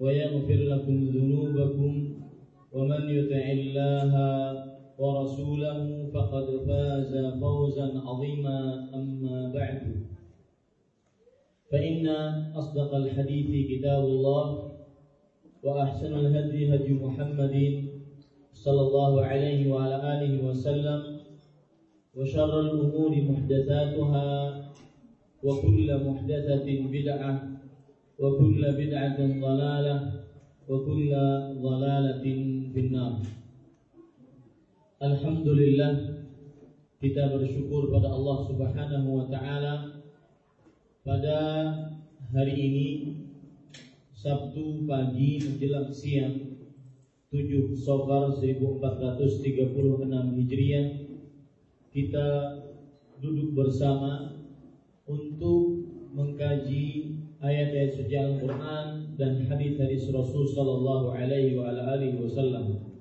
ويغفر لكم ذنوبكم ومن يطع الله ورسوله فقد فاز فوزا عظيما. أما بعد فإن أصدق الحديث كتاب الله وأحسن الهدي هدي محمد صلى الله عليه وعلى آله وسلم وشر الأمور محدثاتها وكل محدثة بدعة وكل بدعة ضلالة وكل ضلالة في النار Alhamdulillah kita bersyukur pada Allah Subhanahu wa taala pada hari ini Sabtu pagi menjelang siang 7 Safar 1436 Hijriah kita duduk bersama untuk mengkaji ayat-ayat suci Al-Quran dan hadis-hadis Rasul Sallallahu Alaihi Wasallam.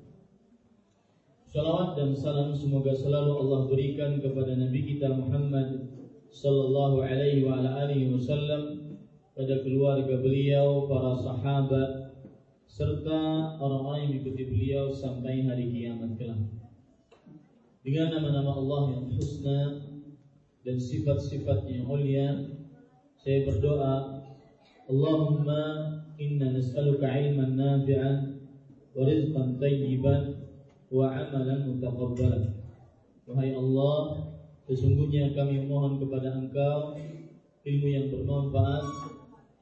Salawat dan salam semoga selalu Allah berikan kepada Nabi kita Muhammad Sallallahu Alaihi Wasallam pada keluarga beliau, para sahabat, serta orang-orang yang mengikuti beliau sampai hari kiamat kelak. Dengan nama-nama Allah yang husna dan sifat-sifat yang mulia, saya berdoa Nas'aluka ilman nafi'an wa rizqan tayyiban wa amalan mutaqabbalan. Wahai Allah, sesungguhnya kami mohon kepada Engkau ilmu yang bermanfaat,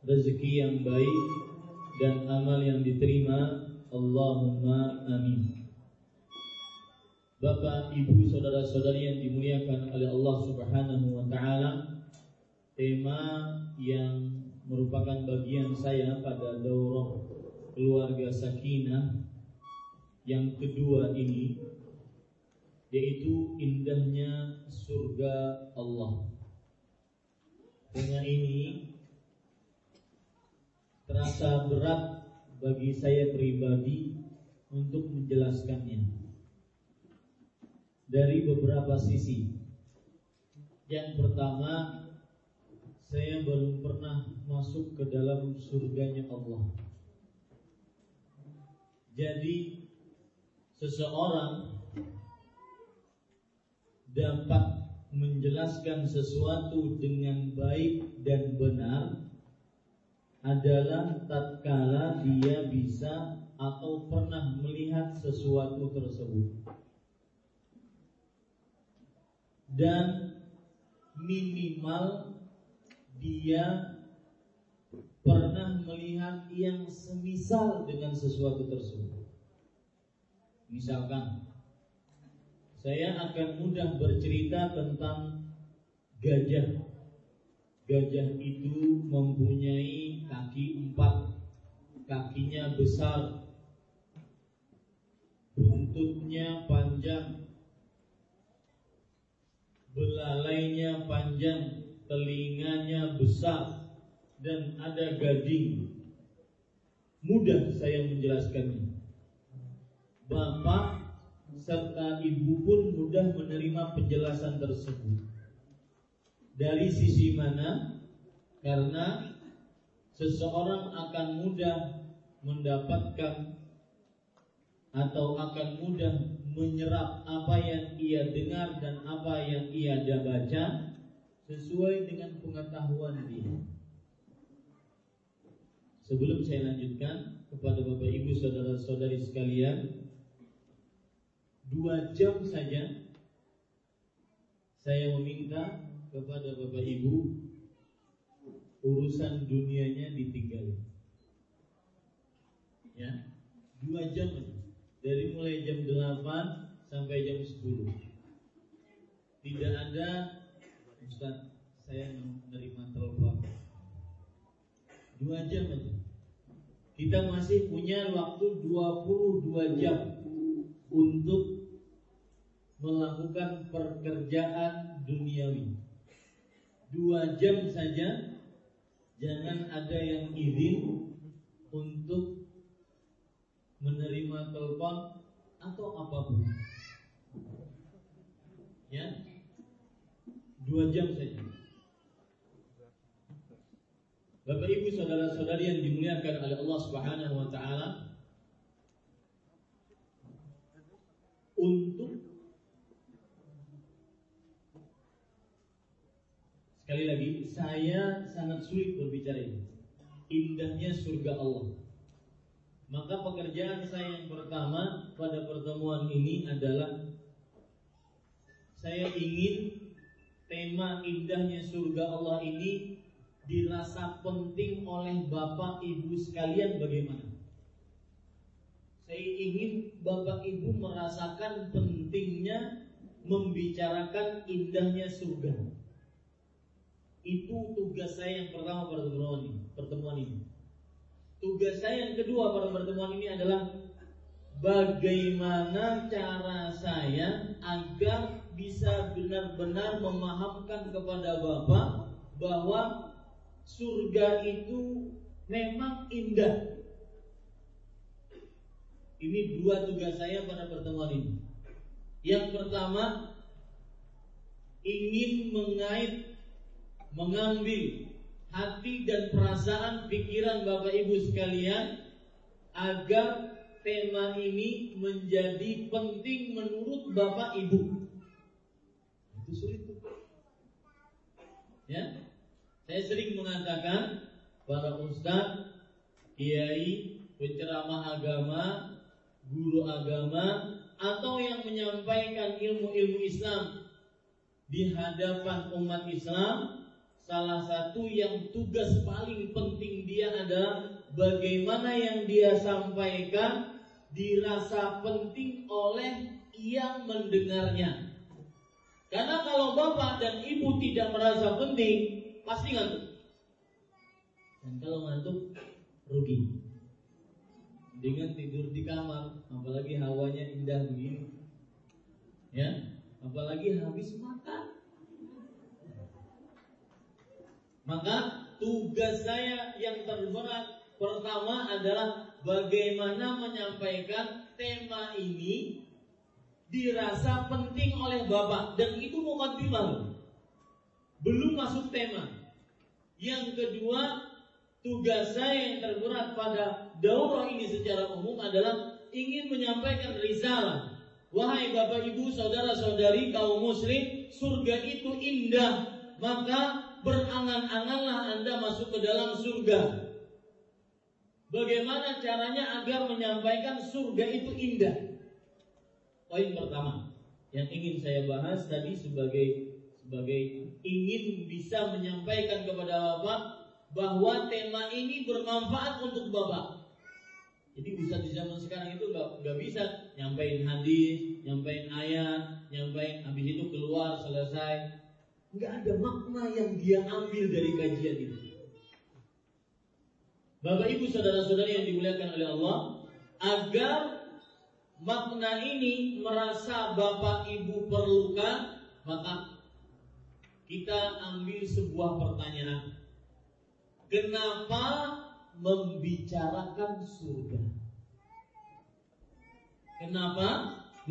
rezeki yang baik dan amal yang diterima. Allahumma amin. Bapak, Ibu, saudara-saudari yang dimuliakan oleh Allah Subhanahu wa taala, tema yang merupakan bagian saya pada daurah keluarga sakinah yang kedua ini yaitu indahnya surga Allah. Tema ini terasa berat bagi saya pribadi untuk menjelaskannya dari beberapa sisi. Yang pertama, saya belum pernah masuk ke dalam surganya Allah. Jadi seseorang dapat menjelaskan sesuatu dengan baik dan benar adalah tatkala dia bisa atau pernah melihat sesuatu tersebut. Dan minimal dia pernah melihat yang semisal dengan sesuatu tersebut. Misalkan saya akan mudah bercerita tentang gajah. Gajah itu mempunyai kaki empat, kakinya besar, buntutnya panjang, belalainya panjang, telinganya besar, dan ada gading. Mudah saya menjelaskannya. bapak serta ibu pun mudah menerima penjelasan tersebut. Dari sisi mana? Karena seseorang akan mudah mendapatkan atau akan mudah menyerap apa yang ia dengar dan apa yang ia baca sesuai dengan pengetahuan dia. Sebelum saya lanjutkan kepada Bapak Ibu saudara-saudari sekalian, dua jam saja saya meminta kepada Bapak Ibu urusan dunianya ditinggal. Ya, dua jam aja. Dari mulai jam 8 sampai jam 10. Tidak ada Ustaz, saya menerima telepon. Dua jam aja. Kita masih punya waktu 22 jam untuk melakukan pekerjaan duniawi. Dua jam saja, jangan ada yang izin untuk menerima telepon atau apa pun. Ya, dua jam saja. Bapak Ibu saudara-saudari yang dimuliakan oleh Allah Subhanahu wa taala untuk Sekali lagi, saya sangat sulit berbicara ini. Indahnya surga Allah. Maka pekerjaan saya yang pertama pada pertemuan ini adalah saya ingin tema indahnya surga Allah ini dirasa penting oleh Bapak Ibu sekalian bagaimana? Saya ingin Bapak Ibu merasakan pentingnya membicarakan indahnya surga. Itu tugas saya yang pertama pada pertemuan ini. Pertemuan ini. Tugas saya yang kedua pada pertemuan ini adalah bagaimana cara saya agar bisa benar-benar memahamkan kepada Bapak bahwa surga itu memang indah. Ini dua tugas saya pada pertemuan ini. Yang pertama ingin mengait mengambil hati dan perasaan pikiran Bapak Ibu sekalian agar tema ini menjadi penting menurut Bapak Ibu. Itu sulit. Ya. Saya sering mengatakan para ustaz, kiai, penceramah agama, guru agama atau yang menyampaikan ilmu-ilmu Islam di hadapan umat Islam salah satu yang tugas paling penting dia adalah bagaimana yang dia sampaikan dirasa penting oleh yang mendengarnya. Karena kalau bapak dan ibu tidak merasa penting, pasti ngantuk. Dan kalau ngantuk, rugi. Dengan tidur di kamar, apalagi hawanya indah begini, ya, apalagi habis makan, Maka tugas saya yang terberat pertama adalah bagaimana menyampaikan tema ini dirasa penting oleh Bapak dan itu mukadimah. Belum masuk tema. Yang kedua, tugas saya yang terberat pada daurah ini secara umum adalah ingin menyampaikan risalah. Wahai Bapak Ibu, saudara-saudari kaum muslim, surga itu indah, maka berangan-anganlah Anda masuk ke dalam surga. Bagaimana caranya agar menyampaikan surga itu indah? Poin pertama yang ingin saya bahas tadi sebagai sebagai ingin bisa menyampaikan kepada Bapak bahwa tema ini bermanfaat untuk Bapak. Jadi bisa di zaman sekarang itu nggak nggak bisa nyampein hadis, nyampein ayat, nyampein habis itu keluar selesai nggak ada makna yang dia ambil dari kajian itu. Bapak Ibu saudara-saudari yang dimuliakan oleh Allah, agar makna ini merasa Bapak Ibu perlukan, maka kita ambil sebuah pertanyaan. Kenapa membicarakan surga? Kenapa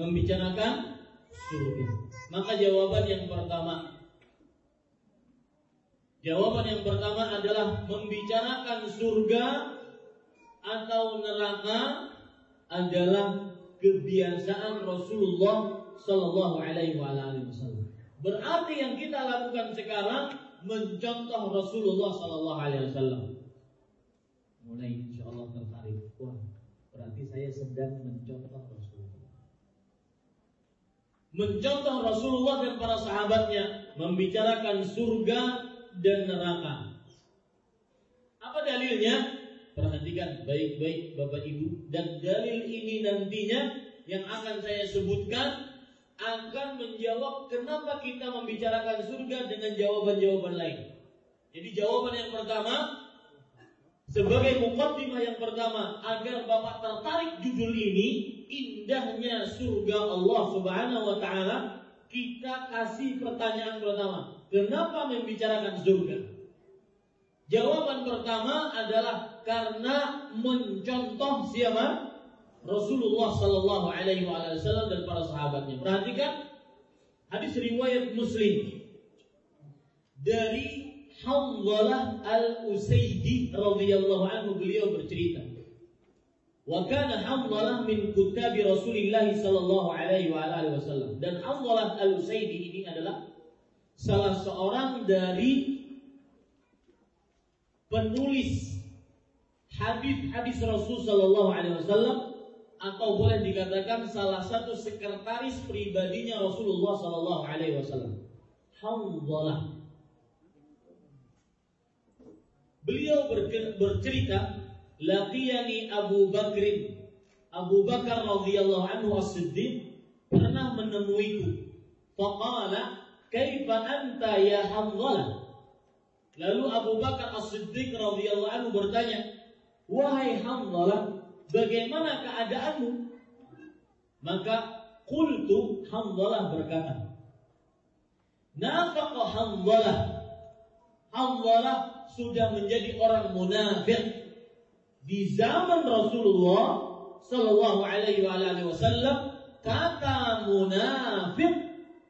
membicarakan surga? Maka jawaban yang pertama Jawaban yang pertama adalah membicarakan surga atau neraka adalah kebiasaan Rasulullah Shallallahu Alaihi Wasallam. Berarti yang kita lakukan sekarang mencontoh Rasulullah Shallallahu Alaihi Wasallam. Mulai insya Allah tertarik. Wah, berarti saya sedang mencontoh Rasulullah. Mencontoh Rasulullah dan para sahabatnya membicarakan surga dan neraka. Apa dalilnya? Perhatikan baik-baik Bapak Ibu dan dalil ini nantinya yang akan saya sebutkan akan menjawab kenapa kita membicarakan surga dengan jawaban-jawaban lain. Jadi jawaban yang pertama sebagai mukaddimah yang pertama agar Bapak tertarik judul ini indahnya surga Allah Subhanahu wa taala kita kasih pertanyaan pertama. Kenapa membicarakan surga? Jawaban pertama adalah karena mencontoh siapa? Rasulullah Sallallahu Alaihi Wasallam dan para sahabatnya. Perhatikan hadis riwayat Muslim dari Hamzalah al Usaidi radhiyallahu anhu beliau bercerita. Wa kana Hamzalah min kutabi Rasulillah sallallahu alaihi wasallam. Dan Hamzalah al Usaidi ini adalah salah seorang dari penulis hadis-hadis Rasul Shallallahu Alaihi Wasallam atau boleh dikatakan salah satu sekretaris pribadinya Rasulullah Shallallahu Alaihi Wasallam. Hamdalah. Beliau bercerita, laqiyani Abu Bakrin. Abu Bakar radhiyallahu anhu as-Siddiq pernah menemuiku. Faqala, "Kaifa anta ya Hamdalah?" Lalu Abu Bakar As-Siddiq radhiyallahu anhu bertanya, "Wahai Hamzalah, bagaimana keadaanmu?" Maka qultu Hamzalah berkata, "Nafaqa Hamzalah. Hamzalah sudah menjadi orang munafik di zaman Rasulullah sallallahu alaihi wasallam kata munafik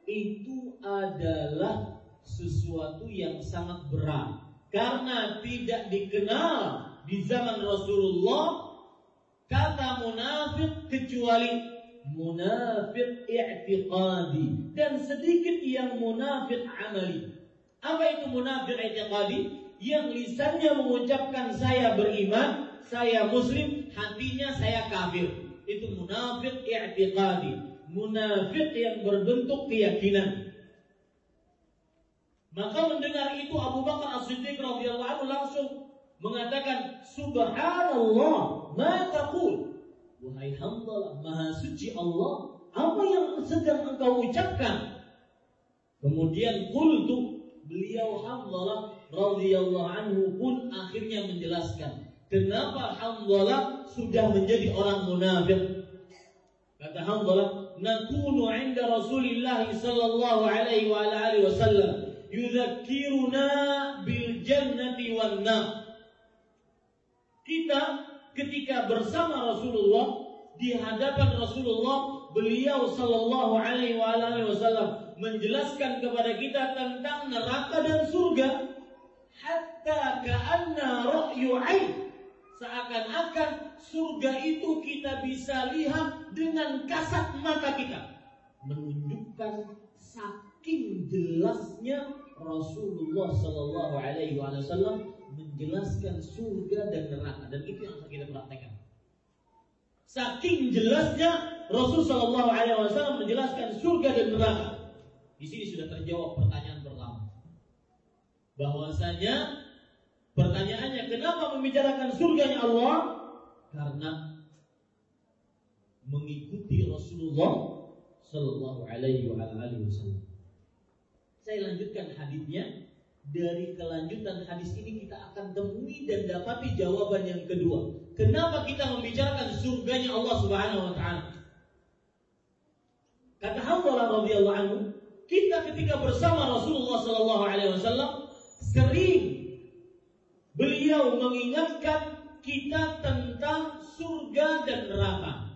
itu adalah sesuatu yang sangat berat karena tidak dikenal di zaman Rasulullah kata munafik kecuali munafik i'tiqadi dan sedikit yang munafik amali. Apa itu munafik i'tiqadi? Yang lisannya mengucapkan saya beriman, saya muslim, hatinya saya kafir. Itu munafik i'tiqadi. Munafik yang berbentuk keyakinan. Maka mendengar itu Abu Bakar As-Siddiq radhiyallahu anhu langsung mengatakan subhanallah ma taqul. Wahai hamba maha suci Allah apa yang sedang engkau ucapkan? Kemudian qultu. Beliau Hamdalah radhiyallahu anhu pun akhirnya menjelaskan kenapa Hamdalah sudah menjadi orang munafik? Kata Hamdalah nakunu 'inda Rasulillah sallallahu alaihi wa alihi wasallam yudzakiruna bil jannati wan Kita ketika bersama Rasulullah di hadapan Rasulullah, beliau sallallahu alaihi wasallam menjelaskan kepada kita tentang neraka dan surga hatta ka'anna ra'yu ain. Seakan-akan surga itu kita bisa lihat dengan kasat mata kita. Menunjukkan saking jelasnya Rasulullah Shallallahu Alaihi Wasallam menjelaskan surga dan neraka dan itu yang kita praktekkan. Saking jelasnya Rasul Shallallahu Alaihi Wasallam menjelaskan surga dan neraka. Di sini sudah terjawab pertanyaan pertama. Bahwasanya pertanyaannya kenapa membicarakan surganya Allah? Karena mengikuti Rasulullah Shallallahu Alaihi Wasallam. Saya lanjutkan hadisnya. Dari kelanjutan hadis ini kita akan temui dan dapati jawaban yang kedua. Kenapa kita membicarakan surganya Allah Subhanahu wa taala? Kata Hamzah radhiyallahu anhu, kita ketika bersama Rasulullah sallallahu alaihi wasallam sering beliau mengingatkan kita tentang surga dan neraka.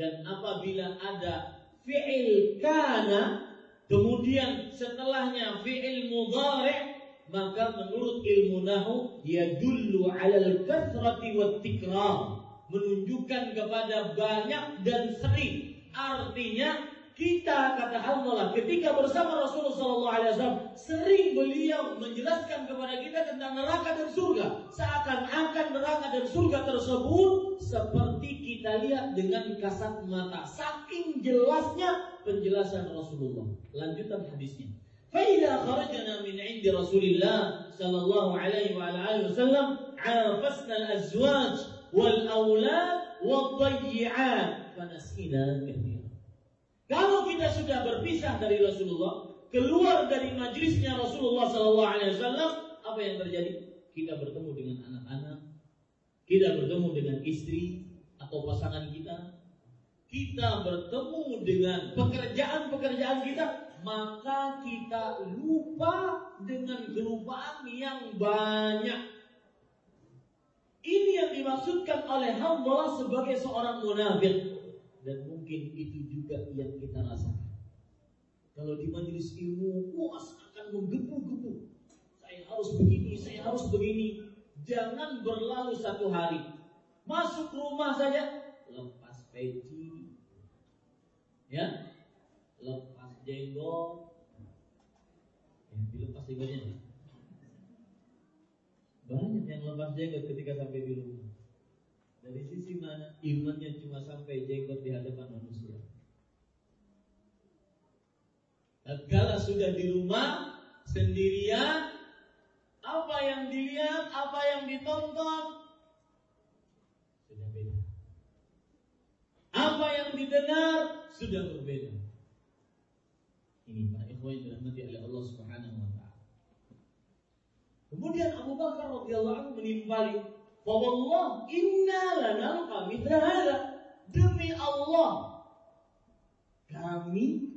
dan apabila ada fi'il kana kemudian setelahnya fi'il mudhari' maka menurut ilmu nahu yadullu 'alal kathrati wat tikrar menunjukkan kepada banyak dan sering artinya kita kata Allah ketika bersama Rasulullah SAW sering beliau menjelaskan kepada kita tentang neraka dan surga seakan-akan neraka dan surga tersebut seperti kita lihat dengan kasat mata saking jelasnya penjelasan Rasulullah lanjutan hadisnya فإذا خرجنا من عند رسول الله صلى الله عليه وعلى آله وسلم عافسنا الأزواج والأولاد والضيعات فنسينا كثيرا kalau kita sudah berpisah dari Rasulullah, keluar dari majlisnya Rasulullah Sallallahu Alaihi Wasallam, apa yang terjadi? Kita bertemu dengan anak-anak, kita bertemu dengan istri atau pasangan kita, kita bertemu dengan pekerjaan-pekerjaan kita, maka kita lupa dengan kelupaan yang banyak. Ini yang dimaksudkan oleh hamba sebagai seorang munafik dan mungkin itu juga yang kita rasakan. Kalau di majelis ilmu, puas akan menggebu-gebu. Saya harus begini, saya harus begini. Jangan berlalu satu hari. Masuk rumah saja, lepas peci. Ya, lepas jenggot. Yang dilepas jenggotnya. Banyak yang lepas jenggot ketika sampai di rumah. Dari sisi mana imannya cuma sampai jenggot di hadapan manusia. Kalau sudah di rumah sendirian, apa yang dilihat, apa yang ditonton sudah beda. Apa yang didengar sudah berbeda. Ini para ikhwan yang dirahmati oleh Allah Subhanahu wa taala. Kemudian Abu Bakar radhiyallahu anhu menimpali Fawallah inna lanalqa mithla hadha. Demi Allah kami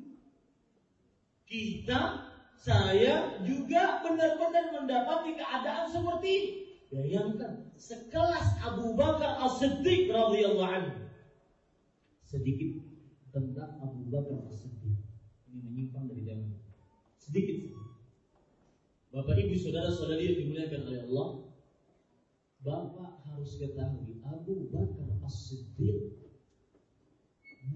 kita saya juga benar-benar mendapati keadaan seperti ini. Bayangkan sekelas Abu Bakar As-Siddiq radhiyallahu anhu. Sedikit tentang Abu Bakar As-Siddiq. Ini menyimpang dari zaman. Sedikit. Bapak Ibu saudara-saudari yang dimuliakan oleh Allah, Bapak harus ketahui Abu Bakar As-Siddiq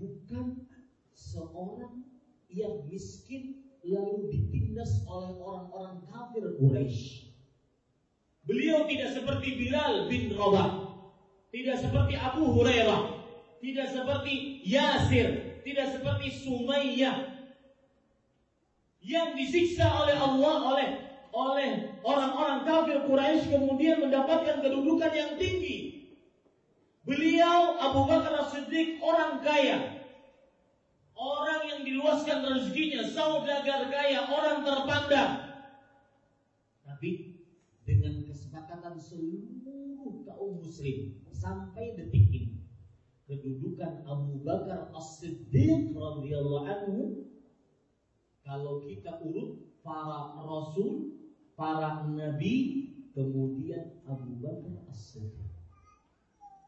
bukan seorang yang miskin lalu ditindas oleh orang-orang kafir Quraisy. Beliau tidak seperti Bilal bin Rabah, tidak seperti Abu Hurairah, tidak seperti Yasir, tidak seperti Sumayyah yang disiksa oleh Allah oleh oleh orang-orang kafir Quraisy kemudian mendapatkan kedudukan yang tinggi. Beliau Abu Bakar As-Siddiq orang kaya. Orang yang diluaskan rezekinya, saudagar kaya, orang terpandang. Tapi dengan kesepakatan seluruh kaum muslim sampai detik ini kedudukan Abu Bakar As-Siddiq radhiyallahu anhu kalau kita urut para rasul para nabi, kemudian Abu Bakar As-Siddiq.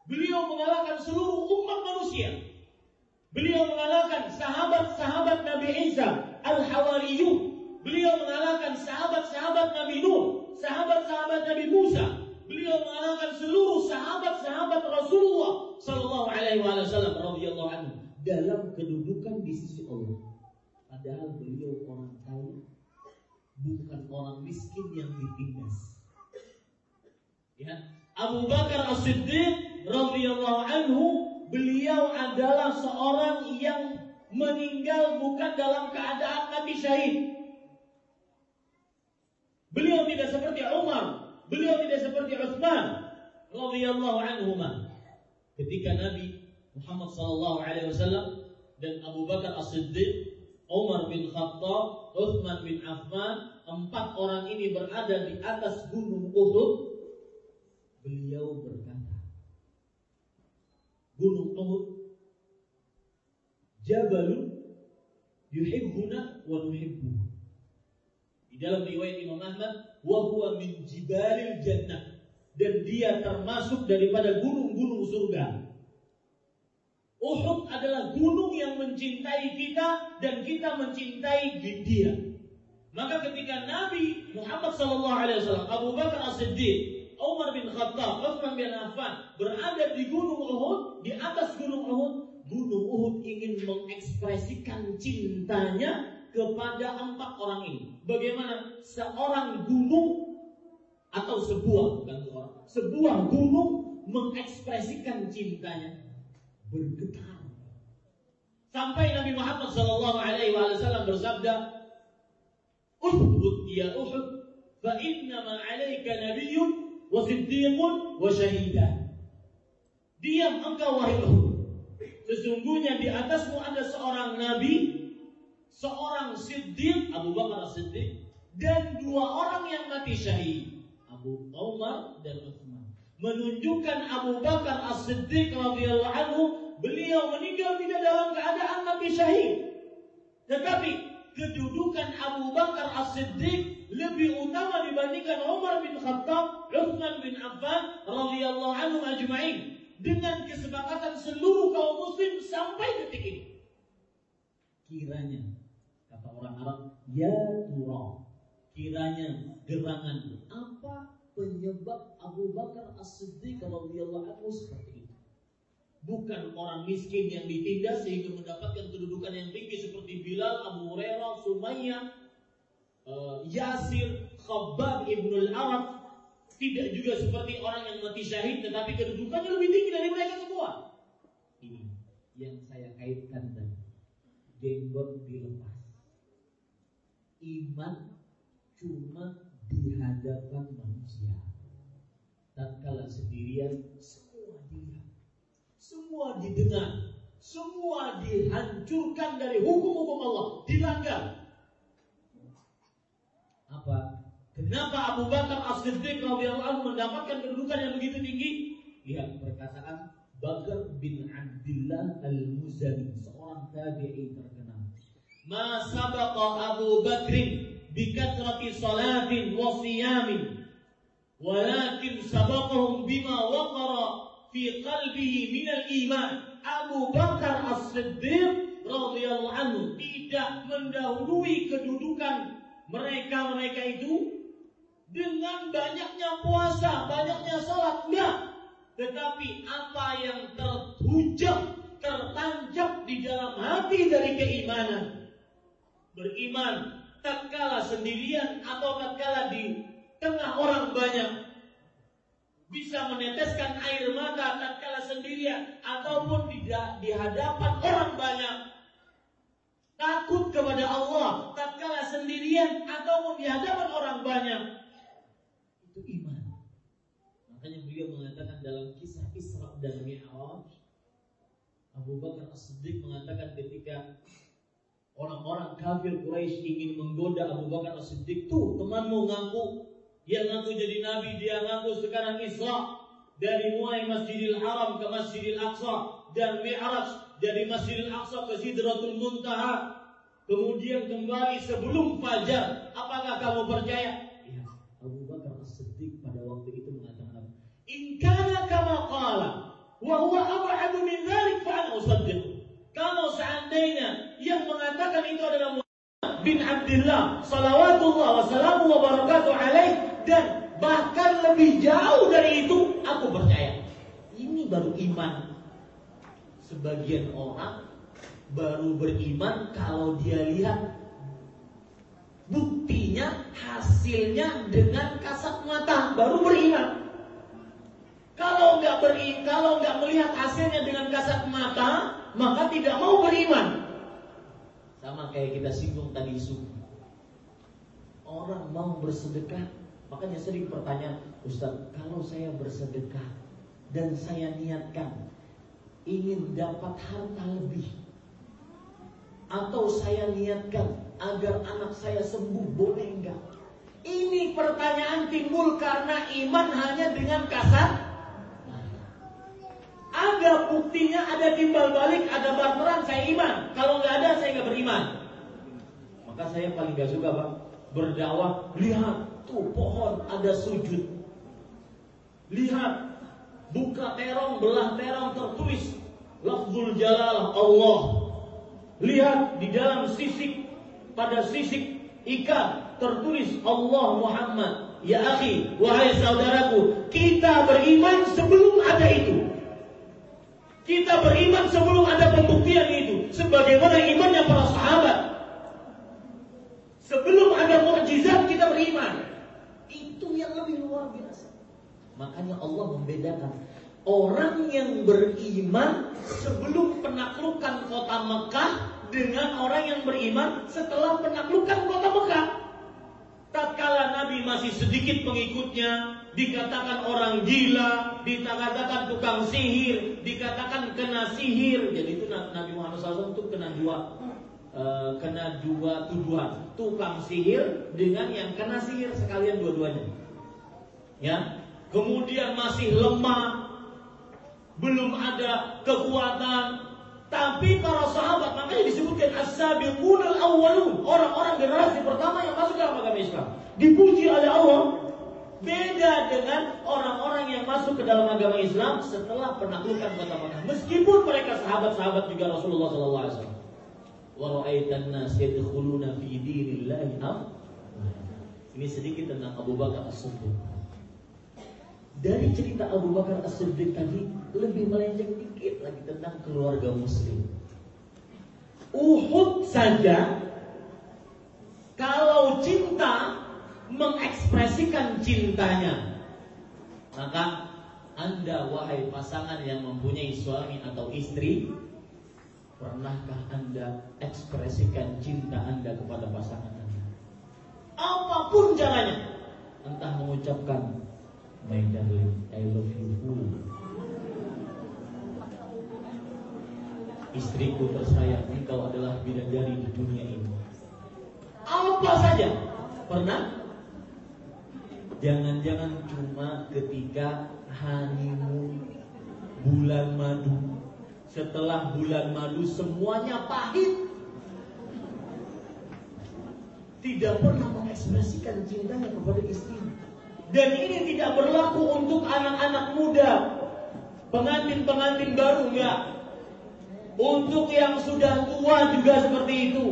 Beliau mengalahkan seluruh umat manusia. Beliau mengalahkan sahabat-sahabat Nabi Isa, Al-Hawariyun. Beliau mengalahkan sahabat-sahabat Nabi Nuh, sahabat-sahabat Nabi Musa. Beliau mengalahkan seluruh sahabat-sahabat Rasulullah sallallahu alaihi wasallam radhiyallahu anhu dalam kedudukan di sisi Allah. Padahal beliau orang kaya, bukan orang miskin yang ditindas. Ya, Abu Bakar As-Siddiq radhiyallahu anhu beliau adalah seorang yang meninggal bukan dalam keadaan mati syahid. Beliau tidak seperti Umar, beliau tidak seperti Utsman radhiyallahu anhu. Ketika Nabi Muhammad sallallahu alaihi wasallam dan Abu Bakar As-Siddiq Umar bin Khattab, Uthman bin Affan, empat orang ini berada di atas gunung Uhud. Beliau berkata, Gunung Uhud, Jabalun yuhibbuna wa. Di dalam riwayat Imam Ahmad, wa huwa min jibalil jannah dan dia termasuk daripada gunung-gunung surga. Uhud adalah gunung yang mencintai kita dan kita mencintai dia. Maka ketika Nabi Muhammad SAW, Abu Bakar As-Siddiq, Umar bin Khattab, Uthman bin Affan berada di gunung Uhud, di atas gunung Uhud, gunung Uhud ingin mengekspresikan cintanya kepada empat orang ini. Bagaimana seorang gunung atau sebuah bukan seorang, sebuah gunung mengekspresikan cintanya bergetar. Sampai Nabi Muhammad Wasallam bersabda, "Uhud ya Uhud, fa inna ma alaika nabiyyun wa siddiqun wa syahidan." Diam engkau wahai Uhud. Sesungguhnya di atasmu ada seorang nabi, seorang siddiq Abu Bakar Siddiq dan dua orang yang mati syahid Abu Umar dan Uthman menunjukkan Abu Bakar As-Siddiq radhiyallahu anhu beliau meninggal tidak dalam keadaan mati syahid. Tetapi kedudukan Abu Bakar As-Siddiq lebih utama dibandingkan Umar bin Khattab, Uthman bin Affan radhiyallahu anhu ajma'in dengan kesepakatan seluruh kaum muslim sampai detik ini. Kiranya kata orang Arab, ya turah. Kiranya gerangan apa penyebab Abu Bakar As-Siddiq radhiyallahu anhu seperti bukan orang miskin yang ditindas sehingga mendapatkan kedudukan yang tinggi seperti Bilal, Abu Hurairah, Sumayyah, uh, Yasir, Khabbab ibnul Arab, tidak juga seperti orang yang mati syahid tetapi kedudukannya lebih tinggi dari mereka semua. Ini yang saya kaitkan tadi. Jenggot dilepas. Iman cuma di hadapan manusia. Tatkala sendirian semua didengar, semua dihancurkan dari hukum-hukum Allah, dilanggar. Apa? Kenapa Abu Bakar As-Siddiq radhiyallahu anhu mendapatkan kedudukan yang begitu tinggi? Lihat perkataan Bakar bin Abdullah Al-Muzani, seorang tabi'i terkenal. Ma sabaqa Abu Bakrin bi kathrati salatin wa siyamin walakin sabaqahum bima waqara fi qalbihi minal iman. Abu Bakar As-Siddiq radhiyallahu anhu tidak mendahului kedudukan mereka-mereka itu dengan banyaknya puasa, banyaknya salat, enggak. Tetapi apa yang terhujam, tertancap di dalam hati dari keimanan. Beriman tatkala sendirian atau tatkala di tengah orang banyak bisa meneteskan air mata tatkala sendirian ataupun di, di hadapan orang banyak. Takut kepada Allah tatkala sendirian ataupun di hadapan orang banyak. Itu iman. Makanya beliau mengatakan dalam kisah Isra dan Mi'raj Abu Bakar As-Siddiq mengatakan ketika orang-orang kafir Quraisy ingin menggoda Abu Bakar As-Siddiq, tuh temanmu ngaku dia ngaku jadi nabi, dia ngaku sekarang Isra. Dari mulai Masjidil Haram ke Masjidil Aqsa. Dan Mi'raj dari Masjidil Aqsa ke Sidratul Muntaha. Kemudian kembali sebelum fajar. Apakah kamu percaya? Ya Abu Bakar As-Siddiq pada waktu itu mengatakan in kana kama qala wa huwa ab'adu min dhalik fa ana usaddiq kalau seandainya yang mengatakan itu adalah bin Abdullah salawatullah wa salamu wa barakatuh alaih dan bahkan lebih jauh dari itu aku percaya. Ini baru iman. Sebagian orang baru beriman kalau dia lihat buktinya hasilnya dengan kasat mata baru beriman. Kalau nggak beri, kalau nggak melihat hasilnya dengan kasat mata, maka tidak mau beriman. Sama kayak kita singgung tadi subuh. Orang mau bersedekah Makanya sering pertanyaan, Ustaz, kalau saya bersedekah dan saya niatkan ingin dapat harta lebih, atau saya niatkan agar anak saya sembuh, boleh enggak? Ini pertanyaan timbul karena iman hanya dengan kasar. Ada buktinya, ada timbal balik, ada barteran, saya iman. Kalau nggak ada, saya nggak beriman. Maka saya paling nggak suka, Pak, berdakwah. Lihat, Pohon ada sujud. Lihat, buka terong, belah terong tertulis lafzul jalalah Allah. Lihat di dalam sisik pada sisik ikan tertulis Allah Muhammad. Ya akhi, wahai saudaraku, kita beriman sebelum ada itu. Kita beriman sebelum ada pembuktian itu. Sebagaimana imannya para sahabat. Sebelum ada mukjizat kita beriman. Itu yang lebih luar biasa. Makanya Allah membedakan orang yang beriman sebelum penaklukan kota Mekah dengan orang yang beriman setelah penaklukan kota Mekah. Tatkala Nabi masih sedikit pengikutnya, dikatakan orang gila, dikatakan tukang sihir, dikatakan kena sihir. Jadi itu Nabi Muhammad SAW itu kena dua uh, kena dua tuduhan, tukang sihir dengan yang kena sihir sekalian dua-duanya. Ya, kemudian masih lemah, belum ada kekuatan, tapi para sahabat makanya disebutkan as-sabiqun al-awwalun, orang-orang generasi pertama yang masuk dalam agama Islam. Dipuji oleh Allah beda dengan orang-orang yang masuk ke dalam agama Islam setelah penaklukan kota Makkah. Meskipun mereka sahabat-sahabat juga Rasulullah wasallam. Wa ra'aitan nas yadkhuluna fi Ini sedikit tentang Abu Bakar As-Siddiq. Dari cerita Abu Bakar As-Siddiq tadi lebih melenceng dikit lagi tentang keluarga muslim. Uhud saja kalau cinta mengekspresikan cintanya maka anda wahai pasangan yang mempunyai suami atau istri pernahkah anda ekspresikan cinta anda kepada pasangan anda apa pun caranya entah mengucapkan my darling I love you Istriku tersayang, engkau adalah bidadari di dunia ini. Apa saja pernah? Jangan-jangan cuma ketika honeymoon bulan madu. Setelah bulan madu semuanya pahit. Tidak pernah mengekspresikan cintanya kepada istri. Dan ini tidak berlaku untuk anak-anak muda. Pengantin-pengantin baru enggak. Untuk yang sudah tua juga seperti itu.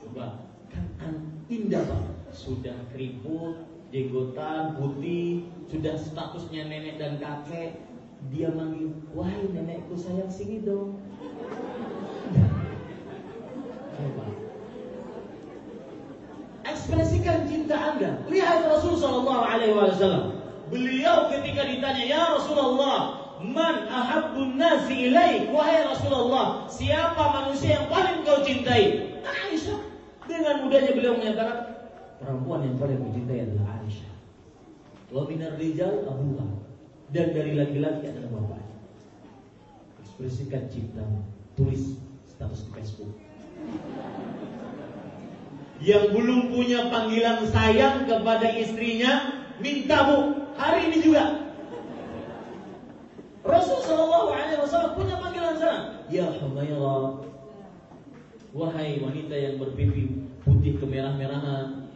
Coba, kan indah Pak. Sudah keriput, jenggotan, putih, sudah statusnya nenek dan kakek. Dia manggil, wahai nenekku sayang sini dong. Coba. Ekspresikan cinta Anda. Lihat Rasul Shallallahu Alaihi Wasallam. Beliau ketika ditanya, ya Rasulullah, Man ahabbun nasi ilaik Wahai Rasulullah Siapa manusia yang paling kau cintai Aisyah Dengan mudahnya beliau menyatakan Perempuan yang paling mencintai adalah Aisyah Wa minar rijal abuha Dan dari laki-laki adalah bapak Ekspresikan cinta Tulis status di Facebook Yang belum punya panggilan sayang kepada istrinya Minta bu Hari ini juga Rasul Shallallahu Alaihi Wasallam punya panggilan sana. Ya Humaira, wahai wanita yang berpipi putih kemerah-merahan,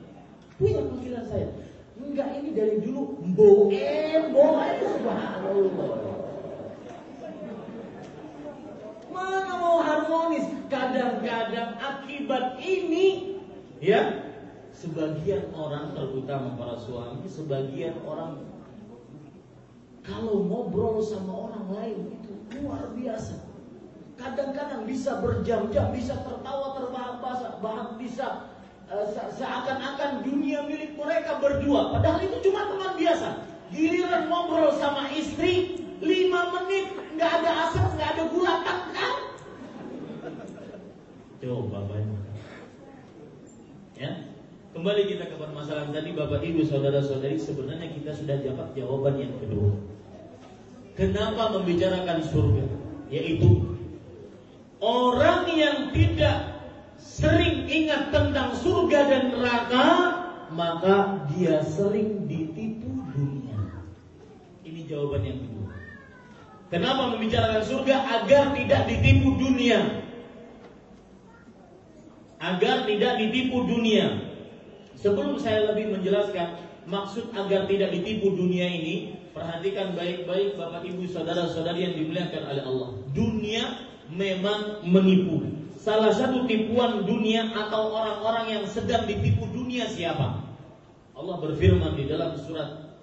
punya panggilan saya. Enggak ini dari dulu boem boem subhanallah. Mana mau harmonis? Kadang-kadang akibat ini ya sebagian orang terutama para suami, sebagian orang kalau ngobrol sama orang lain itu luar biasa. Kadang-kadang bisa berjam-jam, bisa tertawa terbahak-bahak, bisa seakan-akan dunia milik mereka berdua. Padahal itu cuma teman biasa. Giliran ngobrol sama istri, lima menit nggak ada asap, nggak ada gula kan? Coba banyak. Ya, Kembali kita ke permasalahan tadi Bapak Ibu Saudara-saudari Sebenarnya kita sudah dapat jawaban yang kedua Kenapa membicarakan surga? Yaitu orang yang tidak sering ingat tentang surga dan neraka, maka dia sering ditipu dunia. Ini jawaban yang kedua. Kenapa membicarakan surga? Agar tidak ditipu dunia. Agar tidak ditipu dunia. Sebelum saya lebih menjelaskan, maksud agar tidak ditipu dunia ini, perhatikan baik-baik Bapak Ibu saudara-saudari yang dimuliakan oleh Allah. Dunia memang menipu. Salah satu tipuan dunia atau orang-orang yang sedang ditipu dunia siapa? Allah berfirman di dalam surat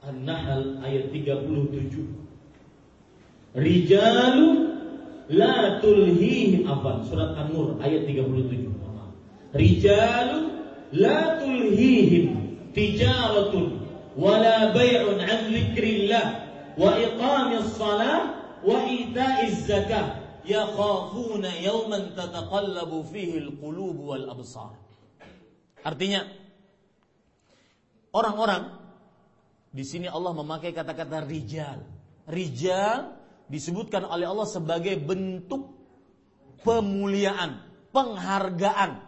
An-Nahl ayat 37. Rijalu la tulhihim apa? Surat An-Nur ayat 37. Rijalu la tulhihim tijaratun wala bay'un an dzikrillah wa iqamis salah wa ita'iz zakah yakhafuna yawman tataqallabu fihi al-qulub wal absar. Artinya orang-orang di sini Allah memakai kata-kata rijal. Rijal disebutkan oleh Allah sebagai bentuk pemuliaan, penghargaan,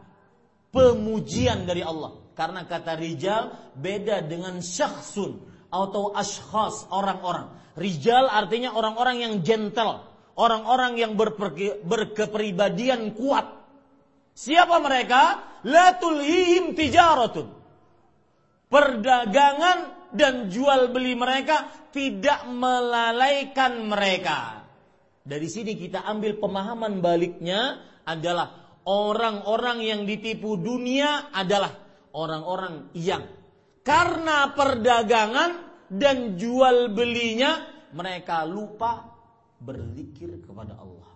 pemujian dari Allah. Karena kata rijal beda dengan syakhsun atau ashkhas orang-orang. Rijal artinya orang-orang yang gentle, orang-orang yang berkepribadian kuat. Siapa mereka? La tulhihim tijaratun. Perdagangan dan jual beli mereka tidak melalaikan mereka. Dari sini kita ambil pemahaman baliknya adalah orang-orang yang ditipu dunia adalah orang-orang yang karena perdagangan dan jual belinya mereka lupa berzikir kepada Allah.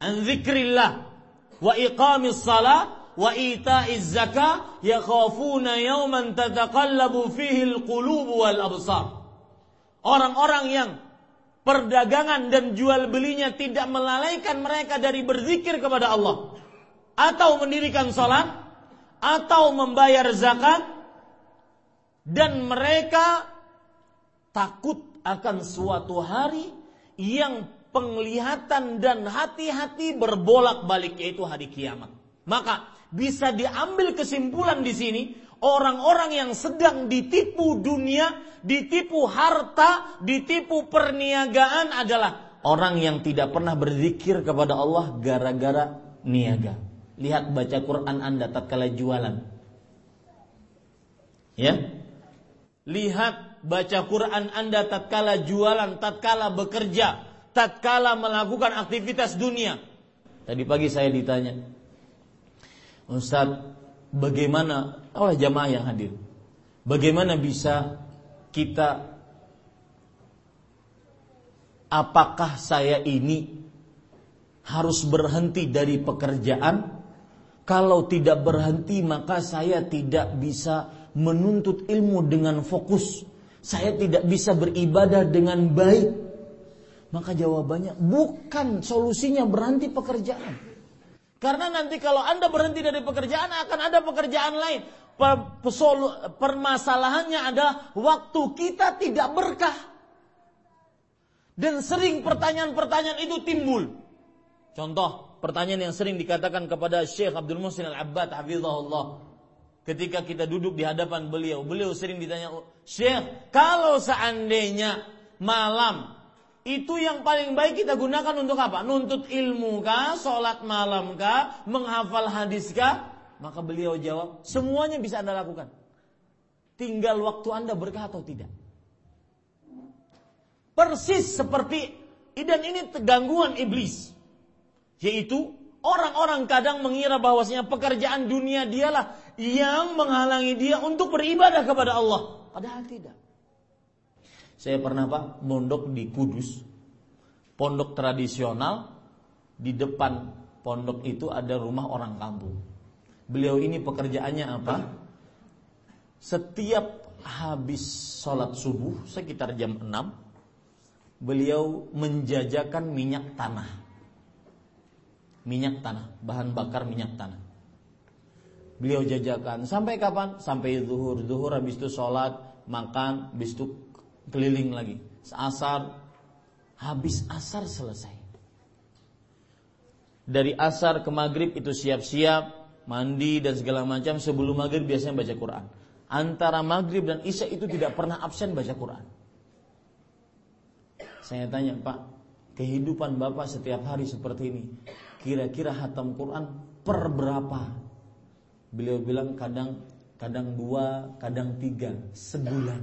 An zikrillah wa iqamis salah wa ita'iz zakah yakhafuna yawman tataqallabu fihi al-qulub wal absar. Orang-orang yang perdagangan dan jual belinya tidak melalaikan mereka dari berzikir kepada Allah atau mendirikan salat atau membayar zakat dan mereka takut akan suatu hari yang penglihatan dan hati-hati berbolak-balik yaitu hari kiamat. Maka bisa diambil kesimpulan di sini orang-orang yang sedang ditipu dunia, ditipu harta, ditipu perniagaan adalah orang yang tidak pernah berzikir kepada Allah gara-gara niaga. Lihat baca Quran Anda tatkala jualan. Ya. Lihat baca Quran Anda tatkala jualan, tatkala bekerja, tatkala melakukan aktivitas dunia. Tadi pagi saya ditanya, Ustaz, bagaimana oleh jamaah yang hadir? Bagaimana bisa kita apakah saya ini harus berhenti dari pekerjaan? Kalau tidak berhenti maka saya tidak bisa menuntut ilmu dengan fokus saya tidak bisa beribadah dengan baik. Maka jawabannya bukan solusinya berhenti pekerjaan. Karena nanti kalau Anda berhenti dari pekerjaan akan ada pekerjaan lain. Permasalahannya adalah waktu kita tidak berkah. Dan sering pertanyaan-pertanyaan itu timbul. Contoh, pertanyaan yang sering dikatakan kepada Syekh Abdul Muhsin Al-Abbad hafizahullah ketika kita duduk di hadapan beliau, beliau sering ditanya, Syekh, kalau seandainya malam itu yang paling baik kita gunakan untuk apa? Nuntut ilmu kah, sholat malam kah, menghafal hadis kah? Maka beliau jawab, semuanya bisa anda lakukan. Tinggal waktu anda berkah atau tidak. Persis seperti, dan ini gangguan iblis. Yaitu Orang-orang kadang mengira bahwasanya pekerjaan dunia dialah yang menghalangi dia untuk beribadah kepada Allah. Padahal tidak. Saya pernah Pak mondok di Kudus. Pondok tradisional di depan pondok itu ada rumah orang kampung. Beliau ini pekerjaannya apa? Setiap habis sholat subuh sekitar jam 6 beliau menjajakan minyak tanah minyak tanah, bahan bakar minyak tanah. Beliau jajakan sampai kapan? Sampai zuhur. Zuhur habis itu sholat, makan, habis itu keliling lagi. Asar, habis asar selesai. Dari asar ke maghrib itu siap-siap, mandi dan segala macam. Sebelum maghrib biasanya baca Quran. Antara maghrib dan isya itu tidak pernah absen baca Quran. Saya tanya, Pak, kehidupan Bapak setiap hari seperti ini, kira-kira hatam Quran per berapa? Beliau bilang kadang kadang dua, kadang tiga, sebulan.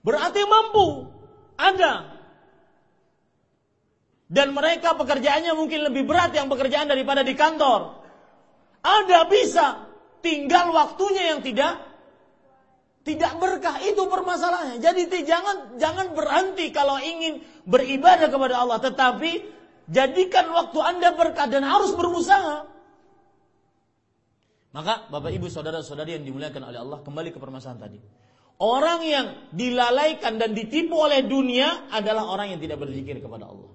Berarti mampu, ada. Dan mereka pekerjaannya mungkin lebih berat yang pekerjaan daripada di kantor. Ada bisa, tinggal waktunya yang tidak tidak berkah itu permasalahannya. Jadi jangan jangan berhenti kalau ingin beribadah kepada Allah, tetapi jadikan waktu Anda berkah dan harus berusaha. Maka Bapak Ibu saudara-saudari yang dimuliakan oleh Allah kembali ke permasalahan tadi. Orang yang dilalaikan dan ditipu oleh dunia adalah orang yang tidak berzikir kepada Allah.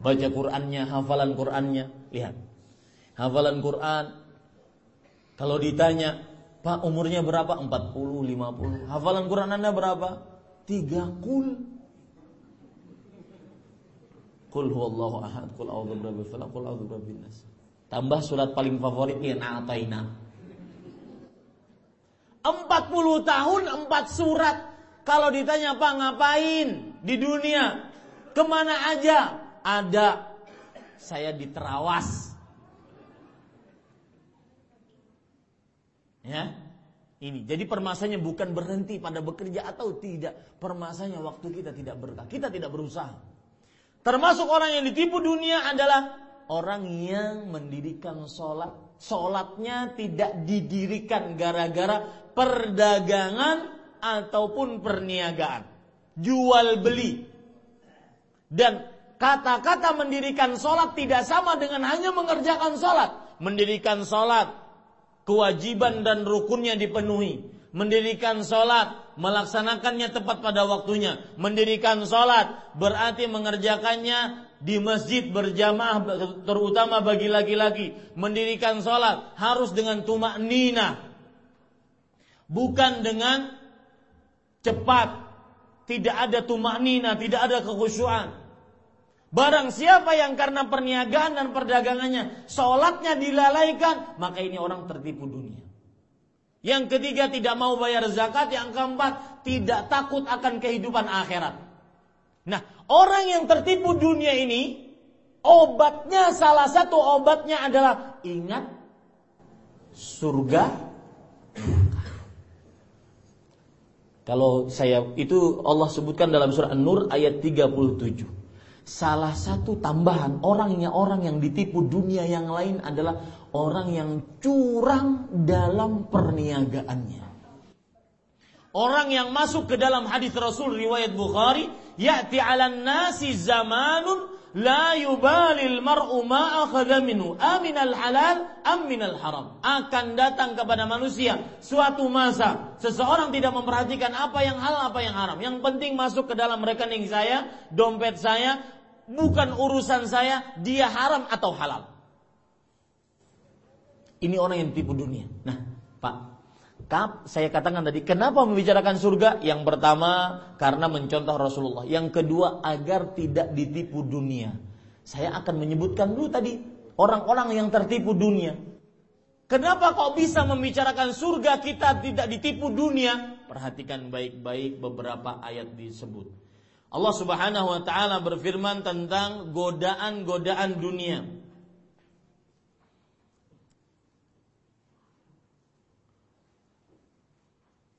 Baca Qur'annya, hafalan Qur'annya, lihat. Hafalan Qur'an kalau ditanya, Pak umurnya berapa? 40, 50. Hafalan Quran Anda berapa? Tiga kul. Kul huwallahu ahad, kul a'udzu birabbil falaq, kul a'udzu birabbin. Tambah surat paling favorit ya Na'ataina. 40 tahun 4 surat. Kalau ditanya Pak ngapain di dunia? Ke mana aja? Ada. Saya di Terawas. Ya. Ini. Jadi permasalahannya bukan berhenti pada bekerja atau tidak. Permasalahannya waktu kita tidak berkah. Kita tidak berusaha. Termasuk orang yang ditipu dunia adalah orang yang mendirikan sholat. Sholatnya tidak didirikan gara-gara perdagangan ataupun perniagaan. Jual beli. Dan kata-kata mendirikan sholat tidak sama dengan hanya mengerjakan sholat. Mendirikan sholat, kewajiban dan rukunnya dipenuhi. Mendirikan sholat, melaksanakannya tepat pada waktunya. Mendirikan sholat berarti mengerjakannya di masjid berjamaah terutama bagi laki-laki. Mendirikan sholat harus dengan tumak nina. Bukan dengan cepat. Tidak ada tumak nina, tidak ada kekhusyuan. Barang siapa yang karena perniagaan dan perdagangannya sholatnya dilalaikan, maka ini orang tertipu dunia. Yang ketiga tidak mau bayar zakat, yang keempat tidak takut akan kehidupan akhirat. Nah, orang yang tertipu dunia ini, obatnya salah satu obatnya adalah ingat surga. Kalau saya itu Allah sebutkan dalam surah An-Nur ayat 37 salah satu tambahan orangnya orang yang ditipu dunia yang lain adalah orang yang curang dalam perniagaannya. Orang yang masuk ke dalam hadis Rasul riwayat Bukhari, ya'ti 'alan nasi zamanun la yubalil mar'u ma akhadha minhu. Aminal halal am minal haram. Akan datang kepada manusia suatu masa seseorang tidak memperhatikan apa yang halal apa yang haram. Yang penting masuk ke dalam rekening saya dompet saya bukan urusan saya dia haram atau halal. Ini orang yang tipu dunia. Nah, Pak, kap, saya katakan tadi, kenapa membicarakan surga? Yang pertama, karena mencontoh Rasulullah. Yang kedua, agar tidak ditipu dunia. Saya akan menyebutkan dulu tadi orang-orang yang tertipu dunia. Kenapa kok bisa membicarakan surga kita tidak ditipu dunia? Perhatikan baik-baik beberapa ayat disebut. Allah Subhanahu wa taala berfirman tentang godaan-godaan dunia.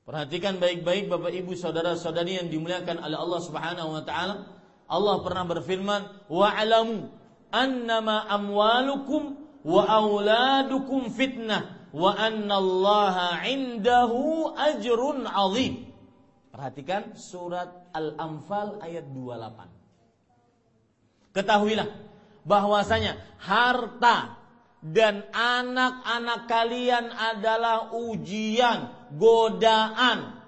Perhatikan baik-baik Bapak Ibu saudara-saudari yang dimuliakan oleh Allah Subhanahu wa taala. Allah pernah berfirman, "Wa'lamu annama amwalukum wa auladukum fitnah wa annallaha 'indahu ajrun 'azim." Perhatikan surat Al-Anfal ayat 28. Ketahuilah bahwasanya harta dan anak-anak kalian adalah ujian, godaan.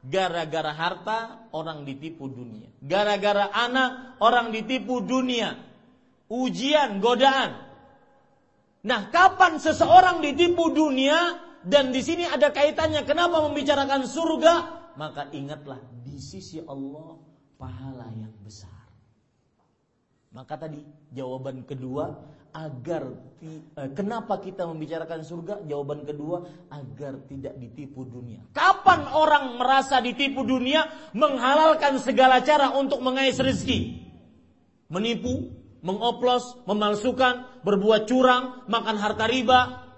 Gara-gara harta orang ditipu dunia. Gara-gara anak orang ditipu dunia. Ujian, godaan. Nah, kapan seseorang ditipu dunia dan di sini ada kaitannya kenapa membicarakan surga? maka ingatlah sisi Allah pahala yang besar. Maka tadi jawaban kedua agar eh, kenapa kita membicarakan surga? Jawaban kedua agar tidak ditipu dunia. Kapan orang merasa ditipu dunia menghalalkan segala cara untuk mengais rezeki? Menipu, mengoplos, memalsukan, berbuat curang, makan harta riba,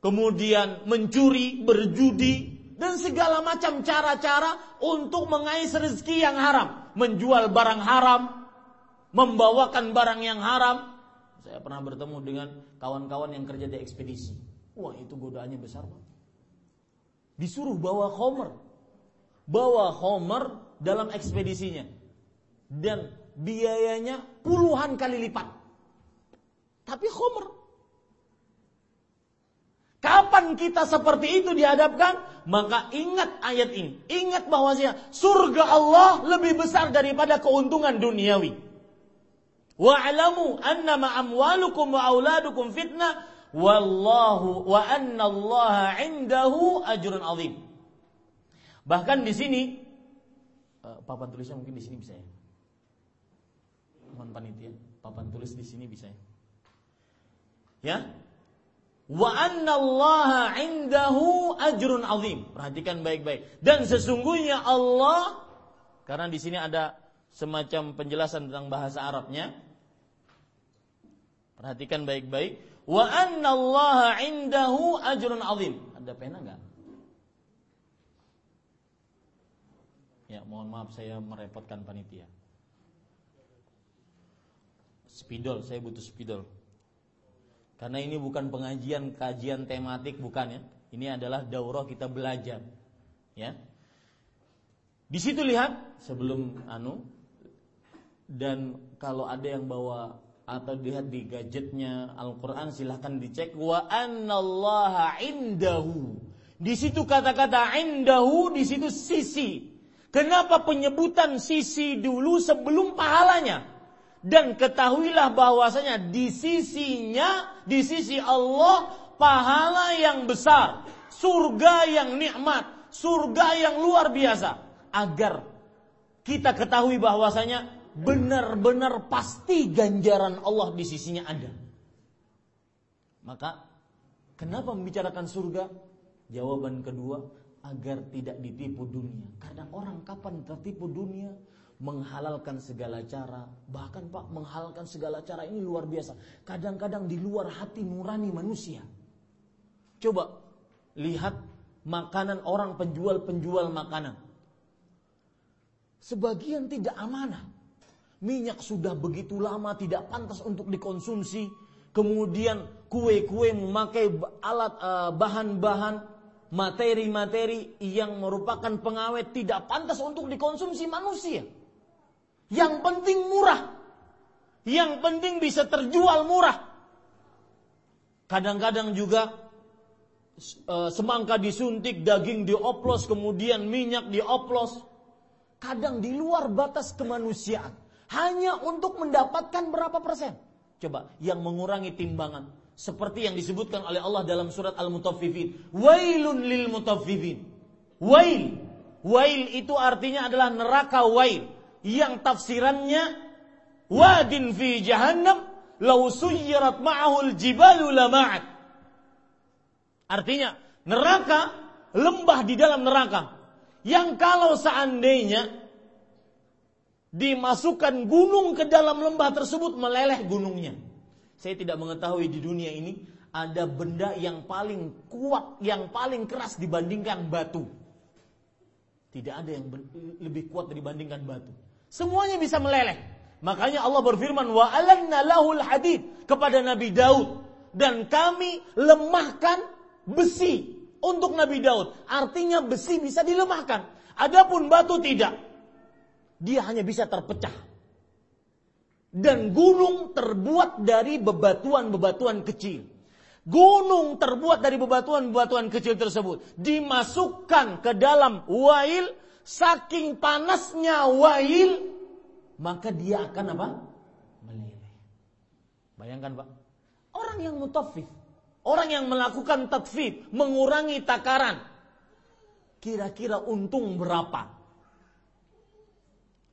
kemudian mencuri, berjudi, dan segala macam cara-cara untuk mengais rezeki yang haram, menjual barang haram, membawakan barang yang haram. Saya pernah bertemu dengan kawan-kawan yang kerja di ekspedisi. Wah, itu godaannya besar, Pak. Disuruh bawa homer. Bawa homer dalam ekspedisinya. Dan biayanya puluhan kali lipat. Tapi homer. Kapan kita seperti itu dihadapkan? Maka ingat ayat ini. Ingat bahwasanya surga Allah lebih besar daripada keuntungan duniawi. Wa'lamu annama amwalukum wa auladukum fitnah wallahu wa anna Allah indahu ajrun azim. Bahkan di sini uh, papan tulisnya mungkin di sini bisa ya. Teman panitia, papan tulis di sini bisa ya. Ya. Wa anna Allah indahu ajrun azim. Perhatikan baik-baik. Dan sesungguhnya Allah karena di sini ada semacam penjelasan tentang bahasa Arabnya. Perhatikan baik-baik. Wa anna Allah indahu ajrun azim. Ada pena enggak? Ya, mohon maaf saya merepotkan panitia. Spidol, saya butuh spidol. Karena ini bukan pengajian kajian tematik bukan ya. Ini adalah daurah kita belajar. Ya. Di situ lihat sebelum anu dan kalau ada yang bawa atau lihat di gadgetnya Al-Quran silahkan dicek wa annallaha indahu di situ kata-kata indahu di situ sisi kenapa penyebutan sisi dulu sebelum pahalanya dan ketahuilah bahwasanya di sisinya di sisi Allah pahala yang besar surga yang nikmat surga yang luar biasa agar kita ketahui bahwasanya benar-benar pasti ganjaran Allah di sisinya ada. Maka kenapa membicarakan surga? Jawaban kedua agar tidak ditipu dunia. Karena orang kapan tertipu dunia menghalalkan segala cara, bahkan Pak menghalalkan segala cara ini luar biasa. Kadang-kadang di luar hati nurani manusia. Coba lihat makanan orang penjual-penjual makanan. Sebagian tidak amanah minyak sudah begitu lama tidak pantas untuk dikonsumsi. Kemudian kue-kue memakai alat uh, bahan-bahan materi-materi yang merupakan pengawet tidak pantas untuk dikonsumsi manusia. Yang penting murah. Yang penting bisa terjual murah. Kadang-kadang juga uh, semangka disuntik, daging dioplos, kemudian minyak dioplos. Kadang di luar batas kemanusiaan hanya untuk mendapatkan berapa persen? Coba yang mengurangi timbangan seperti yang disebutkan oleh Allah dalam surat Al-Mutaffifin. Wailun lil mutaffifin. Wail. Wail itu artinya adalah neraka wail yang tafsirannya wadin fi jahannam lau suyyirat ma'ahul jibalu lama'at. Artinya neraka lembah di dalam neraka yang kalau seandainya dimasukkan gunung ke dalam lembah tersebut meleleh gunungnya. Saya tidak mengetahui di dunia ini ada benda yang paling kuat, yang paling keras dibandingkan batu. Tidak ada yang lebih kuat dibandingkan batu. Semuanya bisa meleleh. Makanya Allah berfirman wa alanna lahul hadid kepada Nabi Daud dan kami lemahkan besi untuk Nabi Daud. Artinya besi bisa dilemahkan. Adapun batu tidak dia hanya bisa terpecah. Dan gunung terbuat dari bebatuan-bebatuan kecil. Gunung terbuat dari bebatuan-bebatuan kecil tersebut dimasukkan ke dalam wail, saking panasnya wail, maka dia akan apa? Meleleh. Bayangkan Pak, orang yang mutafif, orang yang melakukan tatfif, mengurangi takaran, kira-kira untung berapa?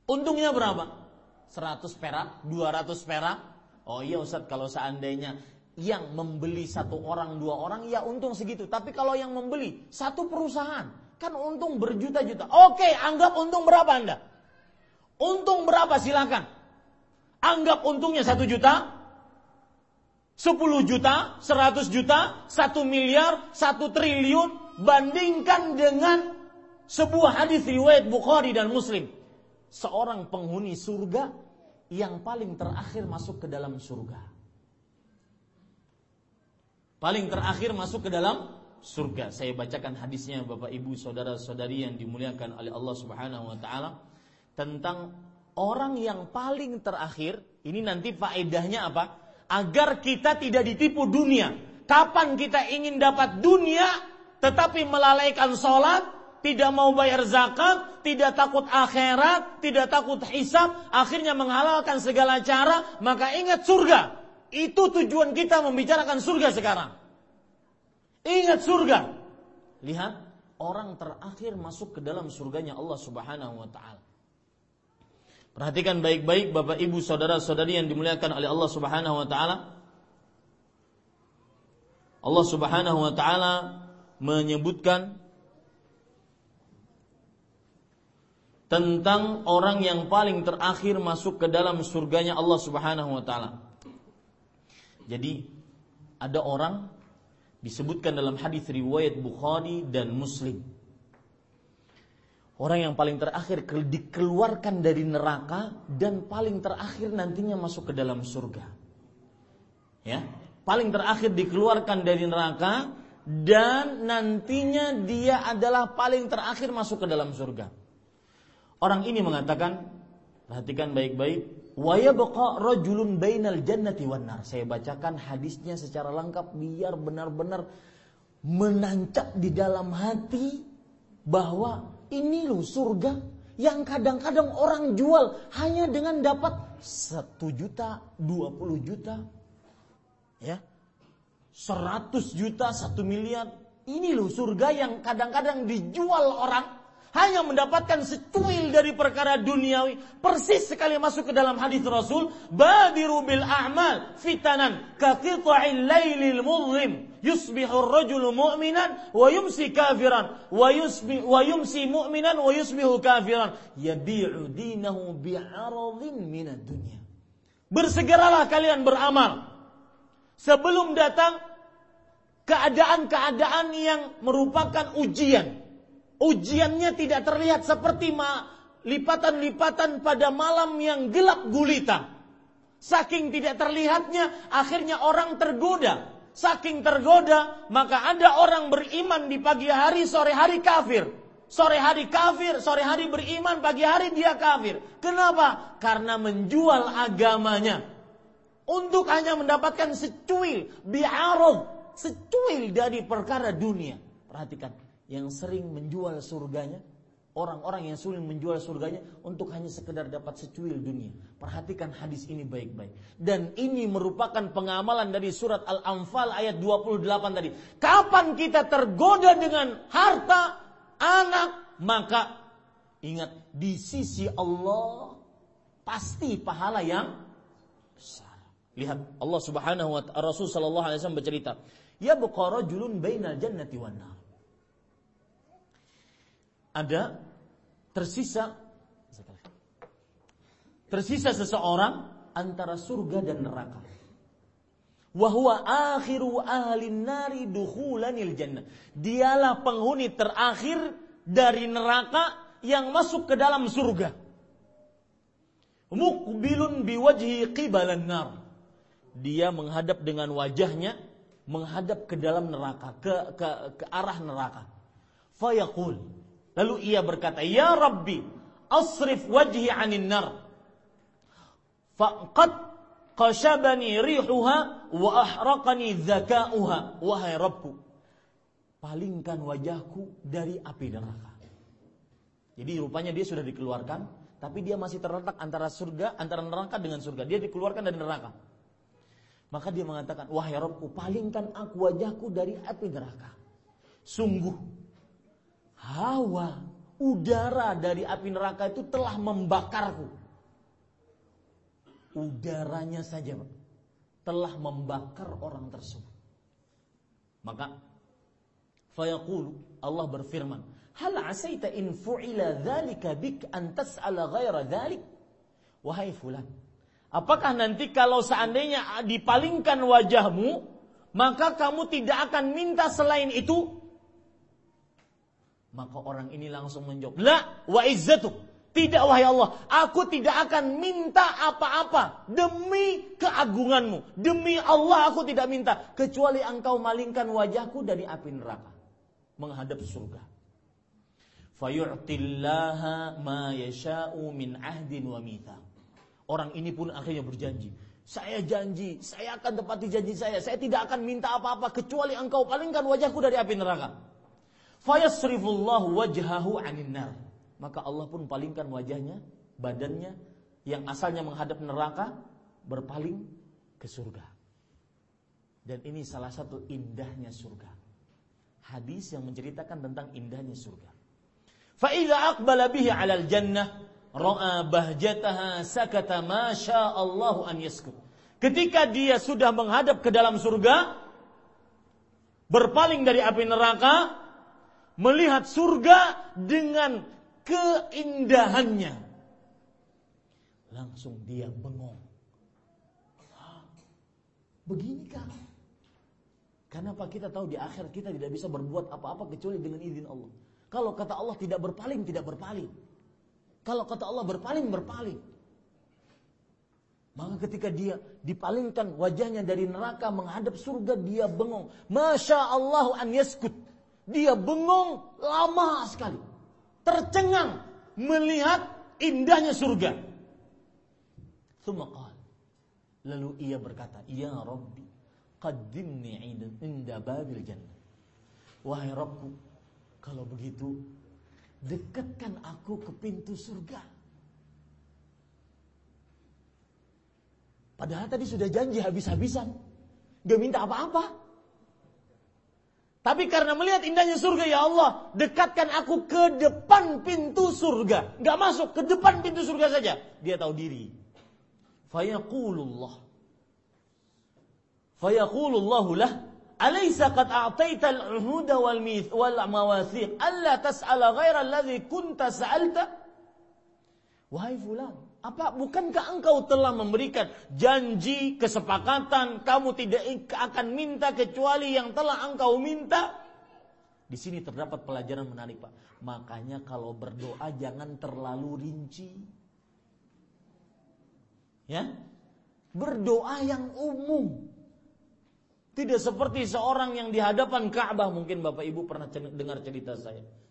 Untungnya berapa? 100 perak, 200 perak. Oh iya Ustaz kalau seandainya yang membeli satu orang dua orang ya untung segitu. Tapi kalau yang membeli satu perusahaan kan untung berjuta-juta. Oke anggap untung berapa anda? Untung berapa silakan. Anggap untungnya satu juta. 10 juta, 100 juta, 1 miliar, 1 triliun bandingkan dengan sebuah hadis riwayat Bukhari dan Muslim. Seorang penghuni surga yang paling terakhir masuk ke dalam surga. Paling terakhir masuk ke dalam surga. Saya bacakan hadisnya Bapak Ibu saudara-saudari yang dimuliakan oleh Allah Subhanahu wa taala tentang orang yang paling terakhir, ini nanti faedahnya apa? Agar kita tidak ditipu dunia. Kapan kita ingin dapat dunia, tetapi melalaikan sholat, tidak mau bayar zakat, tidak takut akhirat, tidak takut hisab, akhirnya menghalalkan segala cara, maka ingat surga. Itu tujuan kita membicarakan surga sekarang. Ingat surga. Lihat, orang terakhir masuk ke dalam surganya Allah Subhanahu wa taala. Perhatikan baik-baik Bapak Ibu saudara-saudari yang dimuliakan oleh Allah Subhanahu wa taala. Allah Subhanahu wa taala menyebutkan tentang orang yang paling terakhir masuk ke dalam surganya Allah Subhanahu wa taala. Jadi ada orang disebutkan dalam hadis riwayat Bukhari dan Muslim Orang yang paling terakhir dikeluarkan dari neraka dan paling terakhir nantinya masuk ke dalam surga. Ya, paling terakhir dikeluarkan dari neraka dan nantinya dia adalah paling terakhir masuk ke dalam surga. Orang ini mengatakan, perhatikan baik-baik, wa rajulun bainal jannati wan. Saya bacakan hadisnya secara lengkap biar benar-benar menancap di dalam hati bahwa ini loh surga yang kadang-kadang orang jual hanya dengan dapat satu juta, dua puluh juta, ya, seratus juta, satu miliar. Ini loh surga yang kadang-kadang dijual orang hanya mendapatkan secuil dari perkara duniawi persis sekali masuk ke dalam hadis Rasul badiru bil a'mal fitanan ka qita'il lailil mudhlim yusbihu ar-rajulu mu'minan wa yumsi kafiran wa yusbi wa yumsi mu'minan wa yusbihu kafiran yabi'u dinahu bi'aradhin minad dunya bersegeralah kalian beramal. Sebelum datang keadaan-keadaan yang merupakan ujian ujiannya tidak terlihat seperti lipatan-lipatan pada malam yang gelap gulita. Saking tidak terlihatnya, akhirnya orang tergoda. Saking tergoda, maka ada orang beriman di pagi hari, sore hari kafir. Sore hari kafir, sore hari beriman, pagi hari dia kafir. Kenapa? Karena menjual agamanya. Untuk hanya mendapatkan secuil, bi'arud, secuil dari perkara dunia. Perhatikan, yang sering menjual surganya, orang-orang yang sering menjual surganya untuk hanya sekedar dapat secuil dunia. Perhatikan hadis ini baik-baik. Dan ini merupakan pengamalan dari surat Al-Anfal ayat 28 tadi. Kapan kita tergoda dengan harta, anak, maka ingat di sisi Allah pasti pahala yang besar. Lihat Allah Subhanahu wa taala Rasul sallallahu alaihi wasallam bercerita, "Ya buqara julun bainal jannati wan nar." Ada tersisa tersisa seseorang antara surga dan neraka. Wahwa akhiru ahlin nari dukhulanil jannah. Dialah penghuni terakhir dari neraka yang masuk ke dalam surga. Mukbilun biwajhi qibalan nar. Dia menghadap dengan wajahnya menghadap ke dalam neraka, ke ke, ke arah neraka. Fayaqul Lalu ia berkata, "Ya Rabbi, asrif wajhi 'anil nar." Faqad qashabani rihuha wa ahraqani zakauha. Wahai Rabbku, palingkan wajahku dari api neraka. Jadi rupanya dia sudah dikeluarkan, tapi dia masih terletak antara surga, antara neraka dengan surga. Dia dikeluarkan dari neraka. Maka dia mengatakan, wahai Rabbku, palingkan aku wajahku dari api neraka. Sungguh hawa udara dari api neraka itu telah membakarku. Udaranya saja Pak, telah membakar orang tersebut. Maka fayaqulu Allah berfirman, "Hal asaita in fu'ila dzalika bik an tas'ala ghaira dzalik?" Wahai fulan, Apakah nanti kalau seandainya dipalingkan wajahmu, maka kamu tidak akan minta selain itu? Maka orang ini langsung menjawab, La wa izzatu. Tidak wahai Allah, aku tidak akan minta apa-apa demi keagunganmu. Demi Allah aku tidak minta. Kecuali engkau malingkan wajahku dari api neraka. Menghadap surga. Fayu'tillaha ma yasha'u min ahdin wa mithaq. Orang ini pun akhirnya berjanji. Saya janji, saya akan tepati janji saya. Saya tidak akan minta apa-apa kecuali engkau palingkan wajahku dari api neraka. Fayasrifullahu wajhahu anin nar. Maka Allah pun palingkan wajahnya, badannya yang asalnya menghadap neraka berpaling ke surga. Dan ini salah satu indahnya surga. Hadis yang menceritakan tentang indahnya surga. Fa idza aqbala bihi 'alal jannah ra'a bahjataha sakata ma Allahu an yaskut. Ketika dia sudah menghadap ke dalam surga, berpaling dari api neraka, melihat surga dengan keindahannya. Langsung dia bengong. Beginikah? Kenapa kita tahu di akhir kita tidak bisa berbuat apa-apa kecuali dengan izin Allah. Kalau kata Allah tidak berpaling, tidak berpaling. Kalau kata Allah berpaling, berpaling. Maka ketika dia dipalingkan wajahnya dari neraka menghadap surga, dia bengong. Masya Allah an yaskut. Dia bengong lama sekali. Tercengang melihat indahnya surga. Thumma Lalu ia berkata, Ya Rabbi, qaddimni inda babil jannah. Wahai Rabbku, kalau begitu dekatkan aku ke pintu surga. Padahal tadi sudah janji habis-habisan. Gak minta apa-apa. Tapi karena melihat indahnya surga, ya Allah, dekatkan aku ke depan pintu surga. Gak masuk, ke depan pintu surga saja. Dia tahu diri. Fayaqulullah. Fayaqulullahu lah. Alaysa qad a'taita al-uhuda wal mith wal mawathiq alla tas'ala ghaira alladhi kunta sa'alta? Wahai fulan, apa bukankah engkau telah memberikan janji kesepakatan kamu tidak akan minta kecuali yang telah engkau minta? Di sini terdapat pelajaran menarik, Pak. Makanya kalau berdoa jangan terlalu rinci. Ya? Berdoa yang umum. Tidak seperti seorang yang di hadapan Ka'bah mungkin Bapak Ibu pernah dengar cerita saya.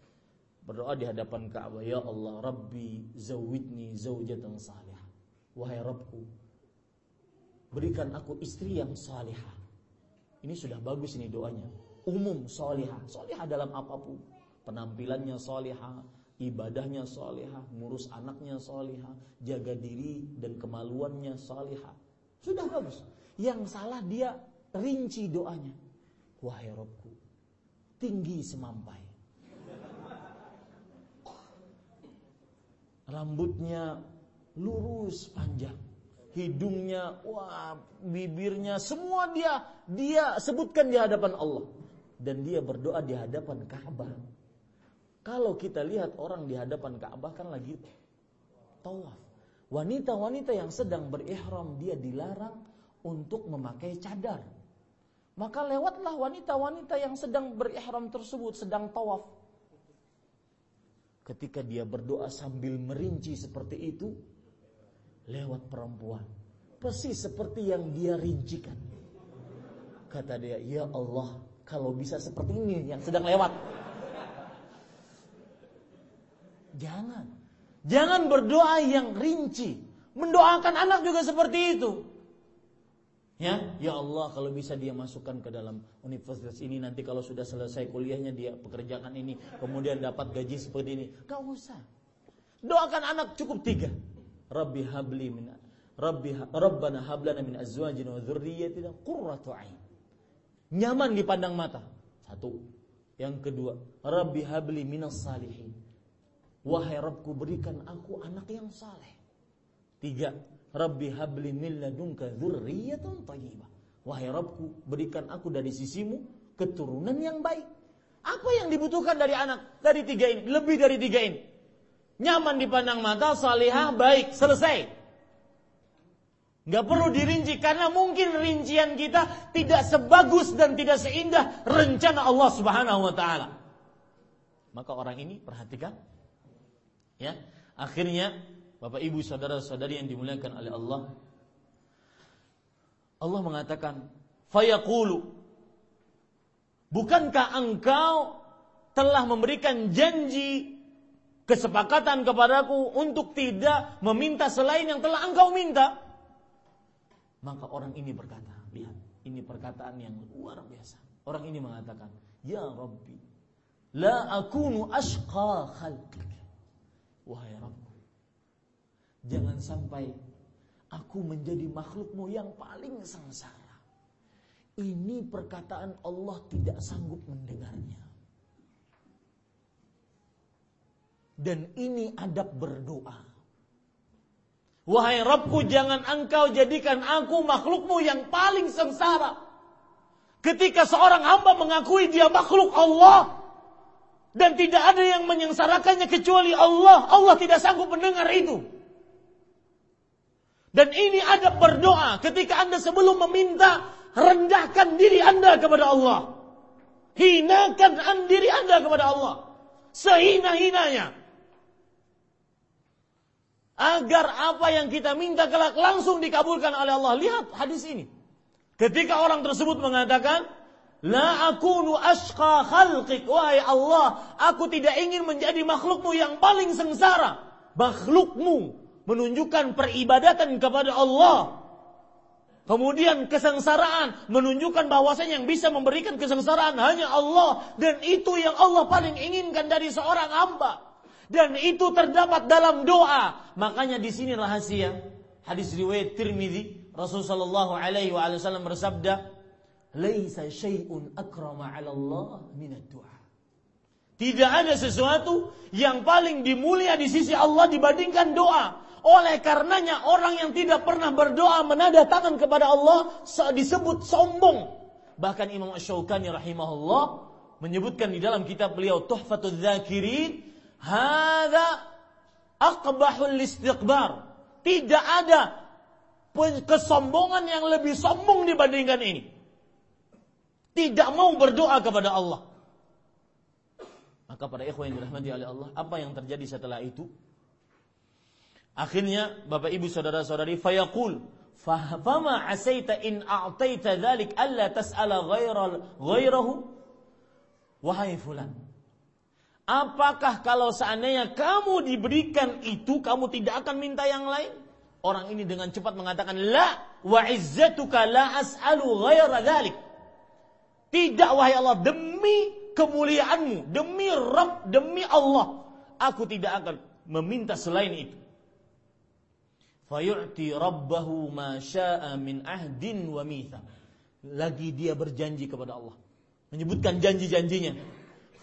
Berdoa di hadapan Ka'bah, "Ya Allah, Rabbi, zawidni zaujatan salihah." Wahai Rabbku, berikan aku istri yang salihah. Ini sudah bagus ini doanya. Umum salihah, salihah dalam apa pun. Penampilannya salihah, ibadahnya salihah, ngurus anaknya salihah, jaga diri dan kemaluannya salihah. Sudah bagus. Yang salah dia rinci doanya. Wahai Robku, tinggi semampai. Rambutnya lurus panjang. Hidungnya, wah, bibirnya, semua dia dia sebutkan di hadapan Allah. Dan dia berdoa di hadapan Ka'bah. Kalau kita lihat orang di hadapan Ka'bah kan lagi tawaf. Wanita-wanita yang sedang berihram dia dilarang untuk memakai cadar. Maka lewatlah wanita-wanita yang sedang berihram tersebut, sedang tawaf. Ketika dia berdoa sambil merinci seperti itu, lewat perempuan. Persis seperti yang dia rincikan. Kata dia, ya Allah, kalau bisa seperti ini yang sedang lewat. Jangan. Jangan berdoa yang rinci. Mendoakan anak juga seperti itu. Ya, ya Allah kalau bisa dia masukkan ke dalam universitas ini nanti kalau sudah selesai kuliahnya dia pekerjaan ini kemudian dapat gaji seperti ini. Gak usah. Doakan anak cukup tiga. Rabbi habli min Rabbi Rabbana hablana min azwajina wa dzurriyyatina qurratu ain. Nyaman dipandang mata. Satu. Yang kedua, Rabbi habli minas salihin. Wahai Rabbku berikan aku anak yang saleh. Tiga, Rabbi habli min ladunka dzurriyyatan thayyibah. Wahai Rabbku, berikan aku dari sisimu keturunan yang baik. Apa yang dibutuhkan dari anak? Dari tiga ini, lebih dari tiga ini. Nyaman dipandang mata, salihah, baik, selesai. Nggak perlu dirinci karena mungkin rincian kita tidak sebagus dan tidak seindah rencana Allah Subhanahu wa taala. Maka orang ini perhatikan ya. Akhirnya Bapak Ibu saudara-saudari yang dimuliakan oleh Allah Allah mengatakan fayaqulu Bukankah engkau telah memberikan janji kesepakatan kepadaku untuk tidak meminta selain yang telah engkau minta? Maka orang ini berkata, lihat, ini perkataan yang luar biasa. Orang ini mengatakan, Ya Rabbi, la akunu ashqa khalqik. Wahai Rabbi, jangan sampai aku menjadi makhlukmu yang paling sengsara. Ini perkataan Allah tidak sanggup mendengarnya. Dan ini adab berdoa. Wahai Rabbku jangan engkau jadikan aku makhlukmu yang paling sengsara. Ketika seorang hamba mengakui dia makhluk Allah. Dan tidak ada yang menyengsarakannya kecuali Allah. Allah tidak sanggup mendengar itu. Dan ini ada berdoa ketika anda sebelum meminta rendahkan diri anda kepada Allah. Hinakan diri anda kepada Allah. Sehina-hinanya agar apa yang kita minta kelak langsung dikabulkan oleh Allah. Lihat hadis ini. Ketika orang tersebut mengatakan, La akunu ashqa khalqik. Wahai Allah, aku tidak ingin menjadi makhlukmu yang paling sengsara. Makhlukmu menunjukkan peribadatan kepada Allah. Kemudian kesengsaraan menunjukkan bahwasanya yang bisa memberikan kesengsaraan hanya Allah. Dan itu yang Allah paling inginkan dari seorang hamba dan itu terdapat dalam doa. Makanya di sini rahasia. Hadis riwayat Tirmidzi, Rasulullah sallallahu alaihi wasallam bersabda, "Laisa syai'un akrama 'ala Allah min doa." Tidak ada sesuatu yang paling dimulia di sisi Allah dibandingkan doa. Oleh karenanya orang yang tidak pernah berdoa menada tangan kepada Allah disebut sombong. Bahkan Imam Ash-Shawqani rahimahullah menyebutkan di dalam kitab beliau Tuhfatul Dzakirin Hada akbahul istiqbar. Tidak ada kesombongan yang lebih sombong dibandingkan ini. Tidak mau berdoa kepada Allah. Maka pada ikhwan yang dirahmati oleh Allah, apa yang terjadi setelah itu? Akhirnya Bapak Ibu saudara-saudari fayaqul fama asaita in a'taita dzalik alla tas'ala ghairal ghairahu wahai fulan Apakah kalau seandainya kamu diberikan itu, kamu tidak akan minta yang lain? Orang ini dengan cepat mengatakan, La wa izzatuka la as'alu ghaira dhalik. Tidak wahai Allah, demi kemuliaanmu, demi Rabb, demi Allah, aku tidak akan meminta selain itu. Fayu'ti rabbahu ma sya'a min ahdin wa mitha. Lagi dia berjanji kepada Allah. Menyebutkan janji-janjinya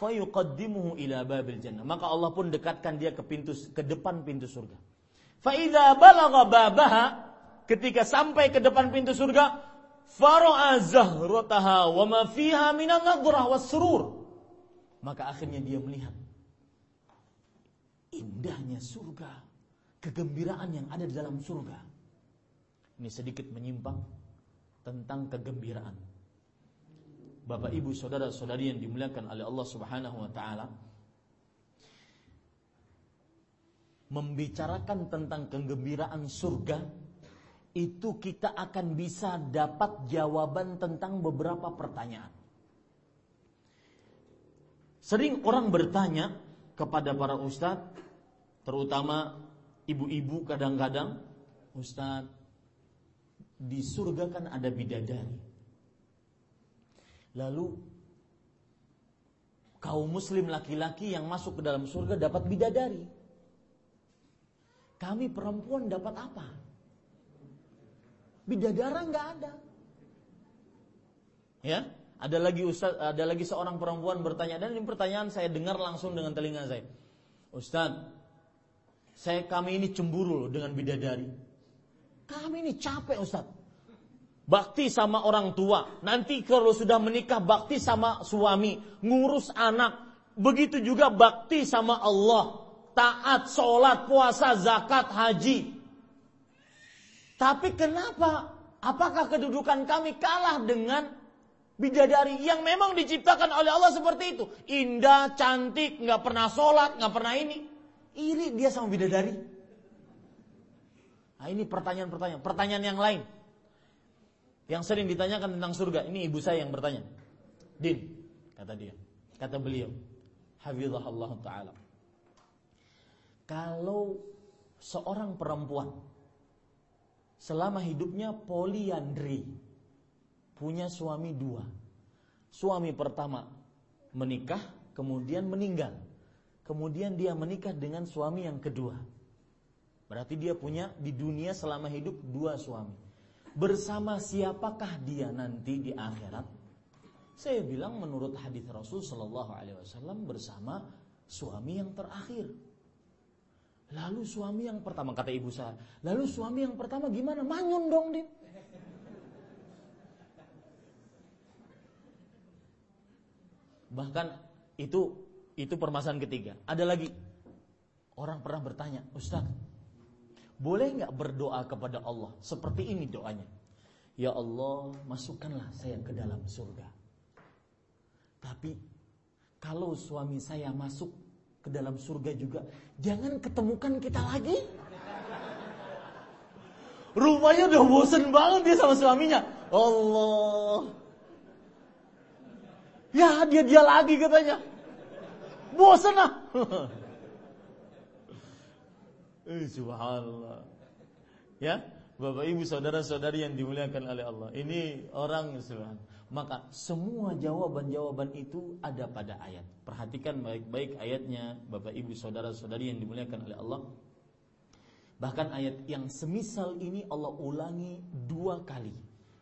fayuqaddimuhu ila babil jannah. Maka Allah pun dekatkan dia ke pintu ke depan pintu surga. Fa idza balagha babaha ketika sampai ke depan pintu surga fara'a zahrataha wa ma fiha min an-nadrah was-surur. Maka akhirnya dia melihat indahnya surga, kegembiraan yang ada di dalam surga. Ini sedikit menyimpang tentang kegembiraan Bapak Ibu saudara-saudari yang dimuliakan oleh Allah Subhanahu wa taala membicarakan tentang kegembiraan surga itu kita akan bisa dapat jawaban tentang beberapa pertanyaan. Sering orang bertanya kepada para ustadz, terutama ibu-ibu kadang-kadang, ustadz, di surga kan ada bidadari. Lalu kaum muslim laki-laki yang masuk ke dalam surga dapat bidadari. Kami perempuan dapat apa? Bidadara nggak ada. Ya, ada lagi ustaz, ada lagi seorang perempuan bertanya dan ini pertanyaan saya dengar langsung dengan telinga saya. Ustaz, saya kami ini cemburu loh dengan bidadari. Kami ini capek Ustaz bakti sama orang tua. Nanti kalau sudah menikah bakti sama suami, ngurus anak. Begitu juga bakti sama Allah. Taat, sholat, puasa, zakat, haji. Tapi kenapa? Apakah kedudukan kami kalah dengan bidadari yang memang diciptakan oleh Allah seperti itu? Indah, cantik, nggak pernah sholat, nggak pernah ini. Iri dia sama bidadari. Nah, ini pertanyaan-pertanyaan. Pertanyaan yang lain. Yang sering ditanyakan tentang surga. Ini ibu saya yang bertanya. Din, kata dia. Kata beliau. Hafizahullah Ta'ala. Kalau seorang perempuan selama hidupnya poliandri, punya suami dua. Suami pertama menikah, kemudian meninggal. Kemudian dia menikah dengan suami yang kedua. Berarti dia punya di dunia selama hidup dua suami. Bersama siapakah dia nanti di akhirat? Saya bilang menurut hadis Rasul Shallallahu Alaihi Wasallam bersama suami yang terakhir. Lalu suami yang pertama kata ibu saya. Lalu suami yang pertama gimana? Manyun dong, Din. Bahkan itu itu permasalahan ketiga. Ada lagi orang pernah bertanya, Ustaz, boleh nggak berdoa kepada Allah seperti ini doanya? Ya Allah, masukkanlah saya ke dalam surga. Tapi kalau suami saya masuk ke dalam surga juga, jangan ketemukan kita lagi. Rupanya udah bosen banget dia sama suaminya. Allah. Ya dia dia lagi katanya. Bosen ah. eh, subhanallah. Ya, Bapak Ibu saudara-saudari yang dimuliakan oleh Allah. Ini orang subhanallah. Maka semua jawaban-jawaban itu ada pada ayat. Perhatikan baik-baik ayatnya Bapak Ibu saudara-saudari yang dimuliakan oleh Allah. Bahkan ayat yang semisal ini Allah ulangi dua kali.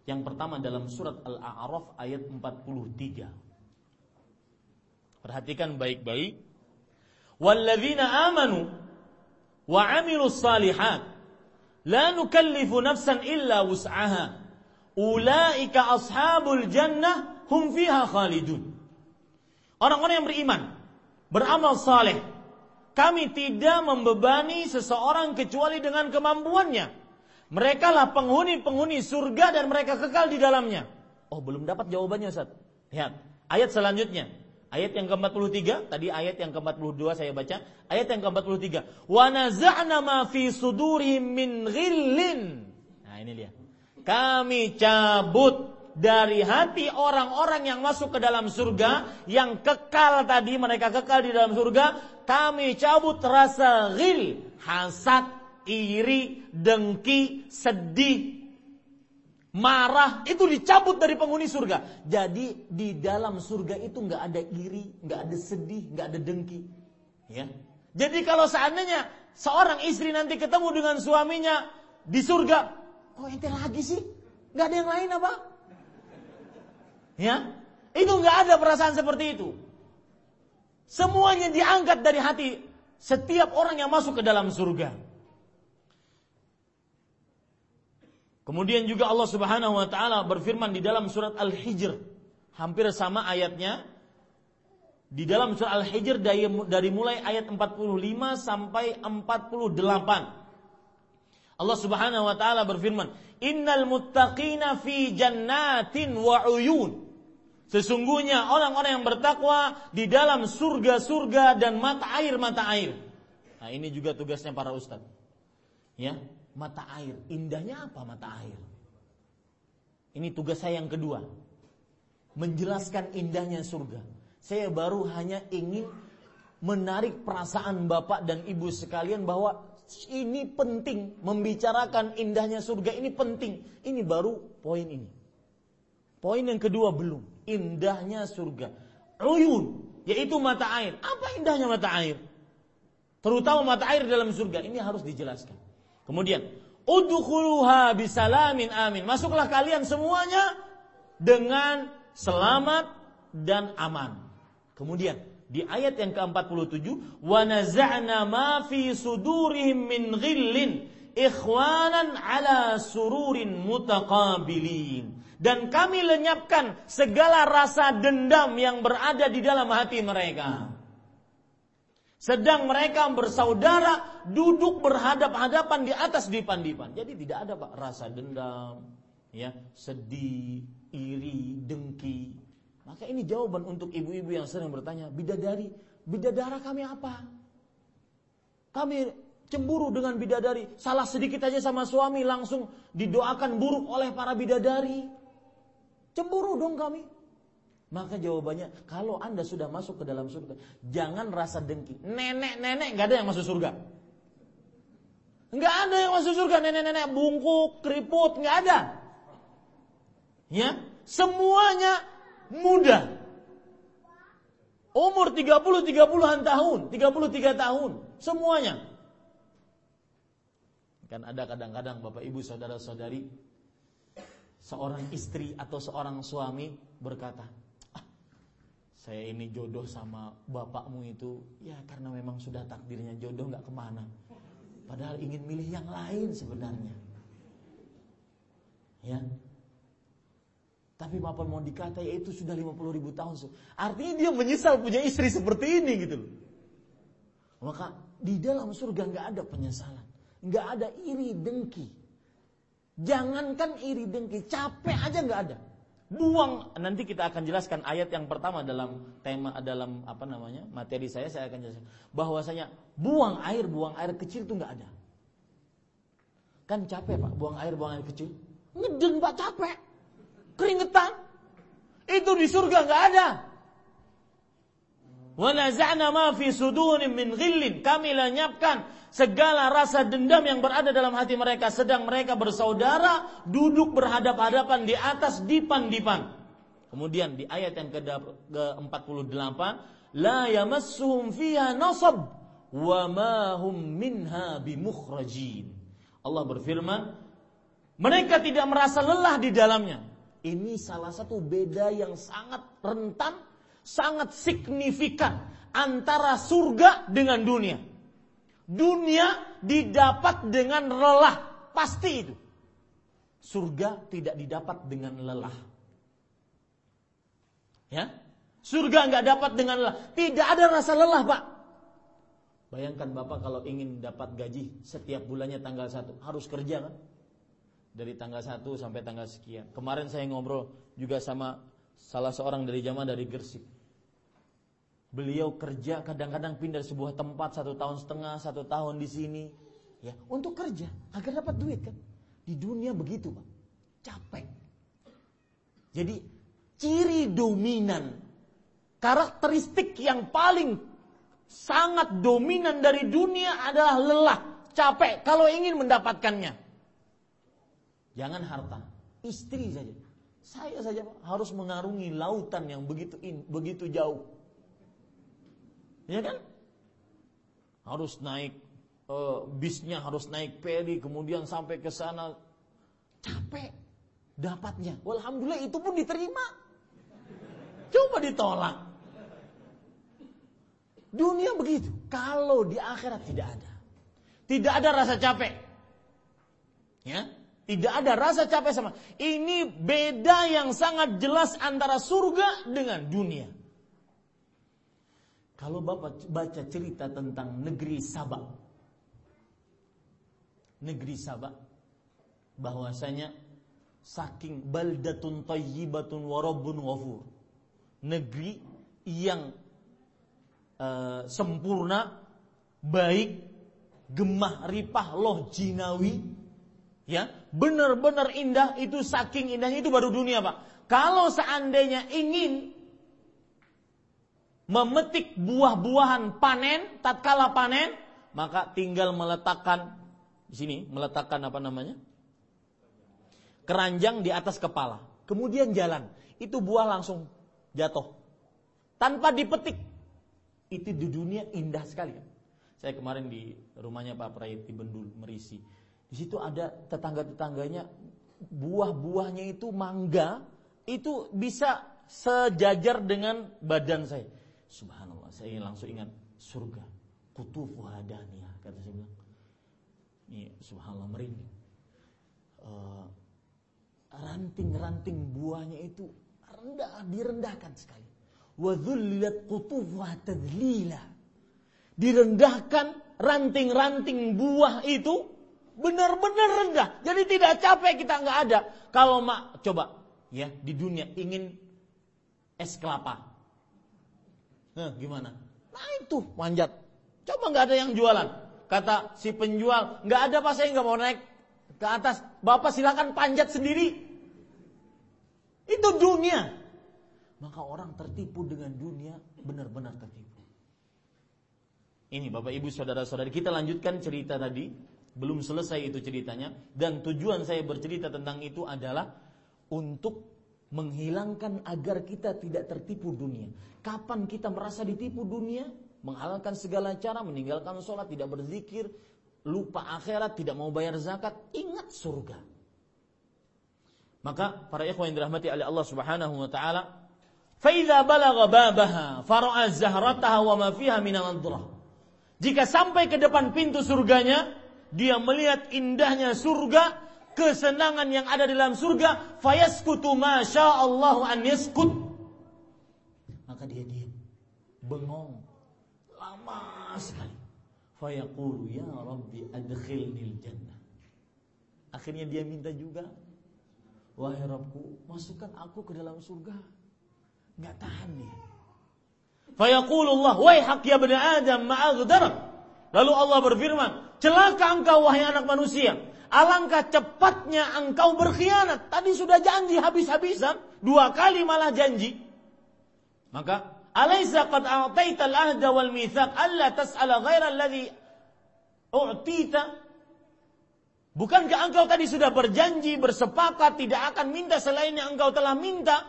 Yang pertama dalam surat Al-A'raf ayat 43. Perhatikan baik-baik. Walladzina amanu wa amilus salihat la nukallifu nafsan illa wus'aha Ulaika ashabul jannah hum fiha khalidun. Orang-orang yang beriman, beramal saleh, kami tidak membebani seseorang kecuali dengan kemampuannya. Mereka lah penghuni-penghuni surga dan mereka kekal di dalamnya. Oh, belum dapat jawabannya, Ustaz. Lihat, ayat selanjutnya. Ayat yang ke-43, tadi ayat yang ke-42 saya baca. Ayat yang ke-43. Wa naza'na ma fi sudurihim min. Nah, ini dia kami cabut dari hati orang-orang yang masuk ke dalam surga yang kekal tadi mereka kekal di dalam surga kami cabut rasa ghil hasad iri dengki sedih marah itu dicabut dari penghuni surga jadi di dalam surga itu nggak ada iri nggak ada sedih nggak ada dengki ya jadi kalau seandainya seorang istri nanti ketemu dengan suaminya di surga Kok ente lagi sih? Gak ada yang lain apa? Ya, itu gak ada perasaan seperti itu. Semuanya diangkat dari hati setiap orang yang masuk ke dalam surga. Kemudian juga Allah Subhanahu wa taala berfirman di dalam surat Al-Hijr, hampir sama ayatnya. Di dalam surat Al-Hijr dari, dari mulai ayat 45 sampai 48. Allah Subhanahu wa taala berfirman, "Innal muttaqina fi jannatin wa uyun." Sesungguhnya orang-orang yang bertakwa di dalam surga-surga dan mata air-mata air. Nah, ini juga tugasnya para ustadz. Ya, mata air. Indahnya apa mata air? Ini tugas saya yang kedua. Menjelaskan indahnya surga. Saya baru hanya ingin menarik perasaan Bapak dan Ibu sekalian bahwa ini penting membicarakan indahnya surga ini penting. Ini baru poin ini. Poin yang kedua belum. Indahnya surga. Uyun, yaitu mata air. Apa indahnya mata air? Terutama mata air dalam surga. Ini harus dijelaskan. Kemudian, udkhuluha bisalamin amin. Masuklah kalian semuanya dengan selamat dan aman. Kemudian, di ayat yang ke-47, "Wa naza'na ma fi sudurihim min ghillin ikhwanan ala sururin mutaqabilin." Dan kami lenyapkan segala rasa dendam yang berada di dalam hati mereka. Sedang mereka bersaudara duduk berhadap-hadapan di atas dipan-dipan. Jadi tidak ada Pak rasa dendam, ya, sedih, iri, dengki. Maka ini jawaban untuk ibu-ibu yang sering bertanya, bidadari, bidadara kami apa? Kami cemburu dengan bidadari, salah sedikit aja sama suami langsung didoakan buruk oleh para bidadari. Cemburu dong kami. Maka jawabannya, kalau anda sudah masuk ke dalam surga, jangan rasa dengki. Nenek-nenek nggak ada yang masuk surga. Nggak ada yang masuk surga. Nenek-nenek bungkuk, keriput, nggak ada. Ya, semuanya muda. Umur 30 30-an tahun, 33 tahun, semuanya. Kan ada kadang-kadang Bapak Ibu saudara-saudari seorang istri atau seorang suami berkata, saya ini jodoh sama bapakmu itu ya karena memang sudah takdirnya jodoh nggak ke mana. Padahal ingin milih yang lain sebenarnya. Ya. Tapi bapak mau dikata ya itu sudah 50 ribu tahun artinya dia menyesal punya istri seperti ini gitu loh. Maka di dalam surga nggak ada penyesalan. Nggak ada iri dengki. Jangankan iri dengki capek aja nggak ada buang. Nanti kita akan jelaskan ayat yang pertama dalam tema dalam apa namanya materi saya saya akan jelaskan. Bahwasanya buang air buang air kecil itu nggak ada. Kan capek pak. Buang air buang air kecil. Ngeden pak. Capek. Keringetan. Itu di surga nggak ada wa naza'na ma fi min ghillin kami lenyapkan segala rasa dendam yang berada dalam hati mereka sedang mereka bersaudara duduk berhadap-hadapan di atas dipan-dipan. Kemudian di ayat yang ke-48 la yamassuhum fiha nasab wa ma hum minha bimukhrajin. Allah berfirman, mereka tidak merasa lelah di dalamnya. Ini salah satu beda yang sangat rentan, sangat signifikan antara surga dengan dunia. Dunia didapat dengan lelah, pasti itu. Surga tidak didapat dengan lelah. Ya, surga nggak dapat dengan lelah. Tidak ada rasa lelah, Pak. Bayangkan Bapak kalau ingin dapat gaji setiap bulannya tanggal 1 harus kerja kan? Dari tanggal 1 sampai tanggal sekian. Kemarin saya ngobrol juga sama salah seorang dari jamaah dari Gersik Beliau kerja kadang-kadang pindah sebuah tempat satu tahun setengah, satu tahun di sini, ya untuk kerja agar dapat duit kan. Di dunia begitu pak, capek. Jadi ciri dominan, karakteristik yang paling sangat dominan dari dunia adalah lelah, capek kalau ingin mendapatkannya. Jangan harta, istri saja. Saya saja harus mengarungi lautan yang begitu in, begitu jauh Ya kan? Harus naik uh, bisnya harus naik peri kemudian sampai ke sana capek dapatnya. Alhamdulillah itu pun diterima. Coba ditolak. Dunia begitu. Kalau di akhirat tidak ada. Tidak ada rasa capek. Ya, tidak ada rasa capek sama. Ini beda yang sangat jelas antara surga dengan dunia. Kalau Bapak baca cerita tentang negeri Sabak. Negeri Sabak bahwasanya saking baldatun tayyibatun warabun ghafur. Negeri yang uh, sempurna, baik, gemah ripah loh jinawi, ya benar-benar indah itu saking indahnya itu baru dunia pak. Kalau seandainya ingin memetik buah-buahan panen, tatkala panen, maka tinggal meletakkan di sini, meletakkan apa namanya? keranjang di atas kepala. Kemudian jalan, itu buah langsung jatuh. Tanpa dipetik. Itu di dunia indah sekali. Saya kemarin di rumahnya Pak Prayit di Bendul, Merisi. Di situ ada tetangga-tetangganya buah-buahnya itu mangga itu bisa sejajar dengan badan saya. Subhanallah, saya langsung ingat surga. Kutufu hadaniyah, kata saya bilang. Ini subhanallah merinding. Uh, ranting-ranting buahnya itu rendah, direndahkan sekali. Wa dhullilat qutufuha tadlila. direndahkan ranting-ranting buah itu benar-benar rendah. Jadi tidak capek kita nggak ada. Kalau mak coba ya di dunia ingin es kelapa, nah, gimana? Nah itu manjat. Coba nggak ada yang jualan. Kata si penjual, nggak ada pas saya nggak mau naik ke atas. Bapak silakan panjat sendiri. Itu dunia. Maka orang tertipu dengan dunia benar-benar tertipu. Ini Bapak Ibu Saudara-saudari kita lanjutkan cerita tadi belum selesai itu ceritanya dan tujuan saya bercerita tentang itu adalah untuk menghilangkan agar kita tidak tertipu dunia. Kapan kita merasa ditipu dunia? Menghalalkan segala cara, meninggalkan sholat, tidak berzikir, lupa akhirat, tidak mau bayar zakat, ingat surga. Maka para ikhwan yang dirahmati oleh Allah Subhanahu wa taala, "Fa balagha babaha fara'a zahrataha wa ma fiha Jika sampai ke depan pintu surganya, dia melihat indahnya surga, kesenangan yang ada di dalam surga, fayaskutu masya Allah an yaskut. Maka dia diam, bengong, lama sekali. Fayaqulu ya Rabbi adkhilnil jannah. Akhirnya dia minta juga, wahai Rabbku, masukkan aku ke dalam surga. Enggak tahan nih. Fayaqulu Allah, wahai hak ya bani Adam ma'agdarak. Lalu Allah berfirman, Celaka engkau wahai anak manusia. Alangkah cepatnya engkau berkhianat. Tadi sudah janji habis-habisan. Dua kali malah janji. Maka Alaysa qad a'taita al-ahda wal mithaq alla tas'ala ghaira alladhi u'tita Bukankah engkau tadi sudah berjanji, bersepakat, tidak akan minta selain yang engkau telah minta?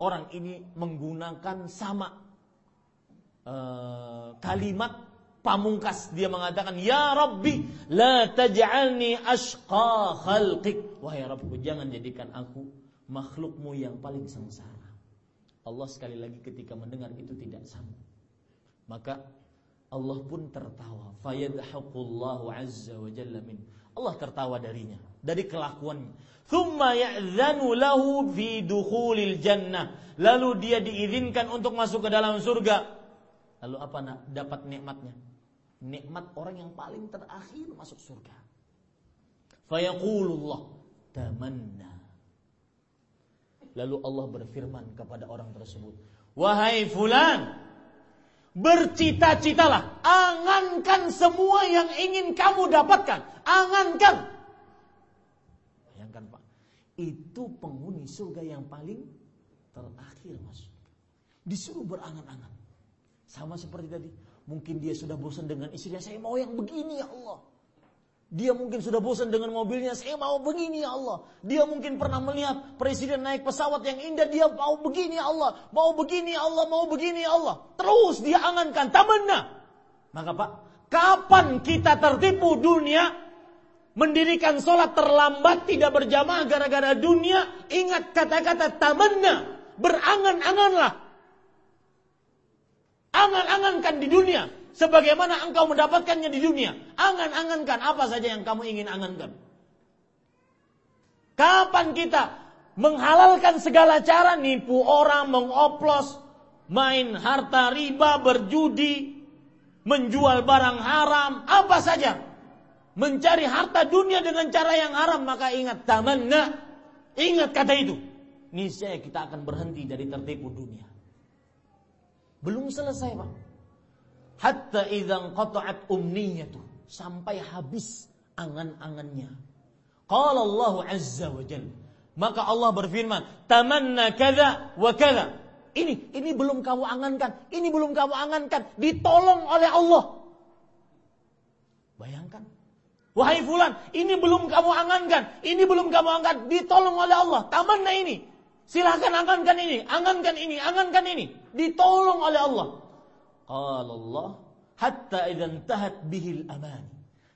Orang ini menggunakan sama uh, kalimat pamungkas. Dia mengatakan ya Rabbi la taj'alni ashqa khalqik. Wahai Rabbku jangan jadikan aku makhlukmu yang paling sengsara. Allah sekali lagi ketika mendengar itu tidak sama maka Allah pun tertawa. Fayadhaqullahu azza wa jalla min. Allah tertawa darinya dari kelakuannya. Thumma ya'dhanu lahu fi dukhulil jannah. Lalu dia diizinkan untuk masuk ke dalam surga. Lalu apa nak dapat nikmatnya nikmat orang yang paling terakhir masuk surga. Fayaqulullah tamanna. Lalu Allah berfirman kepada orang tersebut, "Wahai fulan, bercita-citalah, angankan semua yang ingin kamu dapatkan, angankan." Bayangkan, Pak. Itu penghuni surga yang paling terakhir masuk. Disuruh berangan-angan. Sama seperti tadi, Mungkin dia sudah bosan dengan istrinya, saya mau yang begini ya Allah. Dia mungkin sudah bosan dengan mobilnya, saya mau begini ya Allah. Dia mungkin pernah melihat presiden naik pesawat yang indah, dia mau begini ya Allah. Mau begini ya Allah, mau begini ya Allah. Terus dia angankan, tamanna. Maka Pak, kapan kita tertipu dunia, mendirikan sholat terlambat, tidak berjamaah gara-gara dunia, ingat kata-kata tamanna, berangan-anganlah Angan-angankan di dunia. Sebagaimana engkau mendapatkannya di dunia. Angan-angankan apa saja yang kamu ingin angankan. Kapan kita menghalalkan segala cara nipu orang, mengoplos, main harta riba, berjudi, menjual barang haram, apa saja. Mencari harta dunia dengan cara yang haram, maka ingat tamanna, ingat kata itu. Niscaya kita akan berhenti dari tertipu dunia. Belum selesai Pak. Hatta idzan qata'at umniyatu. Sampai habis angan-angannya. Qala Allah Azza wa Jalla. Maka Allah berfirman, tamanna kada wa kada. Ini, ini belum kamu angankan, ini belum kamu angankan, ditolong oleh Allah. Bayangkan. Wahai fulan, ini belum kamu angankan, ini belum kamu angkat, ditolong oleh Allah. Tamanna ini. Silahkan angankan ini, angankan ini, angankan ini. Ditolong oleh Allah. Qala Allah, hatta idan tahat bihil aman.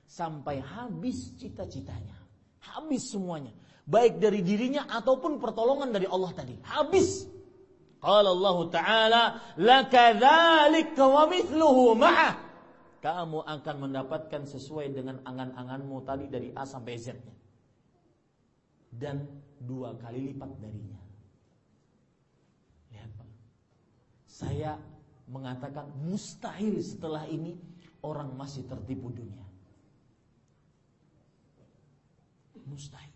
Sampai habis cita-citanya. Habis semuanya. Baik dari dirinya ataupun pertolongan dari Allah tadi. Habis. Qala Allah Ta'ala, lakadzalika wa mithluhu ma'ah. Kamu akan mendapatkan sesuai dengan angan-anganmu tadi dari A sampai Z-nya. Dan dua kali lipat darinya. Saya mengatakan mustahil setelah ini orang masih tertipu dunia. Mustahil.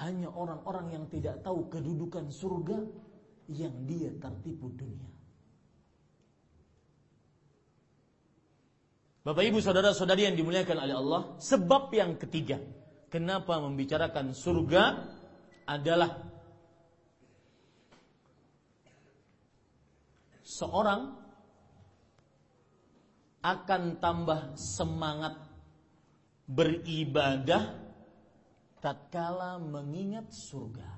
Hanya orang-orang yang tidak tahu kedudukan surga yang dia tertipu dunia. Bapak Ibu saudara-saudari yang dimuliakan oleh Allah, sebab yang ketiga kenapa membicarakan surga adalah seorang akan tambah semangat beribadah tatkala mengingat surga.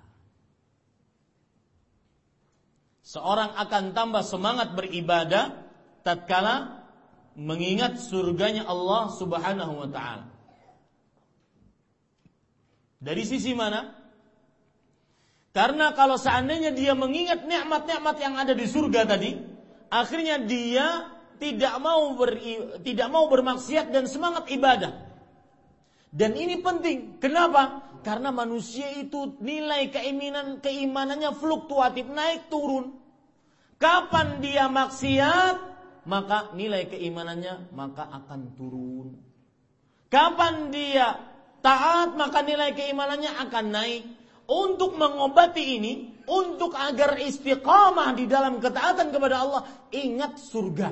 Seorang akan tambah semangat beribadah tatkala mengingat surganya Allah Subhanahu wa taala. Dari sisi mana? Karena kalau seandainya dia mengingat nikmat-nikmat yang ada di surga tadi, akhirnya dia tidak mau ber, tidak mau bermaksiat dan semangat ibadah. Dan ini penting. Kenapa? Karena manusia itu nilai keimanan keimanannya fluktuatif, naik turun. Kapan dia maksiat, maka nilai keimanannya maka akan turun. Kapan dia taat maka nilai keimanannya akan naik. Untuk mengobati ini, untuk agar istiqamah di dalam ketaatan kepada Allah, ingat surga.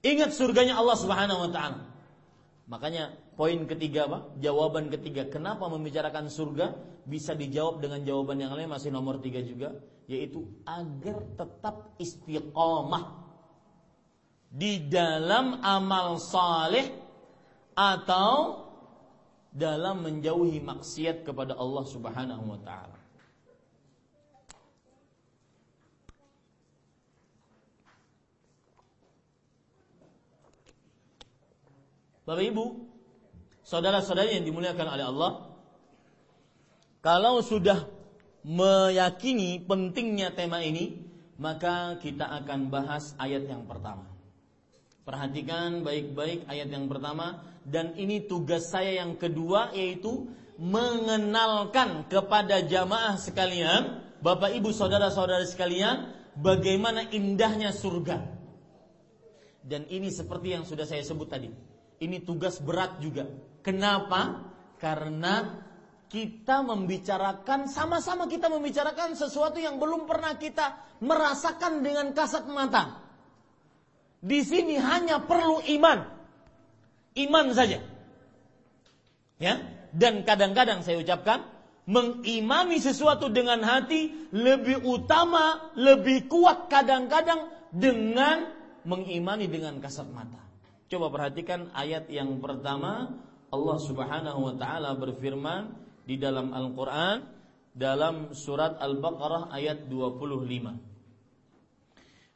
Ingat surganya Allah Subhanahu wa taala. Makanya poin ketiga Pak, jawaban ketiga kenapa membicarakan surga bisa dijawab dengan jawaban yang lain masih nomor tiga juga yaitu agar tetap istiqomah di dalam amal saleh atau dalam menjauhi maksiat kepada Allah Subhanahu wa taala. Bapak Ibu, saudara-saudari yang dimuliakan oleh Allah, kalau sudah meyakini pentingnya tema ini, maka kita akan bahas ayat yang pertama. Perhatikan baik-baik ayat yang pertama dan ini tugas saya yang kedua yaitu mengenalkan kepada jamaah sekalian, Bapak Ibu saudara-saudara sekalian, bagaimana indahnya surga. Dan ini seperti yang sudah saya sebut tadi. Ini tugas berat juga. Kenapa? Karena kita membicarakan sama-sama kita membicarakan sesuatu yang belum pernah kita merasakan dengan kasat mata. Di sini hanya perlu iman. Iman saja. Ya, dan kadang-kadang saya ucapkan mengimani sesuatu dengan hati lebih utama, lebih kuat kadang-kadang dengan mengimani dengan kasat mata. Coba perhatikan ayat yang pertama Allah Subhanahu wa taala berfirman di dalam Al-Qur'an dalam surat Al-Baqarah ayat 25.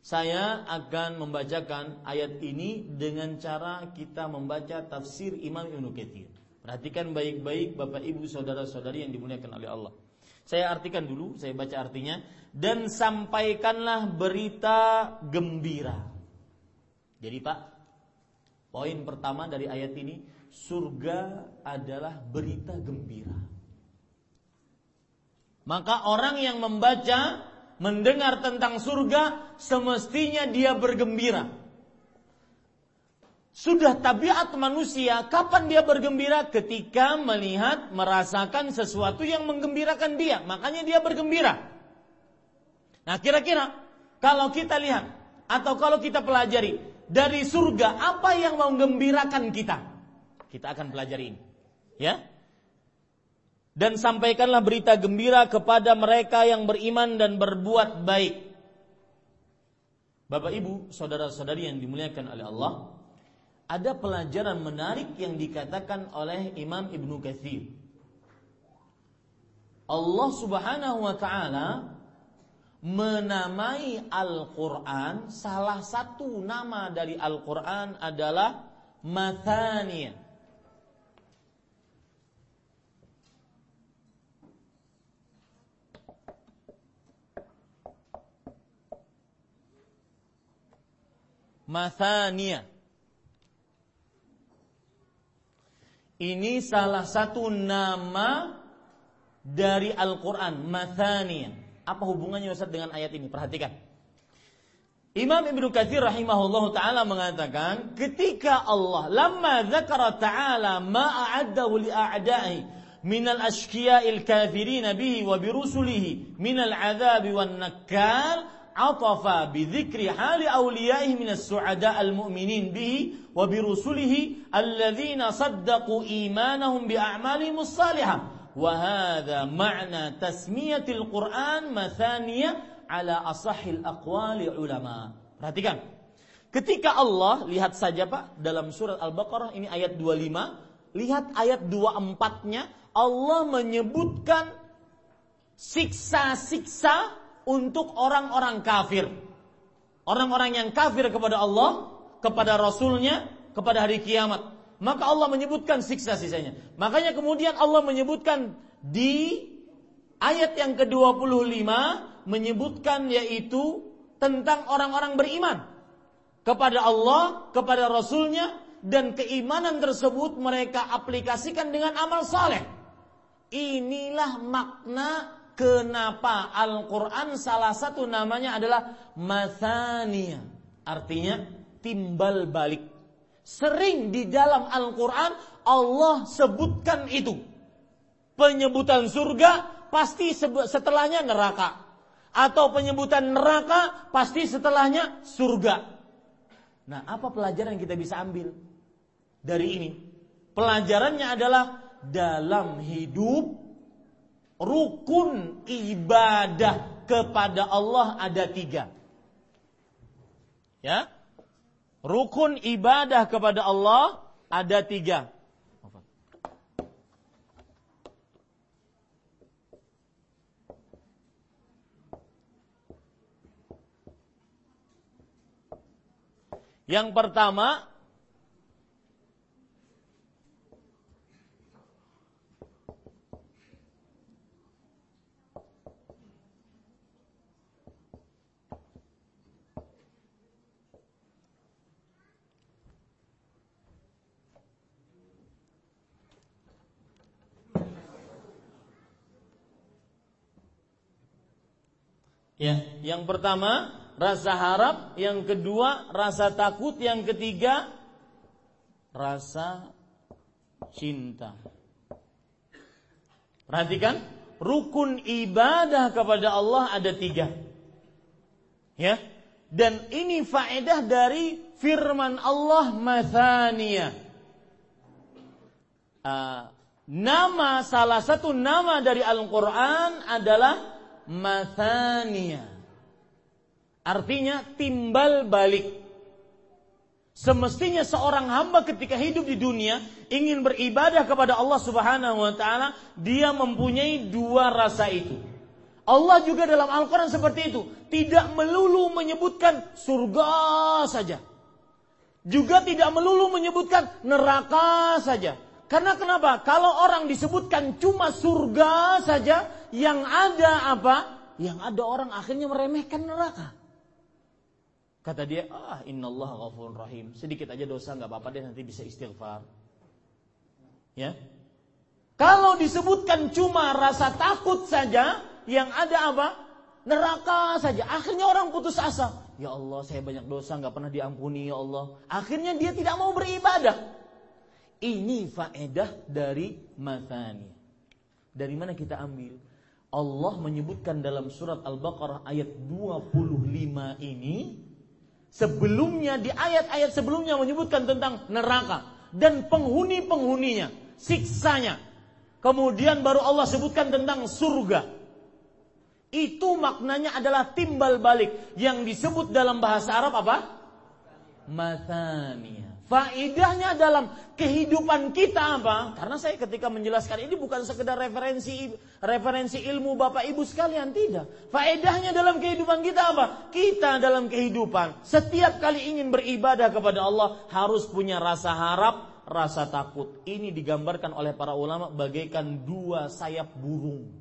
Saya akan membacakan ayat ini dengan cara kita membaca tafsir Imam Ibnu Katsir. Perhatikan baik-baik Bapak Ibu saudara-saudari yang dimuliakan oleh Allah. Saya artikan dulu, saya baca artinya dan sampaikanlah berita gembira. Jadi Pak, poin pertama dari ayat ini surga adalah berita gembira. Maka orang yang membaca, mendengar tentang surga, semestinya dia bergembira. Sudah tabiat manusia, kapan dia bergembira? Ketika melihat, merasakan sesuatu yang menggembirakan dia. Makanya dia bergembira. Nah kira-kira, kalau kita lihat, atau kalau kita pelajari, dari surga, apa yang menggembirakan kita? Kita akan pelajari ini. Ya. Dan sampaikanlah berita gembira kepada mereka yang beriman dan berbuat baik. Bapak Ibu, saudara-saudari yang dimuliakan oleh Allah, ada pelajaran menarik yang dikatakan oleh Imam Ibnu Katsir. Allah Subhanahu wa taala menamai Al-Qur'an, salah satu nama dari Al-Qur'an adalah Mathania. Mathania. Ini salah satu nama dari Al-Quran, Mathania. Apa hubungannya Ustaz dengan ayat ini? Perhatikan. Imam Ibnu Katsir rahimahullah taala mengatakan ketika Allah lama dzakara taala ma a'addahu li a'da'i min al-ashqiya'il kafirin bihi wa bi rusulihi min al-'adzab wan nakkal atafa bidzikri hali awliyaihi minas su'ada al-mu'minin bihi wa bi rusulihi alladzina saddaqu imanahum bi a'malihim salihah wa hadha ma'na tasmiyatil Qur'an mathaniya ala asahil aqwali ulama perhatikan. Ketika Allah lihat saja Pak dalam surat Al-Baqarah ini ayat 25 lihat ayat 24-nya Allah menyebutkan siksa-siksa untuk orang-orang kafir. Orang-orang yang kafir kepada Allah, kepada Rasulnya, kepada hari kiamat maka Allah menyebutkan siksa-sisanya. Makanya kemudian Allah menyebutkan di ayat yang ke-25 menyebutkan yaitu tentang orang-orang beriman kepada Allah, kepada Rasulnya dan keimanan tersebut mereka aplikasikan dengan amal saleh. Inilah makna kenapa Al-Quran salah satu namanya adalah Mathania. Artinya timbal balik Sering di dalam Al-Quran Allah sebutkan itu. Penyebutan surga pasti setelahnya neraka. Atau penyebutan neraka pasti setelahnya surga. Nah apa pelajaran yang kita bisa ambil dari ini? Pelajarannya adalah dalam hidup rukun ibadah kepada Allah ada tiga. Ya, Rukun ibadah kepada Allah ada tiga. Yang pertama Ya, yang pertama rasa harap, yang kedua rasa takut, yang ketiga rasa cinta. Perhatikan, rukun ibadah kepada Allah ada tiga. Ya, dan ini faedah dari firman Allah Mathania. Uh, nama salah satu nama dari Al-Quran adalah mathania. Artinya timbal balik. Semestinya seorang hamba ketika hidup di dunia ingin beribadah kepada Allah Subhanahu wa taala, dia mempunyai dua rasa itu. Allah juga dalam Al-Qur'an seperti itu, tidak melulu menyebutkan surga saja. Juga tidak melulu menyebutkan neraka saja. Karena kenapa? Kalau orang disebutkan cuma surga saja, yang ada apa? Yang ada orang akhirnya meremehkan neraka. Kata dia, ah Allah ghafurun rahim. Sedikit aja dosa nggak apa-apa deh nanti bisa istighfar. Ya. Kalau disebutkan cuma rasa takut saja, yang ada apa? Neraka saja. Akhirnya orang putus asa. Ya Allah, saya banyak dosa nggak pernah diampuni ya Allah. Akhirnya dia tidak mau beribadah. Ini faedah dari matani. Dari mana kita ambil? Allah menyebutkan dalam surat Al-Baqarah ayat 25 ini sebelumnya di ayat-ayat sebelumnya menyebutkan tentang neraka dan penghuni-penghuninya, siksanya. Kemudian baru Allah sebutkan tentang surga. Itu maknanya adalah timbal balik yang disebut dalam bahasa Arab apa? Matania Faedahnya dalam kehidupan kita apa? Karena saya ketika menjelaskan ini bukan sekedar referensi referensi ilmu Bapak Ibu sekalian tidak. Faedahnya dalam kehidupan kita apa? Kita dalam kehidupan setiap kali ingin beribadah kepada Allah harus punya rasa harap, rasa takut. Ini digambarkan oleh para ulama bagaikan dua sayap burung.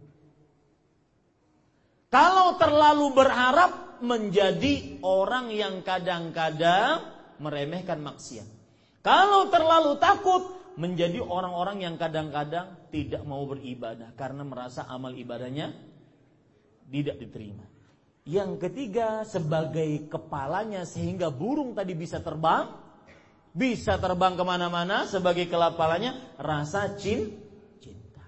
Kalau terlalu berharap menjadi orang yang kadang-kadang meremehkan maksiat. Kalau terlalu takut menjadi orang-orang yang kadang-kadang tidak mau beribadah karena merasa amal ibadahnya tidak diterima. Yang ketiga sebagai kepalanya sehingga burung tadi bisa terbang, bisa terbang ke mana-mana sebagai kepalanya rasa cin, cinta.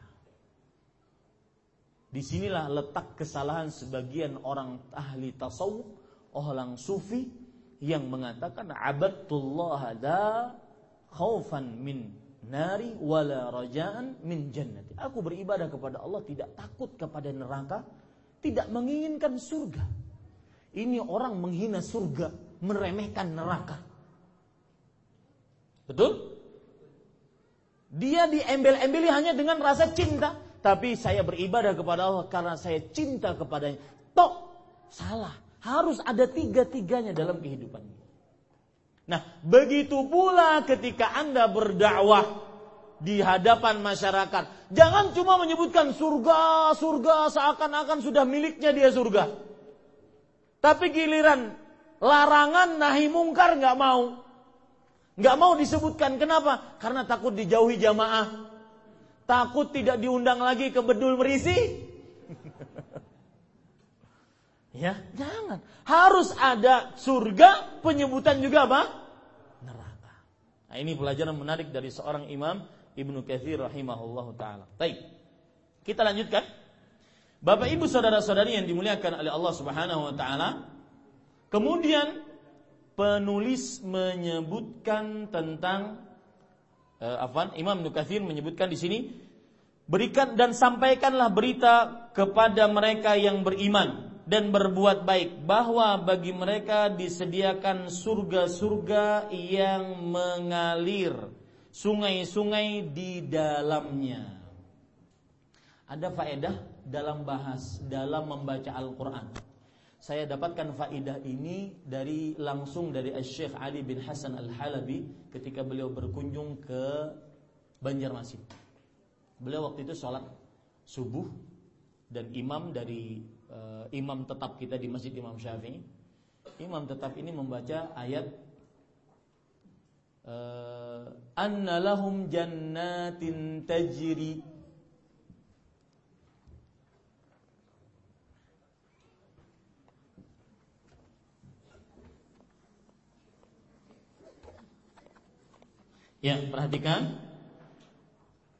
Di sinilah letak kesalahan sebagian orang ahli tasawuf, orang sufi yang mengatakan abadullah da khaufan min nari wala rajaan min jannati. Aku beribadah kepada Allah tidak takut kepada neraka, tidak menginginkan surga. Ini orang menghina surga, meremehkan neraka. Betul? Dia diembel-embeli hanya dengan rasa cinta. Tapi saya beribadah kepada Allah karena saya cinta kepadanya. Tok, salah. Harus ada tiga-tiganya dalam kehidupan. Nah, begitu pula ketika Anda berdakwah di hadapan masyarakat. Jangan cuma menyebutkan surga, surga seakan-akan sudah miliknya dia surga. Tapi giliran larangan nahi mungkar nggak mau. Nggak mau disebutkan. Kenapa? Karena takut dijauhi jamaah. Takut tidak diundang lagi ke bedul berisi. Ya, jangan. Harus ada surga, penyebutan juga apa? Neraka. Nah, ini pelajaran menarik dari seorang imam Ibnu Katsir rahimahullah taala. Baik. Kita lanjutkan. Bapak Ibu saudara-saudari yang dimuliakan oleh Allah Subhanahu wa taala. Kemudian penulis menyebutkan tentang Afwan, Imam Ibnu Katsir menyebutkan di sini berikan dan sampaikanlah berita kepada mereka yang beriman dan berbuat baik bahwa bagi mereka disediakan surga-surga yang mengalir sungai-sungai di dalamnya. Ada faedah dalam bahas dalam membaca Al-Qur'an. Saya dapatkan faedah ini dari langsung dari Syekh Ali bin Hasan Al-Halabi ketika beliau berkunjung ke Banjarmasin. Beliau waktu itu sholat subuh dan imam dari uh, imam tetap kita di Masjid Imam Syafi'i. Imam tetap ini membaca ayat uh, anna lahum jannatin tajri Ya, perhatikan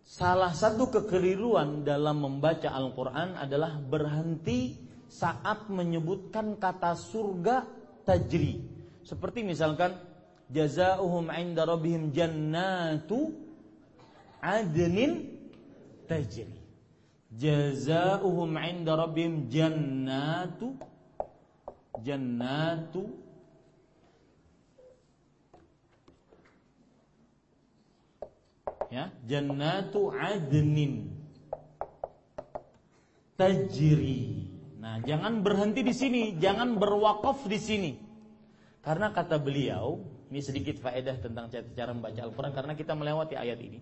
Salah satu kekeliruan dalam membaca Al-Quran adalah berhenti saat menyebutkan kata surga tajri. Seperti misalkan jazauhum inda rabbihim jannatu adnin tajri. Jazauhum inda rabbihim jannatu jannatu ya jannatu adnin tajri nah jangan berhenti di sini jangan berwakaf di sini. Karena kata beliau ini sedikit faedah tentang cara membaca Al-Quran karena kita melewati ayat ini.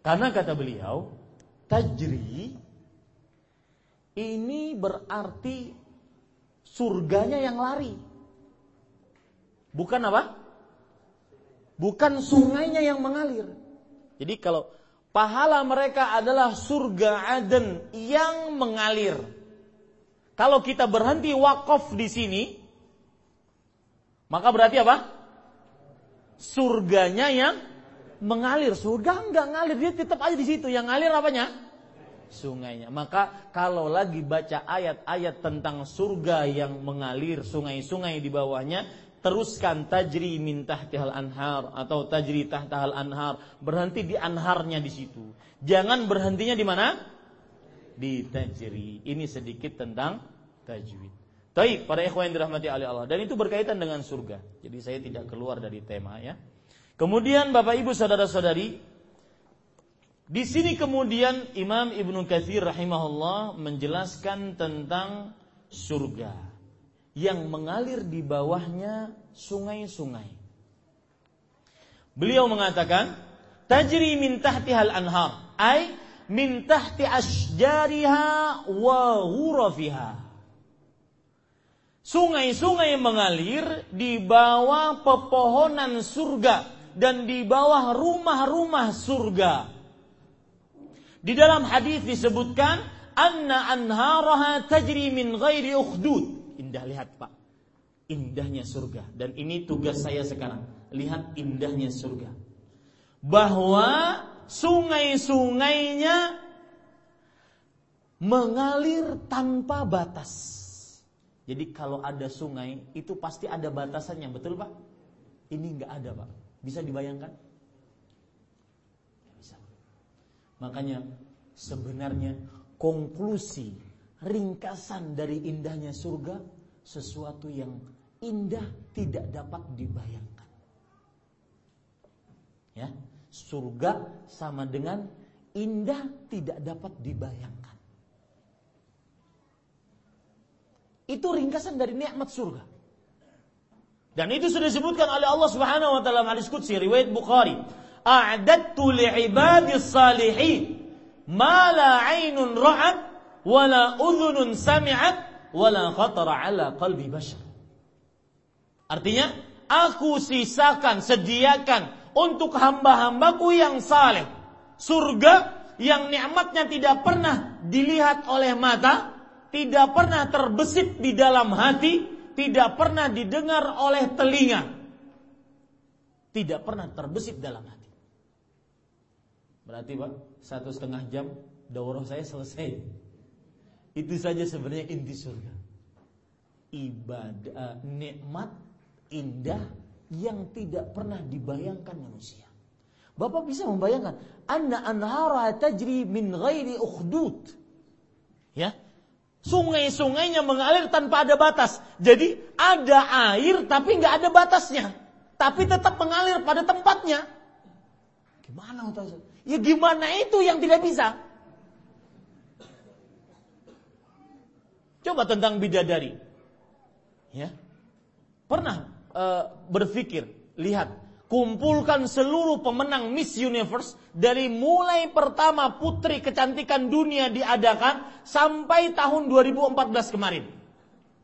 Karena kata beliau tajri ini berarti surganya yang lari. Bukan apa? Bukan sungainya yang mengalir. Jadi kalau pahala mereka adalah surga Aden yang mengalir. Kalau kita berhenti wakaf di sini, maka berarti apa? Surganya yang mengalir. Surga enggak ngalir, dia tetap aja di situ. Yang ngalir apanya? Sungainya. Maka kalau lagi baca ayat-ayat tentang surga yang mengalir, sungai-sungai di bawahnya, teruskan tajri min tahtihal anhar atau tajri tahtahal anhar berhenti di anharnya di situ jangan berhentinya di mana di tajri ini sedikit tentang tajwid Baik, para ikhwan yang dirahmati oleh Allah dan itu berkaitan dengan surga. Jadi saya tidak keluar dari tema ya. Kemudian Bapak Ibu saudara-saudari, di sini kemudian Imam Ibnu Katsir rahimahullah menjelaskan tentang surga yang mengalir di bawahnya sungai-sungai. Beliau mengatakan, tajri min tahtihal anhar, ay min tahti asjariha wa ghurafiha. Sungai-sungai mengalir di bawah pepohonan surga dan di bawah rumah-rumah surga. Di dalam hadis disebutkan anna anharaha tajri min ghairi ukhdud. Indah lihat Pak. Indahnya surga dan ini tugas saya sekarang. Lihat indahnya surga. Bahwa sungai-sungainya mengalir tanpa batas. Jadi kalau ada sungai itu pasti ada batasannya, betul Pak? Ini nggak ada Pak. Bisa dibayangkan? Bisa. Makanya sebenarnya konklusi ringkasan dari indahnya surga sesuatu yang indah tidak dapat dibayangkan. Ya, surga sama dengan indah tidak dapat dibayangkan. Itu ringkasan dari nikmat surga. Dan itu sudah disebutkan oleh Allah Subhanahu wa taala hadis qudsi riwayat Bukhari. A'dattu li'ibadis salihin ma la 'ainun ra'at wa la udhunun sami'at wa la khatara 'ala qalbi bashar. Artinya, aku sisakan, sediakan untuk hamba-hambaku yang saleh surga yang nikmatnya tidak pernah dilihat oleh mata, tidak pernah terbesit di dalam hati, tidak pernah didengar oleh telinga, tidak pernah terbesit dalam hati. Berarti pak, satu setengah jam daurah saya selesai. Itu saja sebenarnya inti surga. Ibadah, nikmat, indah yang tidak pernah dibayangkan manusia. Bapak bisa membayangkan, anna anhara tajri min ghairi ukhdud. Ya, Sungai-sungainya mengalir tanpa ada batas. Jadi ada air tapi nggak ada batasnya. Tapi tetap mengalir pada tempatnya. Gimana Ustaz? Ya gimana itu yang tidak bisa? Coba tentang bidadari. Ya. Pernah uh, berpikir, lihat kumpulkan seluruh pemenang Miss Universe dari mulai pertama putri kecantikan dunia diadakan sampai tahun 2014 kemarin.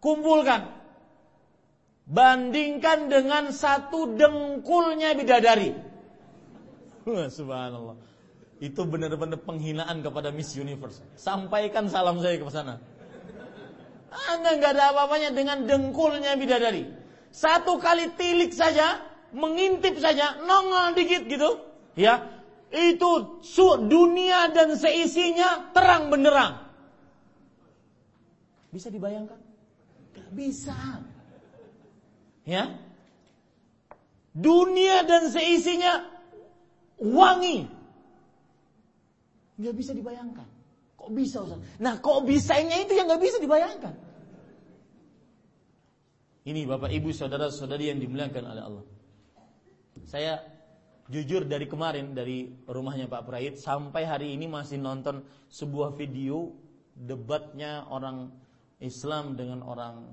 Kumpulkan. Bandingkan dengan satu dengkulnya bidadari. Subhanallah. Itu benar-benar penghinaan kepada Miss Universe. Sampaikan salam saya ke sana. Anda nggak ada apa-apanya dengan dengkulnya bidadari. Satu kali tilik saja mengintip saja, nongol dikit gitu, ya, itu dunia dan seisinya terang benderang. Bisa dibayangkan? Gak bisa. Ya. Dunia dan seisinya wangi. Gak bisa dibayangkan. Kok bisa Ustaz? Nah kok bisanya itu yang gak bisa dibayangkan. Ini Bapak Ibu Saudara-saudari yang dimuliakan oleh Allah. Saya jujur dari kemarin dari rumahnya Pak Prayit sampai hari ini masih nonton sebuah video debatnya orang Islam dengan orang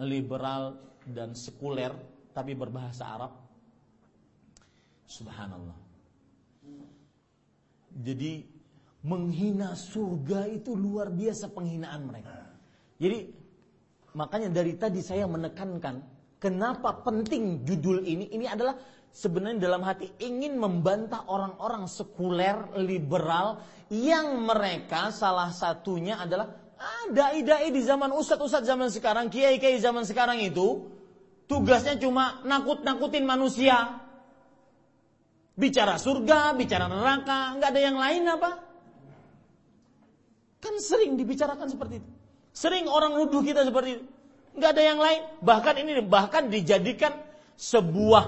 liberal dan sekuler tapi berbahasa Arab. Subhanallah. Jadi menghina surga itu luar biasa penghinaan mereka. Jadi makanya dari tadi saya menekankan Kenapa penting judul ini? Ini adalah sebenarnya dalam hati ingin membantah orang-orang sekuler, liberal yang mereka salah satunya adalah ah, dai-dai di zaman ustadz-ustadz zaman sekarang, kiai-kiai zaman sekarang itu tugasnya cuma nakut-nakutin manusia. Bicara surga, bicara neraka, nggak ada yang lain apa? Kan sering dibicarakan seperti itu. Sering orang nuduh kita seperti itu nggak ada yang lain. Bahkan ini bahkan dijadikan sebuah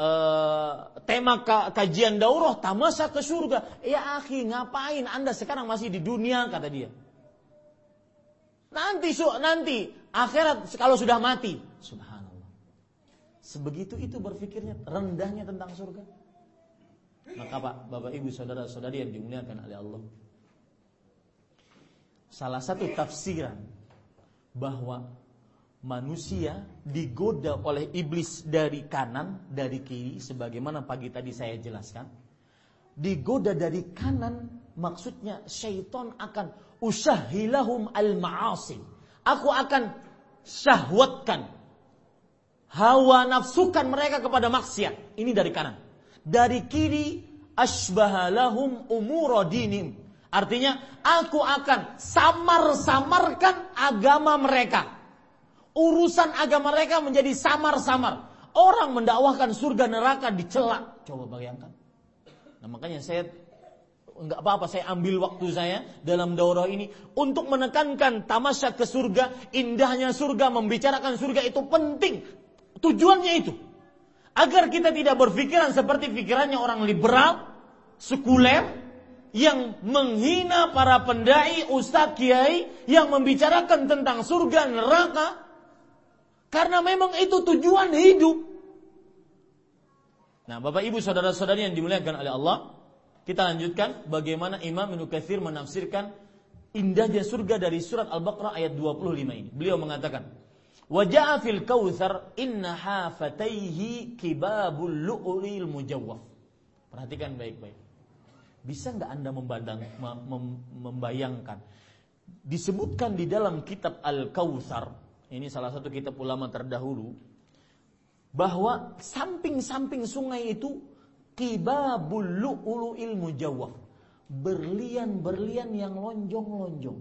uh, tema kajian daurah tamasa ke surga. Ya akhi, ngapain Anda sekarang masih di dunia kata dia. Nanti su nanti akhirat kalau sudah mati. Subhanallah. Sebegitu itu berpikirnya rendahnya tentang surga. Maka Pak, Bapak Ibu saudara-saudari yang dimuliakan oleh Allah. Salah satu tafsiran bahwa manusia digoda oleh iblis dari kanan, dari kiri sebagaimana pagi tadi saya jelaskan. Digoda dari kanan maksudnya syaitan akan usahilahum al-ma'asi. Aku akan syahwatkan hawa nafsukan mereka kepada maksiat. Ini dari kanan dari kiri asbahalahum umurodinim. Artinya aku akan samar-samarkan agama mereka. Urusan agama mereka menjadi samar-samar. Orang mendakwahkan surga neraka dicela. Coba bayangkan. Nah makanya saya nggak apa-apa saya ambil waktu saya dalam daurah ini untuk menekankan tamasya ke surga, indahnya surga, membicarakan surga itu penting. Tujuannya itu Agar kita tidak berpikiran seperti pikirannya orang liberal, sekuler, yang menghina para pendai, ustadz, kiai, yang membicarakan tentang surga neraka, karena memang itu tujuan hidup. Nah, Bapak Ibu saudara-saudari yang dimuliakan oleh Allah, kita lanjutkan bagaimana Imam Ibnu Katsir menafsirkan indahnya surga dari surat Al-Baqarah ayat 25 ini. Beliau mengatakan, Wajah fil kautsar inna hafataihi kibabul lu'lil mujawwaf. Perhatikan baik-baik. Bisa nggak Anda membandang, mem, membayangkan? Disebutkan di dalam kitab Al-Kautsar, ini salah satu kitab ulama terdahulu, bahwa samping-samping sungai itu kibabul lu'lu'il mujawwaf. Berlian-berlian yang lonjong-lonjong.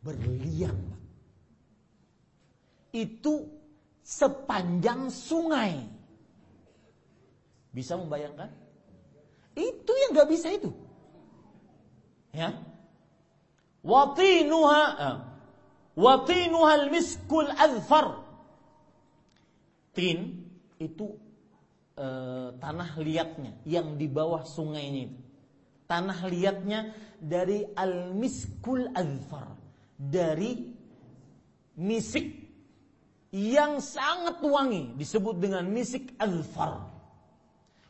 Berlian itu sepanjang sungai. Bisa membayangkan? Itu yang gak bisa itu. Ya. Watinuha uh, watinuha al-miskul azfar. Tin itu uh, tanah liatnya yang di bawah sungainya itu. Tanah liatnya dari al-miskul azfar. Dari misik yang sangat wangi disebut dengan misik al-far.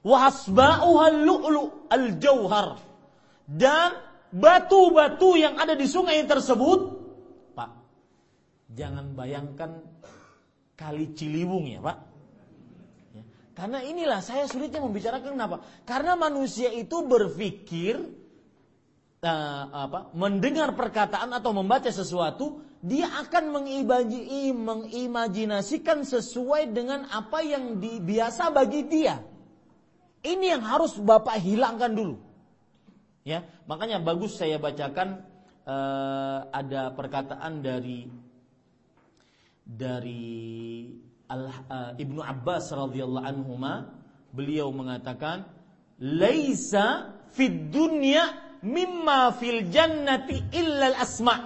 Wahasba'uha lu'lu al-jauhar. Dan batu-batu yang ada di sungai tersebut, Pak, jangan bayangkan kali Ciliwung ya, Pak. Ya. Karena inilah saya sulitnya membicarakan kenapa? Karena manusia itu berpikir uh, apa, mendengar perkataan atau membaca sesuatu dia akan mengimajinasikan sesuai dengan apa yang di, biasa bagi dia. Ini yang harus Bapak hilangkan dulu. Ya, makanya bagus saya bacakan uh, ada perkataan dari dari Al, uh, Ibnu Abbas radhiyallahu anhu beliau mengatakan laisa fid dunya mimma fil jannati illa al asma'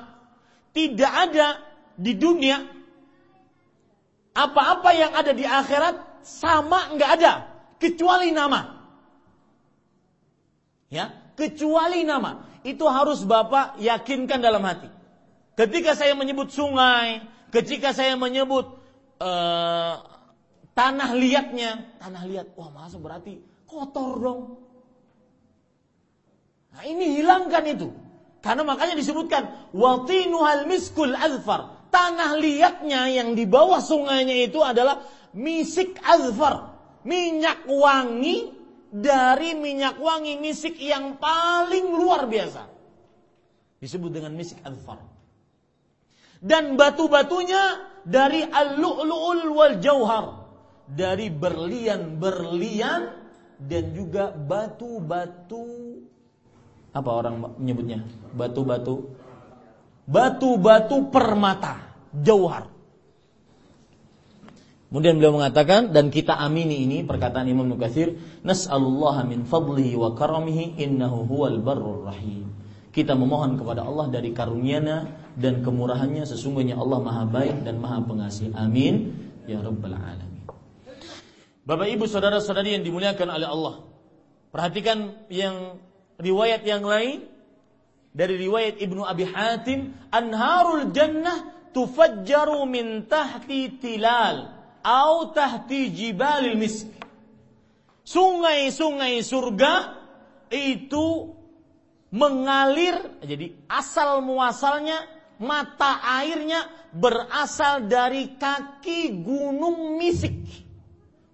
tidak ada di dunia apa-apa yang ada di akhirat sama nggak ada kecuali nama. Ya, kecuali nama. Itu harus Bapak yakinkan dalam hati. Ketika saya menyebut sungai, ketika saya menyebut uh, tanah liatnya, tanah liat, wah masa berarti kotor dong. Nah ini hilangkan itu. Karena makanya disebutkan watinuhal miskul azfar. Tanah liatnya yang di bawah sungainya itu adalah misik azfar. Minyak wangi dari minyak wangi misik yang paling luar biasa. Disebut dengan misik azfar. Dan batu-batunya dari al-lu'lu'ul wal jauhar. Dari berlian-berlian dan juga batu-batu apa orang menyebutnya? Batu-batu batu-batu permata, jauhar. Kemudian beliau mengatakan dan kita amini ini perkataan Imam Nukathir, nas'alullaha min fadlihi wa karamihi innahu huwal barrur rahim. Kita memohon kepada Allah dari karunia dan kemurahannya sesungguhnya Allah Maha baik dan Maha pengasih. Amin ya rabbal alamin. Bapak Ibu saudara-saudari yang dimuliakan oleh Allah. Perhatikan yang riwayat yang lain dari riwayat Ibnu Abi Hatim, anharul jannah tufajjaru min tahti tilal au tahti jibalil misk. Sungai-sungai surga itu mengalir jadi asal muasalnya mata airnya berasal dari kaki gunung misik.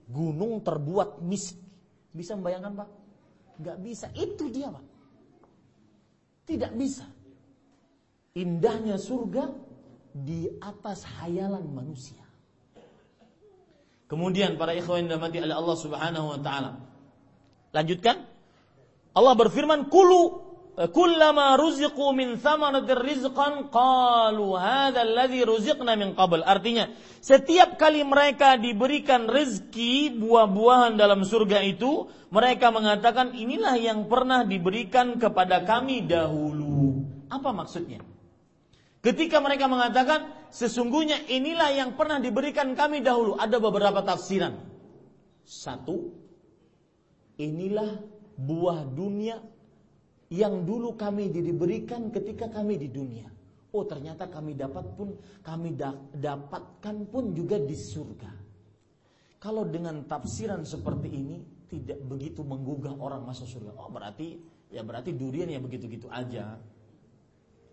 Gunung terbuat misik. Bisa membayangkan Pak? Gak bisa. Itu dia Pak. Tidak bisa. Indahnya surga di atas hayalan manusia. Kemudian para ikhwan yang dirahmati oleh Allah Subhanahu wa taala. Lanjutkan. Allah berfirman, "Kulu kullama ruziqu min thamaratir rizqan qalu hadha alladhi ruziqna min qabl." Artinya, setiap kali mereka diberikan rezeki buah-buahan dalam surga itu, mereka mengatakan inilah yang pernah diberikan kepada kami dahulu. Apa maksudnya? Ketika mereka mengatakan sesungguhnya inilah yang pernah diberikan kami dahulu, ada beberapa tafsiran. Satu, inilah buah dunia yang dulu kami diberikan ketika kami di dunia. Oh ternyata kami dapat pun kami da dapatkan pun juga di surga. Kalau dengan tafsiran seperti ini tidak begitu menggugah orang masuk surga. Oh berarti ya berarti durian ya begitu-gitu aja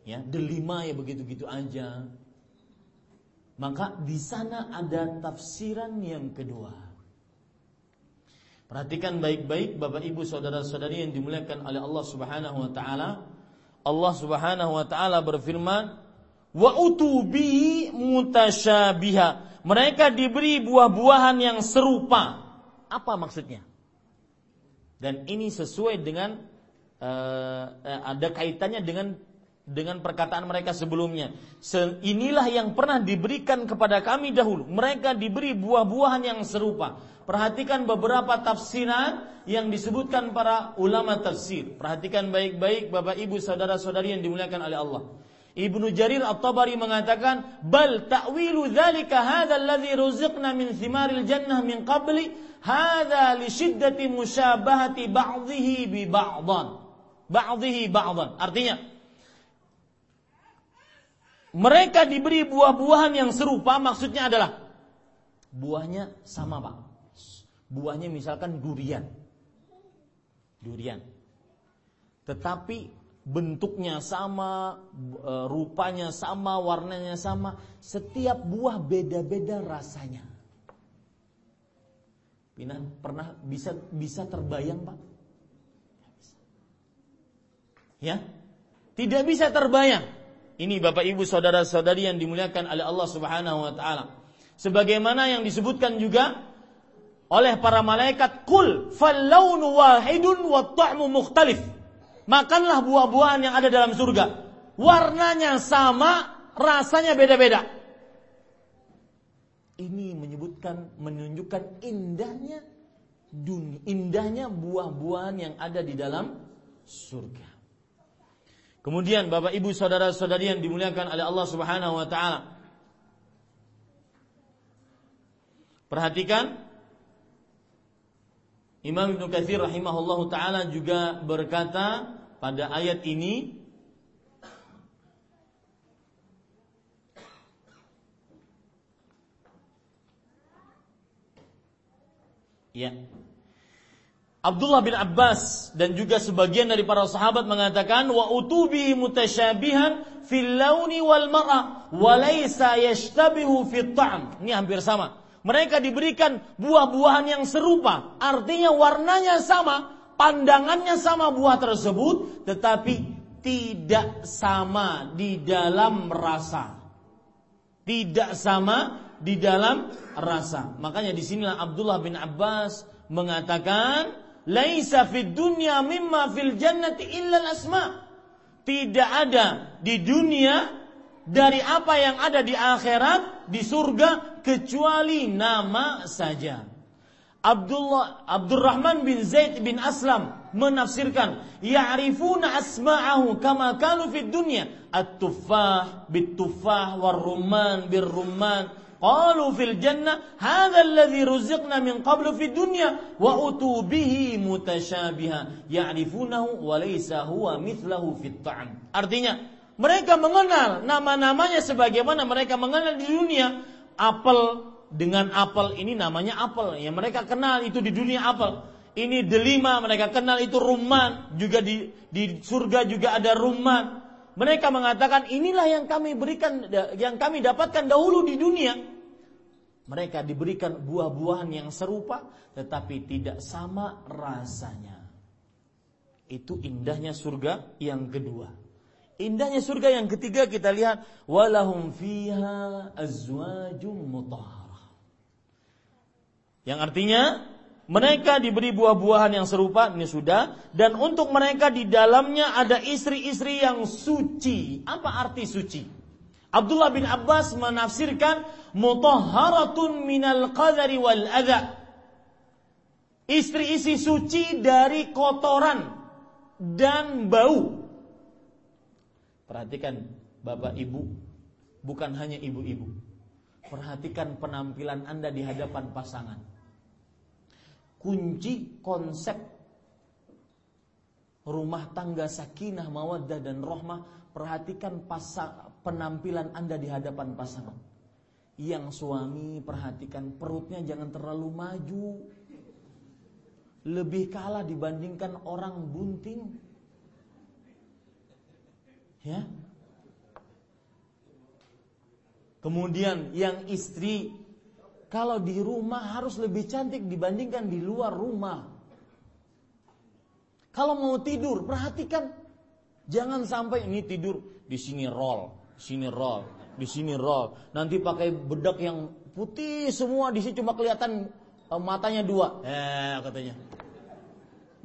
ya delima ya begitu-gitu aja. Maka di sana ada tafsiran yang kedua. Perhatikan baik-baik Bapak Ibu saudara-saudari yang dimuliakan oleh Allah Subhanahu wa taala. Allah Subhanahu wa taala berfirman, "Wa utubi mutasyabiha." Mereka diberi buah-buahan yang serupa. Apa maksudnya? Dan ini sesuai dengan uh, ada kaitannya dengan dengan perkataan mereka sebelumnya. Inilah yang pernah diberikan kepada kami dahulu. Mereka diberi buah-buahan yang serupa. Perhatikan beberapa tafsiran yang disebutkan para ulama tafsir. Perhatikan baik-baik Bapak Ibu saudara-saudari yang dimuliakan oleh Allah. Ibnu Jarir At-Tabari mengatakan, "Bal ta'wilu dzalika hadza alladhi ruziqna min thimaril jannah min qabli, hadza li syiddati musyabahati ba'dhihi bi ba'dhan." Ba'dhihi ba'dhan. Artinya, mereka diberi buah-buahan yang serupa maksudnya adalah buahnya sama pak. Buahnya misalkan durian. Durian. Tetapi bentuknya sama e, rupanya sama warnanya sama setiap buah beda-beda rasanya. Pina pernah bisa bisa terbayang pak? Ya? Tidak bisa terbayang ini Bapak Ibu saudara-saudari yang dimuliakan oleh Allah Subhanahu wa taala. Sebagaimana yang disebutkan juga oleh para malaikat, "Kul fallaunu wahidun wa ta'mu mukhtalif." Makanlah buah-buahan yang ada dalam surga. Warnanya sama, rasanya beda-beda. Ini menyebutkan menunjukkan indahnya dunia, indahnya buah-buahan yang ada di dalam surga. Kemudian Bapak Ibu saudara-saudari yang dimuliakan oleh Allah Subhanahu wa taala. Perhatikan Imam Ibnu Katsir rahimahullahu taala juga berkata pada ayat ini Ya, Abdullah bin Abbas dan juga sebagian dari para sahabat mengatakan wa utubi mutasyabihan fil launi wal mar'a wa laysa yashtabihu fit ta'am. Ini hampir sama. Mereka diberikan buah-buahan yang serupa, artinya warnanya sama, pandangannya sama buah tersebut, tetapi tidak sama di dalam rasa. Tidak sama di dalam rasa. Makanya di sinilah Abdullah bin Abbas mengatakan laisa fid dunya mimma fil jannati illa asma. Tidak ada di dunia dari apa yang ada di akhirat di surga kecuali nama saja. Abdullah Abdurrahman bin Zaid bin Aslam menafsirkan ya'rifuna asma'ahu kama kanu fid dunya at-tuffah bit-tuffah war-rumman bir-rumman Qalu fil jannah hadha alladhi ruziqna min qablu fid dunya wa utu bihi mutasyabiha ya'rifunahu wa laysa huwa mithlahu fit ta'am. Artinya, mereka mengenal nama-namanya sebagaimana mereka mengenal di dunia apel dengan apel ini namanya apel. Yang mereka kenal itu di dunia apel. Ini delima mereka kenal itu rumman. Juga di, di surga juga ada rumman. Mereka mengatakan inilah yang kami berikan, yang kami dapatkan dahulu di dunia. Mereka diberikan buah-buahan yang serupa, tetapi tidak sama rasanya. Itu indahnya surga yang kedua. Indahnya surga yang ketiga kita lihat walahum fiha. Yang artinya mereka diberi buah-buahan yang serupa ini sudah dan untuk mereka di dalamnya ada istri-istri yang suci. Apa arti suci? Abdullah bin Abbas menafsirkan mutahharatun minal qadari wal adha. Istri-istri suci dari kotoran dan bau. Perhatikan Bapak Ibu, bukan hanya ibu-ibu. Perhatikan penampilan Anda di hadapan pasangan. Kunci konsep rumah tangga sakinah, mawaddah dan rohmah, perhatikan pasang, penampilan Anda di hadapan pasangan. Yang suami perhatikan perutnya jangan terlalu maju. Lebih kalah dibandingkan orang bunting. Ya. Kemudian yang istri kalau di rumah harus lebih cantik dibandingkan di luar rumah. Kalau mau tidur, perhatikan jangan sampai ini tidur di sini roll, sini roll, di sini roll. Nanti pakai bedak yang putih semua di sini cuma kelihatan uh, matanya dua. Eh katanya.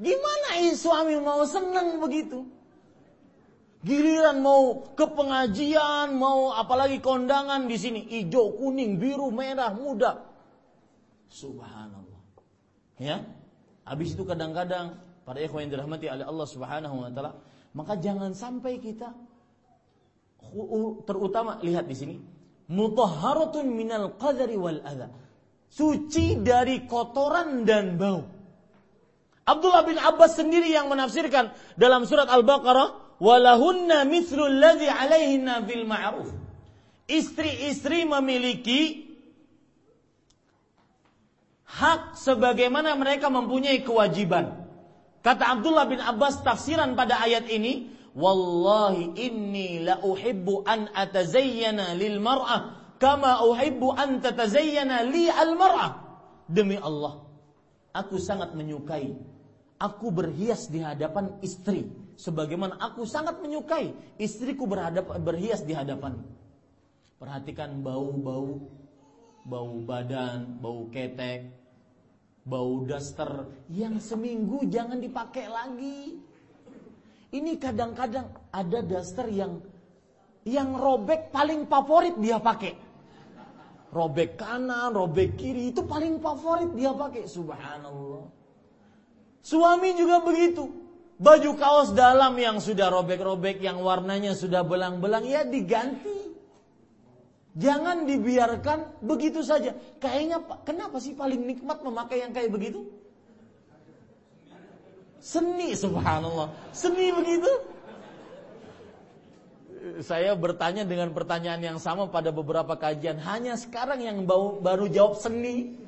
Gimana suami mau seneng begitu? Giliran mau ke pengajian, mau apalagi kondangan di sini hijau, kuning, biru, merah, muda. Subhanallah. Ya. Habis itu kadang-kadang para ikhwan yang dirahmati oleh Allah Subhanahu wa taala, maka jangan sampai kita terutama lihat di sini mutahharatun minal qadari wal adha. Suci dari kotoran dan bau. Abdullah bin Abbas sendiri yang menafsirkan dalam surat Al-Baqarah walahunna mithlu alladhi alaihinna fil ma'ruf. Istri-istri memiliki hak sebagaimana mereka mempunyai kewajiban. Kata Abdullah bin Abbas tafsiran pada ayat ini, wallahi inni la uhibbu an atazayyana lil mar'ah kama uhibbu an tatazayyana li al mar'ah. Demi Allah, aku sangat menyukai aku berhias di hadapan istri sebagaimana aku sangat menyukai istriku berhadap berhias di hadapan. Perhatikan bau-bau, bau badan, bau ketek, bau daster yang seminggu jangan dipakai lagi. Ini kadang-kadang ada daster yang yang robek paling favorit dia pakai. Robek kanan, robek kiri itu paling favorit dia pakai. Subhanallah. Suami juga begitu. Baju kaos dalam yang sudah robek-robek, yang warnanya sudah belang-belang, ya diganti. Jangan dibiarkan begitu saja. Kayaknya kenapa sih paling nikmat memakai yang kayak begitu? Seni subhanallah. Seni begitu. Saya bertanya dengan pertanyaan yang sama pada beberapa kajian. Hanya sekarang yang baru jawab seni.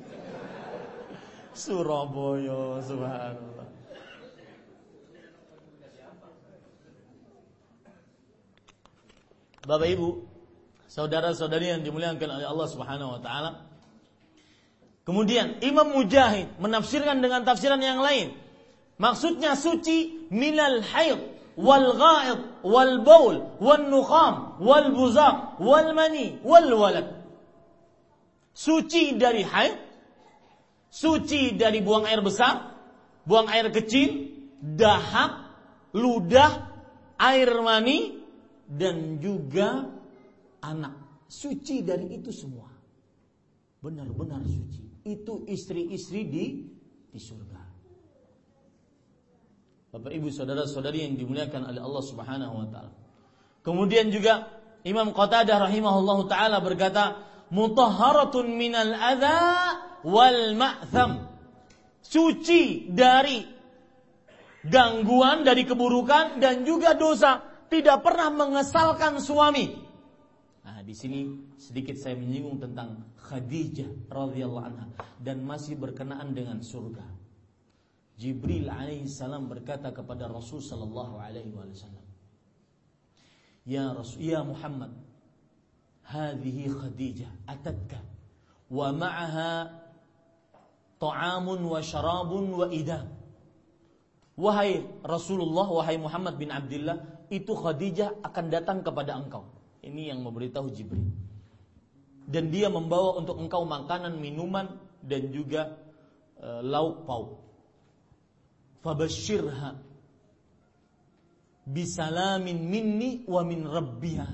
Surabaya subhanallah. Bapak Ibu, saudara-saudari yang dimuliakan oleh Allah Subhanahu wa taala. Kemudian Imam Mujahid menafsirkan dengan tafsiran yang lain. Maksudnya suci minal haid wal ghaid wal baul wal nukham wal buzaq wal mani wal walad. Suci dari haid, suci dari buang air besar, buang air kecil, dahak, ludah, air mani, dan juga anak. Suci dari itu semua. Benar-benar suci. Itu istri-istri di di surga. Bapak Ibu saudara-saudari yang dimuliakan oleh Allah Subhanahu wa taala. Kemudian juga Imam Qatadah rahimahullahu taala berkata, "Mutahharatun minal adza wal ma'tham." Suci dari gangguan dari keburukan dan juga dosa tidak pernah mengesalkan suami. Nah, di sini sedikit saya menyinggung tentang Khadijah radhiyallahu anha dan masih berkenaan dengan surga. Jibril alaihi salam berkata kepada Rasul sallallahu alaihi wasallam, "Ya Rasul, ya Muhammad, hadhihi Khadijah atatka wa ma'aha ta'amun wa syarabun wa idam." Wahai Rasulullah, wahai Muhammad bin Abdullah, itu Khadijah akan datang kepada engkau. Ini yang memberitahu Jibril. Dan dia membawa untuk engkau makanan, minuman dan juga e, lauk pauk. Fabashirha bisalamin minni wa min rabbiha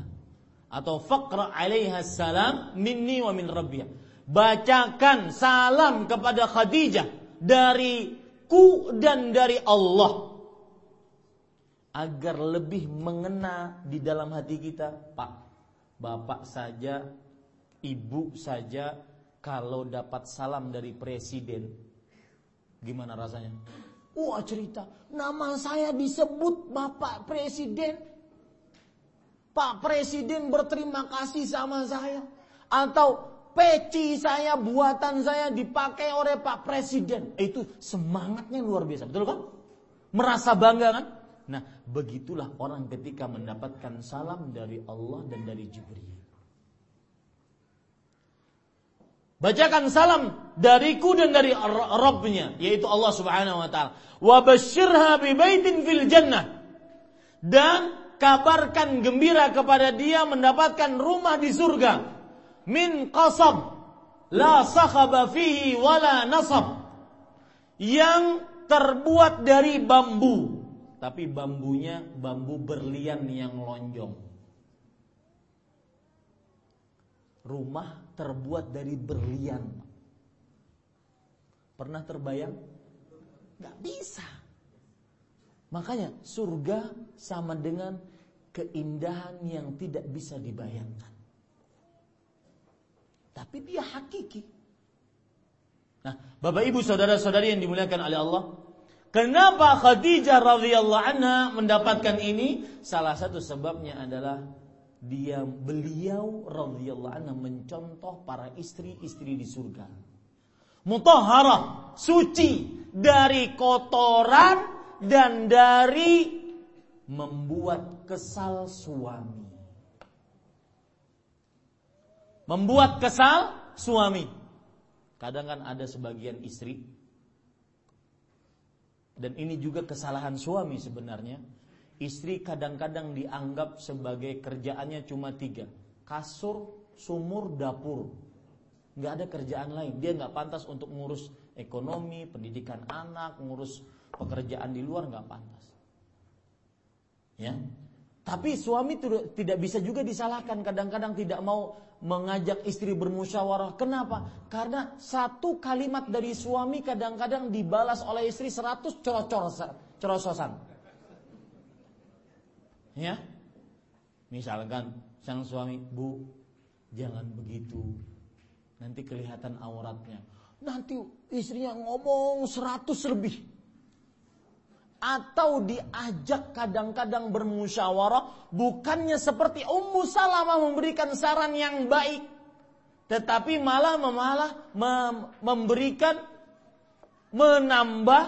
atau faqra 'alaiha salam minni wa min rabbiha. Bacakan salam kepada Khadijah dari ku dan dari Allah agar lebih mengena di dalam hati kita, Pak, Bapak saja, Ibu saja kalau dapat salam dari presiden gimana rasanya? Wah cerita, nama saya disebut Bapak Presiden. Pak Presiden berterima kasih sama saya. Atau peci saya, buatan saya dipakai oleh Pak Presiden. Itu semangatnya luar biasa, betul kan? Merasa bangga kan? Nah, begitulah orang ketika mendapatkan salam dari Allah dan dari Jibril. Bacakan salam dariku dan dari Rabbnya, yaitu Allah Subhanahu wa taala. Wa basyirha bi fil jannah. Dan kabarkan gembira kepada dia mendapatkan rumah di surga min qasab la sakhaba fihi wala nasab yang terbuat dari bambu tapi bambunya bambu berlian yang lonjong. Rumah terbuat dari berlian. Pernah terbayang? Nggak bisa. Makanya surga sama dengan keindahan yang tidak bisa dibayangkan. Tapi dia hakiki. Nah, Bapak Ibu saudara-saudari yang dimuliakan oleh Allah, kenapa Khadijah radhiyallahu anha mendapatkan ini? Salah satu sebabnya adalah dia beliau radhiyallahu anha mencontoh para istri-istri di surga. Mutahharah, suci dari kotoran dan dari membuat kesal suami membuat kesal suami. Kadang kan ada sebagian istri dan ini juga kesalahan suami sebenarnya. Istri kadang-kadang dianggap sebagai kerjaannya cuma tiga. Kasur, sumur, dapur. Nggak ada kerjaan lain. Dia nggak pantas untuk ngurus ekonomi, pendidikan anak, ngurus pekerjaan di luar nggak pantas. Ya, tapi suami tidak bisa juga disalahkan. Kadang-kadang tidak mau mengajak istri bermusyawarah. Kenapa? Karena satu kalimat dari suami kadang-kadang dibalas oleh istri seratus cerocosan. Ya, misalkan sang suami, bu, jangan begitu, nanti kelihatan auratnya. Nanti istrinya ngomong seratus lebih atau diajak kadang-kadang bermusyawarah bukannya seperti Ummu Salamah memberikan saran yang baik tetapi malah malah memberikan menambah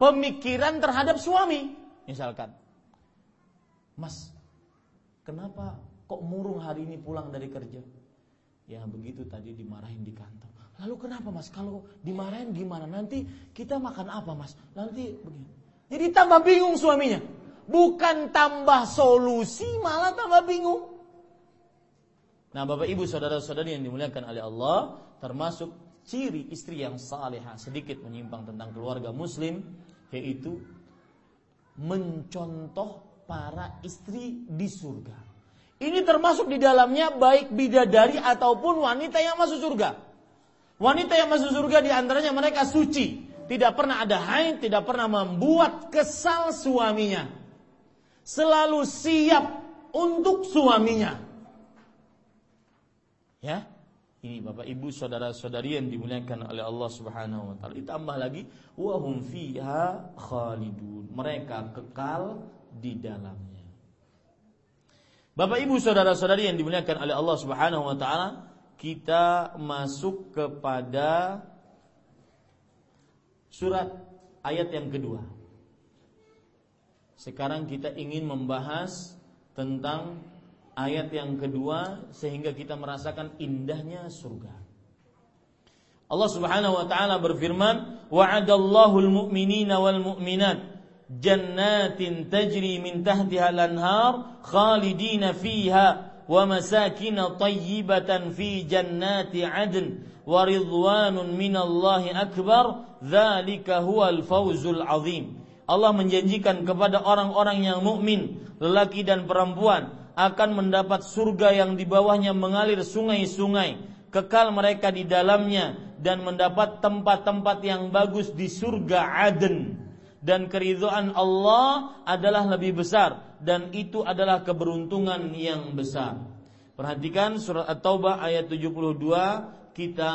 pemikiran terhadap suami. Misalkan Mas kenapa kok murung hari ini pulang dari kerja? Ya begitu tadi dimarahin di kantor Lalu kenapa mas? Kalau dimarahin gimana? Nanti kita makan apa mas? Nanti begini. Jadi tambah bingung suaminya. Bukan tambah solusi, malah tambah bingung. Nah bapak ibu saudara-saudari yang dimuliakan oleh Allah. Termasuk ciri istri yang salehah. Sedikit menyimpang tentang keluarga muslim. Yaitu mencontoh para istri di surga. Ini termasuk di dalamnya baik bidadari ataupun wanita yang masuk surga. Wanita yang masuk surga di antaranya mereka suci, tidak pernah ada haid, tidak pernah membuat kesal suaminya. Selalu siap untuk suaminya. Ya. Ini Bapak Ibu saudara-saudari yang dimuliakan oleh Allah Subhanahu wa taala. Ditambah lagi wahum fiha khalidun. Mereka kekal di dalamnya. Bapak Ibu saudara-saudari yang dimuliakan oleh Allah Subhanahu wa taala, kita masuk kepada surat ayat yang kedua. Sekarang kita ingin membahas tentang ayat yang kedua sehingga kita merasakan indahnya surga. Allah Subhanahu wa taala berfirman, "Wa'adallahu al-mu'minina wal mu'minat jannatin tajri min tahtiha al-anhar khalidina fiha masakin tayyibatan fi jannati 'adn wa ridwanun minallahi akbar dzalika huwal fawzul 'azim." Allah menjanjikan kepada orang-orang yang mukmin, lelaki dan perempuan, akan mendapat surga yang di bawahnya mengalir sungai-sungai, kekal mereka di dalamnya dan mendapat tempat-tempat yang bagus di surga Aden. Dan keridhaan Allah adalah lebih besar dan itu adalah keberuntungan yang besar. Perhatikan surat At-Taubah ayat 72 kita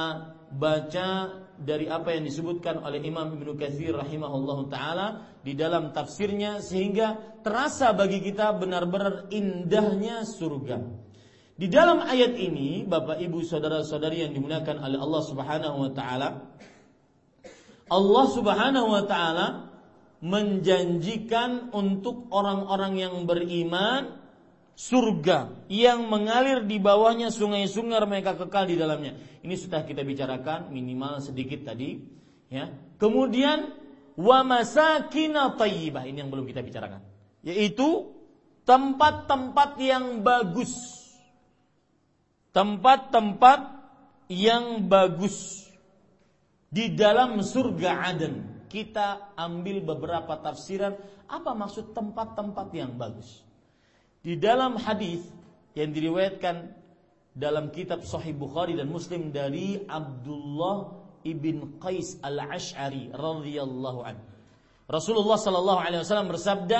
baca dari apa yang disebutkan oleh Imam Ibnu Katsir rahimahullahu taala di dalam tafsirnya sehingga terasa bagi kita benar-benar indahnya surga. Di dalam ayat ini, Bapak Ibu saudara-saudari yang dimuliakan oleh Allah Subhanahu wa taala, Allah Subhanahu wa taala menjanjikan untuk orang-orang yang beriman surga yang mengalir di bawahnya sungai-sungai mereka kekal di dalamnya. Ini sudah kita bicarakan minimal sedikit tadi, ya. Kemudian wa masakina thayyibah ini yang belum kita bicarakan, yaitu tempat-tempat yang bagus. Tempat-tempat yang bagus di dalam surga Aden. Kita ambil beberapa tafsiran apa maksud tempat-tempat yang bagus. Di dalam hadis yang diriwayatkan dalam kitab Sahih Bukhari dan Muslim dari Abdullah ibn Qais al-Ash'ari radhiyallahu anhu. Rasulullah sallallahu alaihi wasallam bersabda,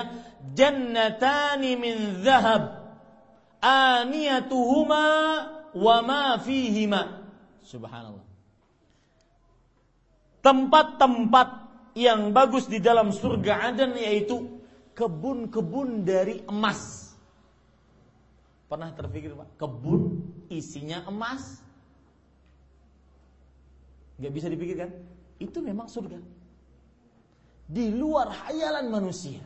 "Jannatani min dhahab aniyatuhuma wa ma fihima." Subhanallah. Tempat-tempat yang bagus di dalam surga Aden yaitu kebun-kebun dari emas Pernah terpikir Pak, kebun isinya emas? Gak bisa dipikirkan? Itu memang surga. Di luar hayalan manusia.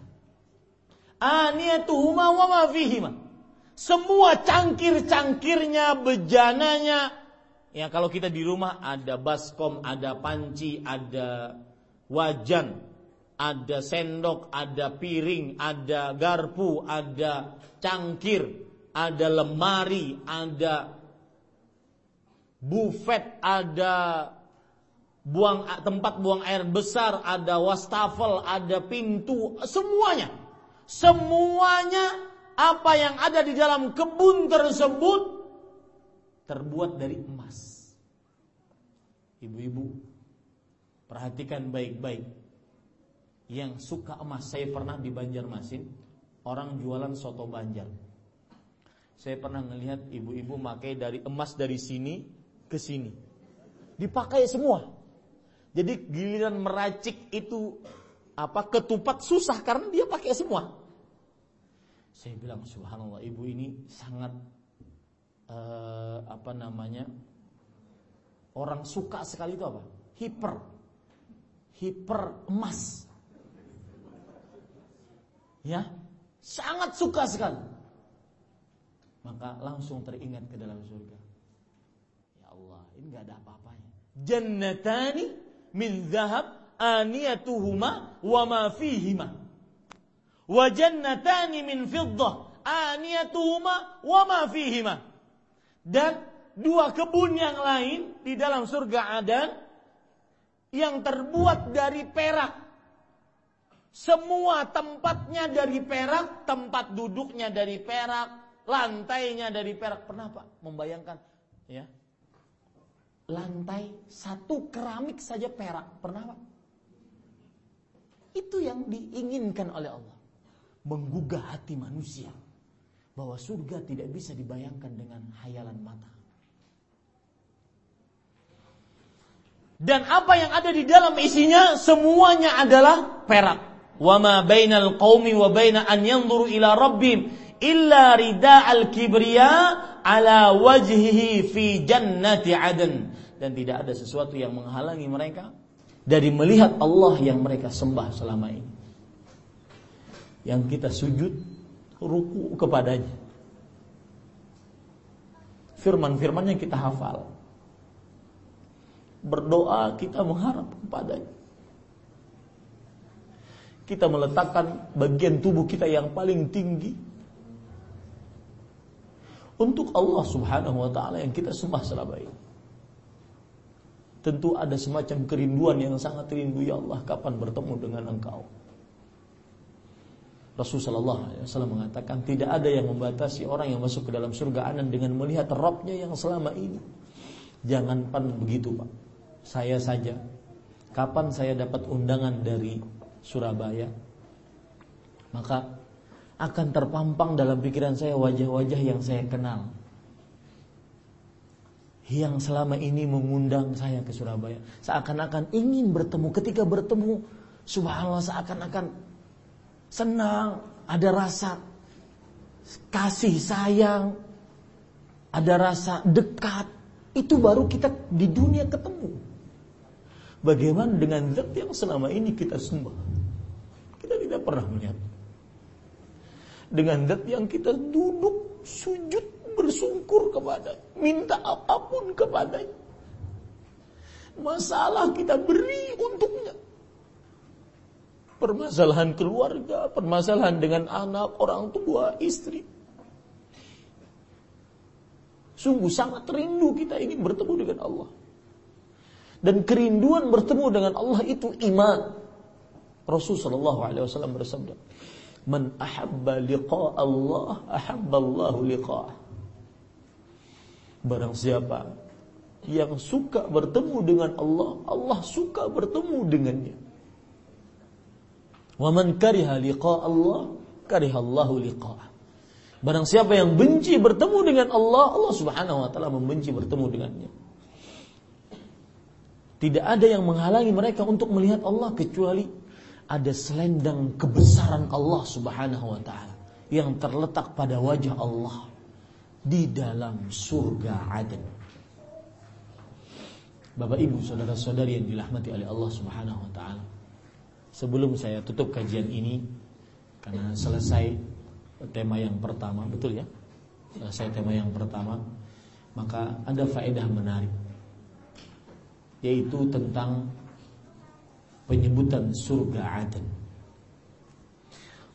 Aniyatuhuma wa ma fihima. Semua cangkir-cangkirnya, bejananya. Ya kalau kita di rumah ada baskom, ada panci, ada wajan, ada sendok, ada piring, ada garpu, ada cangkir, ada lemari, ada buffet, ada buang tempat buang air besar, ada wastafel, ada pintu, semuanya. Semuanya apa yang ada di dalam kebun tersebut terbuat dari emas. Ibu-ibu, perhatikan baik-baik. Yang suka emas, saya pernah di Banjarmasin, orang jualan soto Banjar saya pernah melihat ibu-ibu pakai dari emas dari sini ke sini. Dipakai semua. Jadi giliran meracik itu apa ketupat susah karena dia pakai semua. Saya bilang subhanallah ibu ini sangat uh, apa namanya orang suka sekali itu apa? Hiper, hiper emas. Ya, sangat suka sekali maka langsung teringat ke dalam surga. Ya Allah, ini nggak ada apa-apanya. Jannatani min zahab aniyatuhuma wa ma fihima. Wa jannatani min fiddah aniyatuhuma wa ma fihima. Dan dua kebun yang lain di dalam surga ada yang terbuat dari perak. Semua tempatnya dari perak, tempat duduknya dari perak, lantainya dari perak. Pernah Pak membayangkan ya? Lantai satu keramik saja perak. Pernah Pak? Itu yang diinginkan oleh Allah. Menggugah hati manusia. Bahwa surga tidak bisa dibayangkan dengan hayalan mata. Dan apa yang ada di dalam isinya semuanya adalah perak. Wa ma bainal qaumi wa baina an yanzuru ila rabbim illa rida al-kibriya ala wajhihi fi jannati aden dan tidak ada sesuatu yang menghalangi mereka dari melihat Allah yang mereka sembah selama ini. Yang kita sujud ruku kepadanya. Firman-firmannya kita hafal. Berdoa kita mengharap kepadanya. Kita meletakkan bagian tubuh kita yang paling tinggi untuk Allah Subhanahu wa taala yang kita sembah selama ini. Tentu ada semacam kerinduan yang sangat rindu ya Allah kapan bertemu dengan Engkau. Rasulullah SAW mengatakan tidak ada yang membatasi orang yang masuk ke dalam surga anan dengan melihat Robnya yang selama ini. Jangan pan begitu Pak. Saya saja. Kapan saya dapat undangan dari Surabaya? Maka akan terpampang dalam pikiran saya wajah-wajah yang saya kenal. Yang selama ini mengundang saya ke Surabaya. Seakan-akan ingin bertemu. Ketika bertemu, subhanallah seakan-akan senang. Ada rasa kasih sayang. Ada rasa dekat. Itu baru kita di dunia ketemu. Bagaimana dengan zat yang selama ini kita sembah? Kita tidak pernah melihat. Dengan zat yang kita duduk sujud bersungkur kepada minta apa pun kepadanya. Masalah kita beri untuknya. Permasalahan keluarga permasalahan dengan anak orang tua istri. Sungguh sangat rindu kita ini bertemu dengan Allah dan kerinduan bertemu dengan Allah itu iman Rasulullah SAW bersabda Man ahabba liqa Allah ahabba Allah liqa. Barang siapa yang suka bertemu dengan Allah, Allah suka bertemu dengannya. Wa man kariha liqa Allah, kariha Allahu liqa. Barang siapa yang benci bertemu dengan Allah, Allah Subhanahu wa taala membenci bertemu dengannya. Tidak ada yang menghalangi mereka untuk melihat Allah kecuali ada selendang kebesaran Allah Subhanahu wa taala yang terletak pada wajah Allah di dalam surga Aden. Bapak Ibu, saudara-saudari yang dirahmati oleh Allah Subhanahu wa taala. Sebelum saya tutup kajian ini karena selesai tema yang pertama, betul ya? Selesai tema yang pertama, maka ada faedah menarik yaitu tentang penyebutan surga Aden.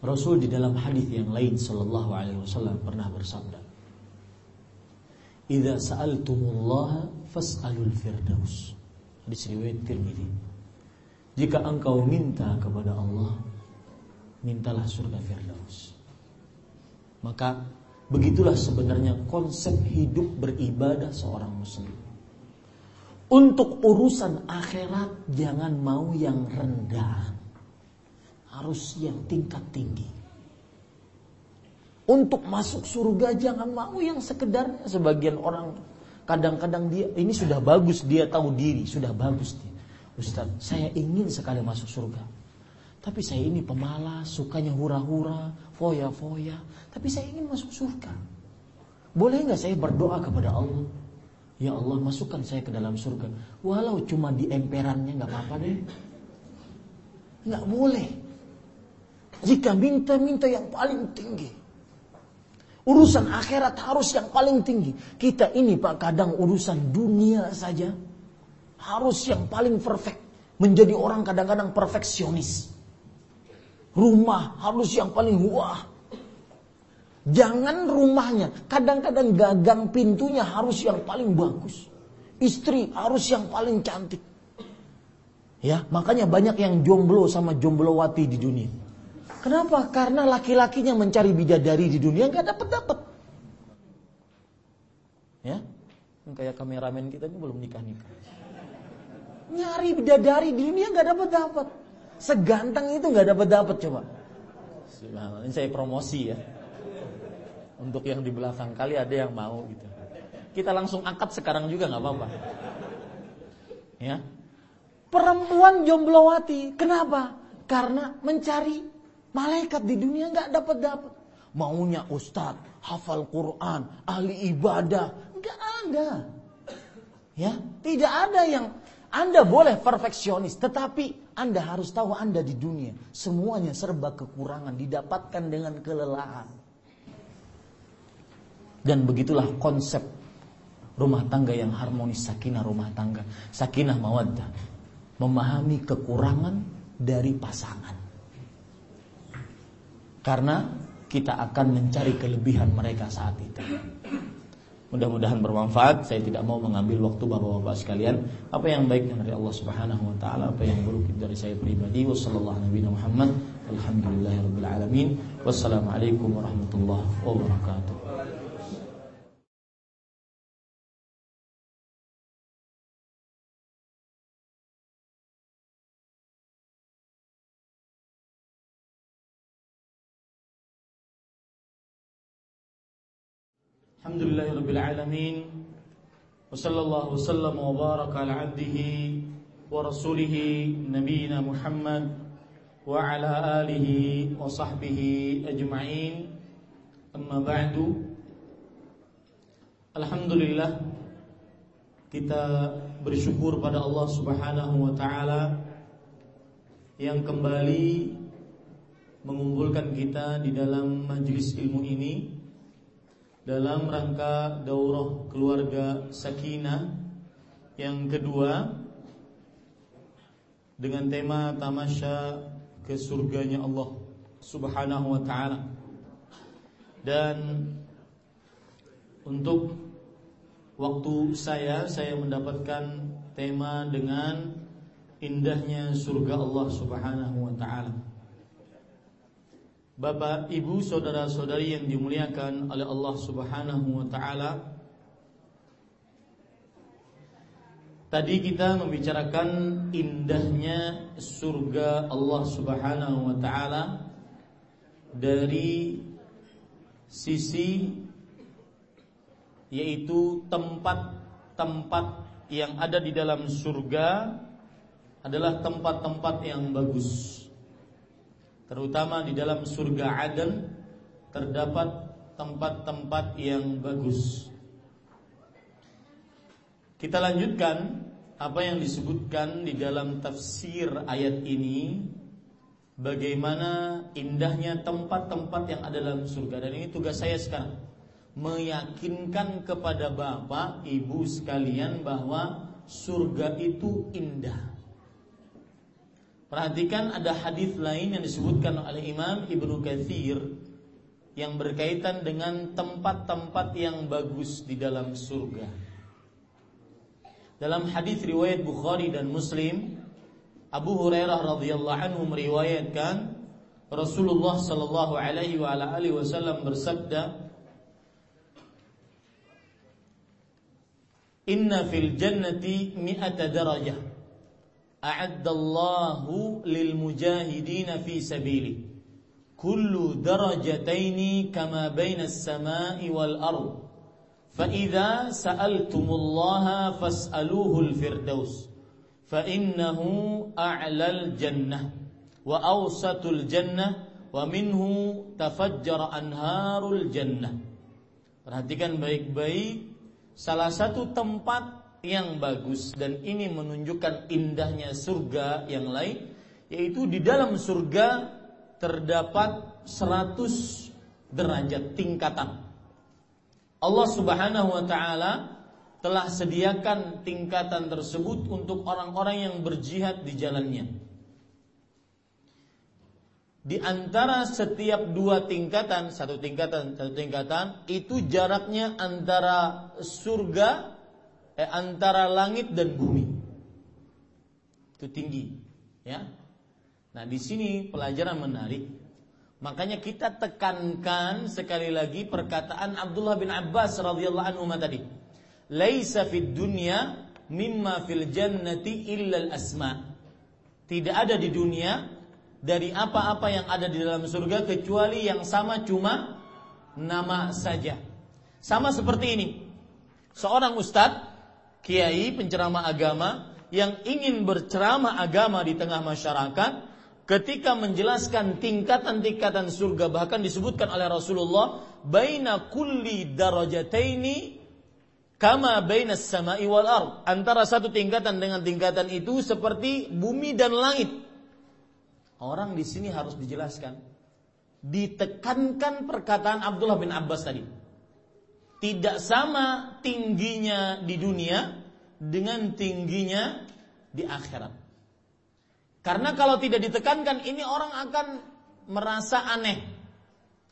Rasul di dalam hadis yang lain sallallahu alaihi wasallam pernah bersabda, "Idza sa'altumullah fas'alul firdaus." Hadis riwayat Tirmizi. Jika engkau minta kepada Allah, mintalah surga Firdaus. Maka begitulah sebenarnya konsep hidup beribadah seorang muslim. Untuk urusan akhirat jangan mau yang rendah. Harus yang tingkat tinggi. Untuk masuk surga jangan mau yang sekedarnya sebagian orang kadang-kadang dia ini sudah bagus dia tahu diri, sudah bagus dia. Ustaz, saya ingin sekali masuk surga. Tapi saya ini pemalas, sukanya hura-hura, foya-foya. Tapi saya ingin masuk surga. Boleh nggak saya berdoa kepada Allah? Ya Allah masukkan saya ke dalam surga. Walau cuma di emperannya nggak apa-apa deh. Nggak boleh. Jika minta-minta yang paling tinggi Urusan akhirat harus yang paling tinggi. Kita ini pak kadang urusan dunia saja Harus yang paling perfect. Menjadi orang kadang-kadang perfeksionis. Rumah harus yang paling wah Jangan rumahnya, kadang-kadang gagang pintunya harus yang paling bagus. Istri harus yang paling cantik. Ya, makanya banyak yang jomblo sama jomblowati di dunia. Kenapa? Karena laki-lakinya mencari bidadari di dunia nggak dapat dapat. Ya, kayak kameramen kita ini belum nikah nikah. Nyari bidadari di dunia nggak dapat dapat. Seganteng itu nggak dapat dapat coba. Ini saya promosi ya. Untuk yang di belakang kali ada yang mau gitu. Kita langsung angkat sekarang juga nggak apa-apa. Ya. Perempuan jomblowati, kenapa? Karena mencari malaikat di dunia nggak dapat dapat. maunya ustadz, hafal Quran, ahli ibadah. Enggak ada. Ya, tidak ada yang Anda boleh perfeksionis, tetapi Anda harus tahu Anda di dunia semuanya serba kekurangan didapatkan dengan kelelahan. Dan begitulah konsep rumah tangga yang harmonis, sakinah rumah tangga, sakinah mawaddah. Memahami kekurangan dari pasangan. Karena kita akan mencari kelebihan mereka saat itu. Mudah-mudahan bermanfaat. Saya tidak mau mengambil waktu Bapak-bapak sekalian. Apa yang baik dari Allah Subhanahu wa taala, apa yang buruk dari saya pribadi. Wassalamualaikum warahmatullahi wabarakatuh. rabbil alamin. Wa sallallahu wasallam wa baraka ala abdihi wa rasulihi nabiyina Muhammad wa ala alihi wa sahbihi ajma'in. Alhamdulillah kita bersyukur pada Allah Subhanahu wa taala yang kembali mengumpulkan kita di dalam majelis ilmu ini dalam rangka daurah keluarga sakinah yang kedua dengan tema tamasya ke surganya Allah Subhanahu wa taala. Dan untuk waktu saya saya mendapatkan tema dengan indahnya surga Allah Subhanahu wa taala. Bapak, Ibu, saudara-saudari yang dimuliakan oleh Allah Subhanahu wa taala. Tadi kita membicarakan indahnya surga Allah Subhanahu wa taala dari sisi yaitu tempat-tempat yang ada di dalam surga adalah tempat-tempat yang bagus terutama di dalam surga Aden terdapat tempat-tempat yang bagus. Kita lanjutkan apa yang disebutkan di dalam tafsir ayat ini bagaimana indahnya tempat-tempat yang ada dalam surga dan ini tugas saya sekarang meyakinkan kepada Bapak, Ibu sekalian bahwa surga itu indah. Perhatikan ada hadis lain yang disebutkan oleh Imam Ibnu Katsir yang berkaitan dengan tempat-tempat yang bagus di dalam surga. Dalam hadis riwayat Bukhari dan Muslim, Abu Hurairah radhiyallahu anhu meriwayatkan Rasulullah sallallahu alaihi wa ala alihi wasallam bersabda, "Inna fil jannati mi'ata darajah." A'addallahu lil mujahidin fi sabili kullu darajataini kama baina as-sama'i wal ard fa idza sa'altumullaha fas'aluhu al-firdaus fa innahu a'lal jannah wa awsatul jannah wa perhatikan baik-baik salah satu tempat yang bagus dan ini menunjukkan indahnya surga yang lain yaitu di dalam surga terdapat 100 derajat tingkatan. Allah Subhanahu wa taala telah sediakan tingkatan tersebut untuk orang-orang yang berjihad di jalannya. Di antara setiap dua tingkatan, satu tingkatan, satu tingkatan, itu jaraknya antara surga eh, antara langit dan bumi. Itu tinggi, ya. Nah, di sini pelajaran menarik. Makanya kita tekankan sekali lagi perkataan Abdullah bin Abbas radhiyallahu anhu tadi. Laisa fid dunya mimma fil jannati illa asma. Tidak ada di dunia dari apa-apa yang ada di dalam surga kecuali yang sama cuma nama saja. Sama seperti ini. Seorang ustadz kiai penceramah agama yang ingin berceramah agama di tengah masyarakat ketika menjelaskan tingkatan-tingkatan surga bahkan disebutkan oleh Rasulullah baina kulli darajataini kama baina samai wal ard. Antara satu tingkatan dengan tingkatan itu seperti bumi dan langit. Orang di sini harus dijelaskan ditekankan perkataan Abdullah bin Abbas tadi tidak sama tingginya di dunia dengan tingginya di akhirat karena kalau tidak ditekankan ini orang akan merasa aneh.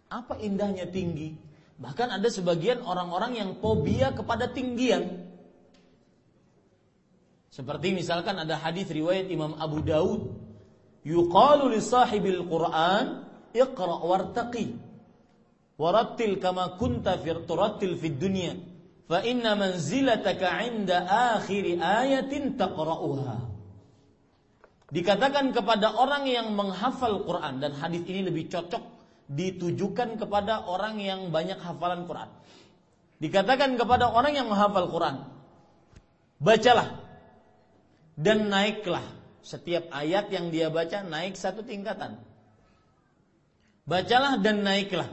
Apa indahnya tinggi? Bahkan ada sebagian orang-orang yang fobia kepada tinggian. Seperti misalkan ada hadis riwayat Imam Abu Daud, yuqalu li sahibil Quran iqra wartaqi warattil kama kunta turattil fid dunya fa inna manzilataka 'inda akhir ayatin taqra'uha Dikatakan kepada orang yang menghafal Quran dan hadis ini lebih cocok ditujukan kepada orang yang banyak hafalan Quran. Dikatakan kepada orang yang menghafal Quran, bacalah dan naiklah setiap ayat yang dia baca naik satu tingkatan. Bacalah dan naiklah.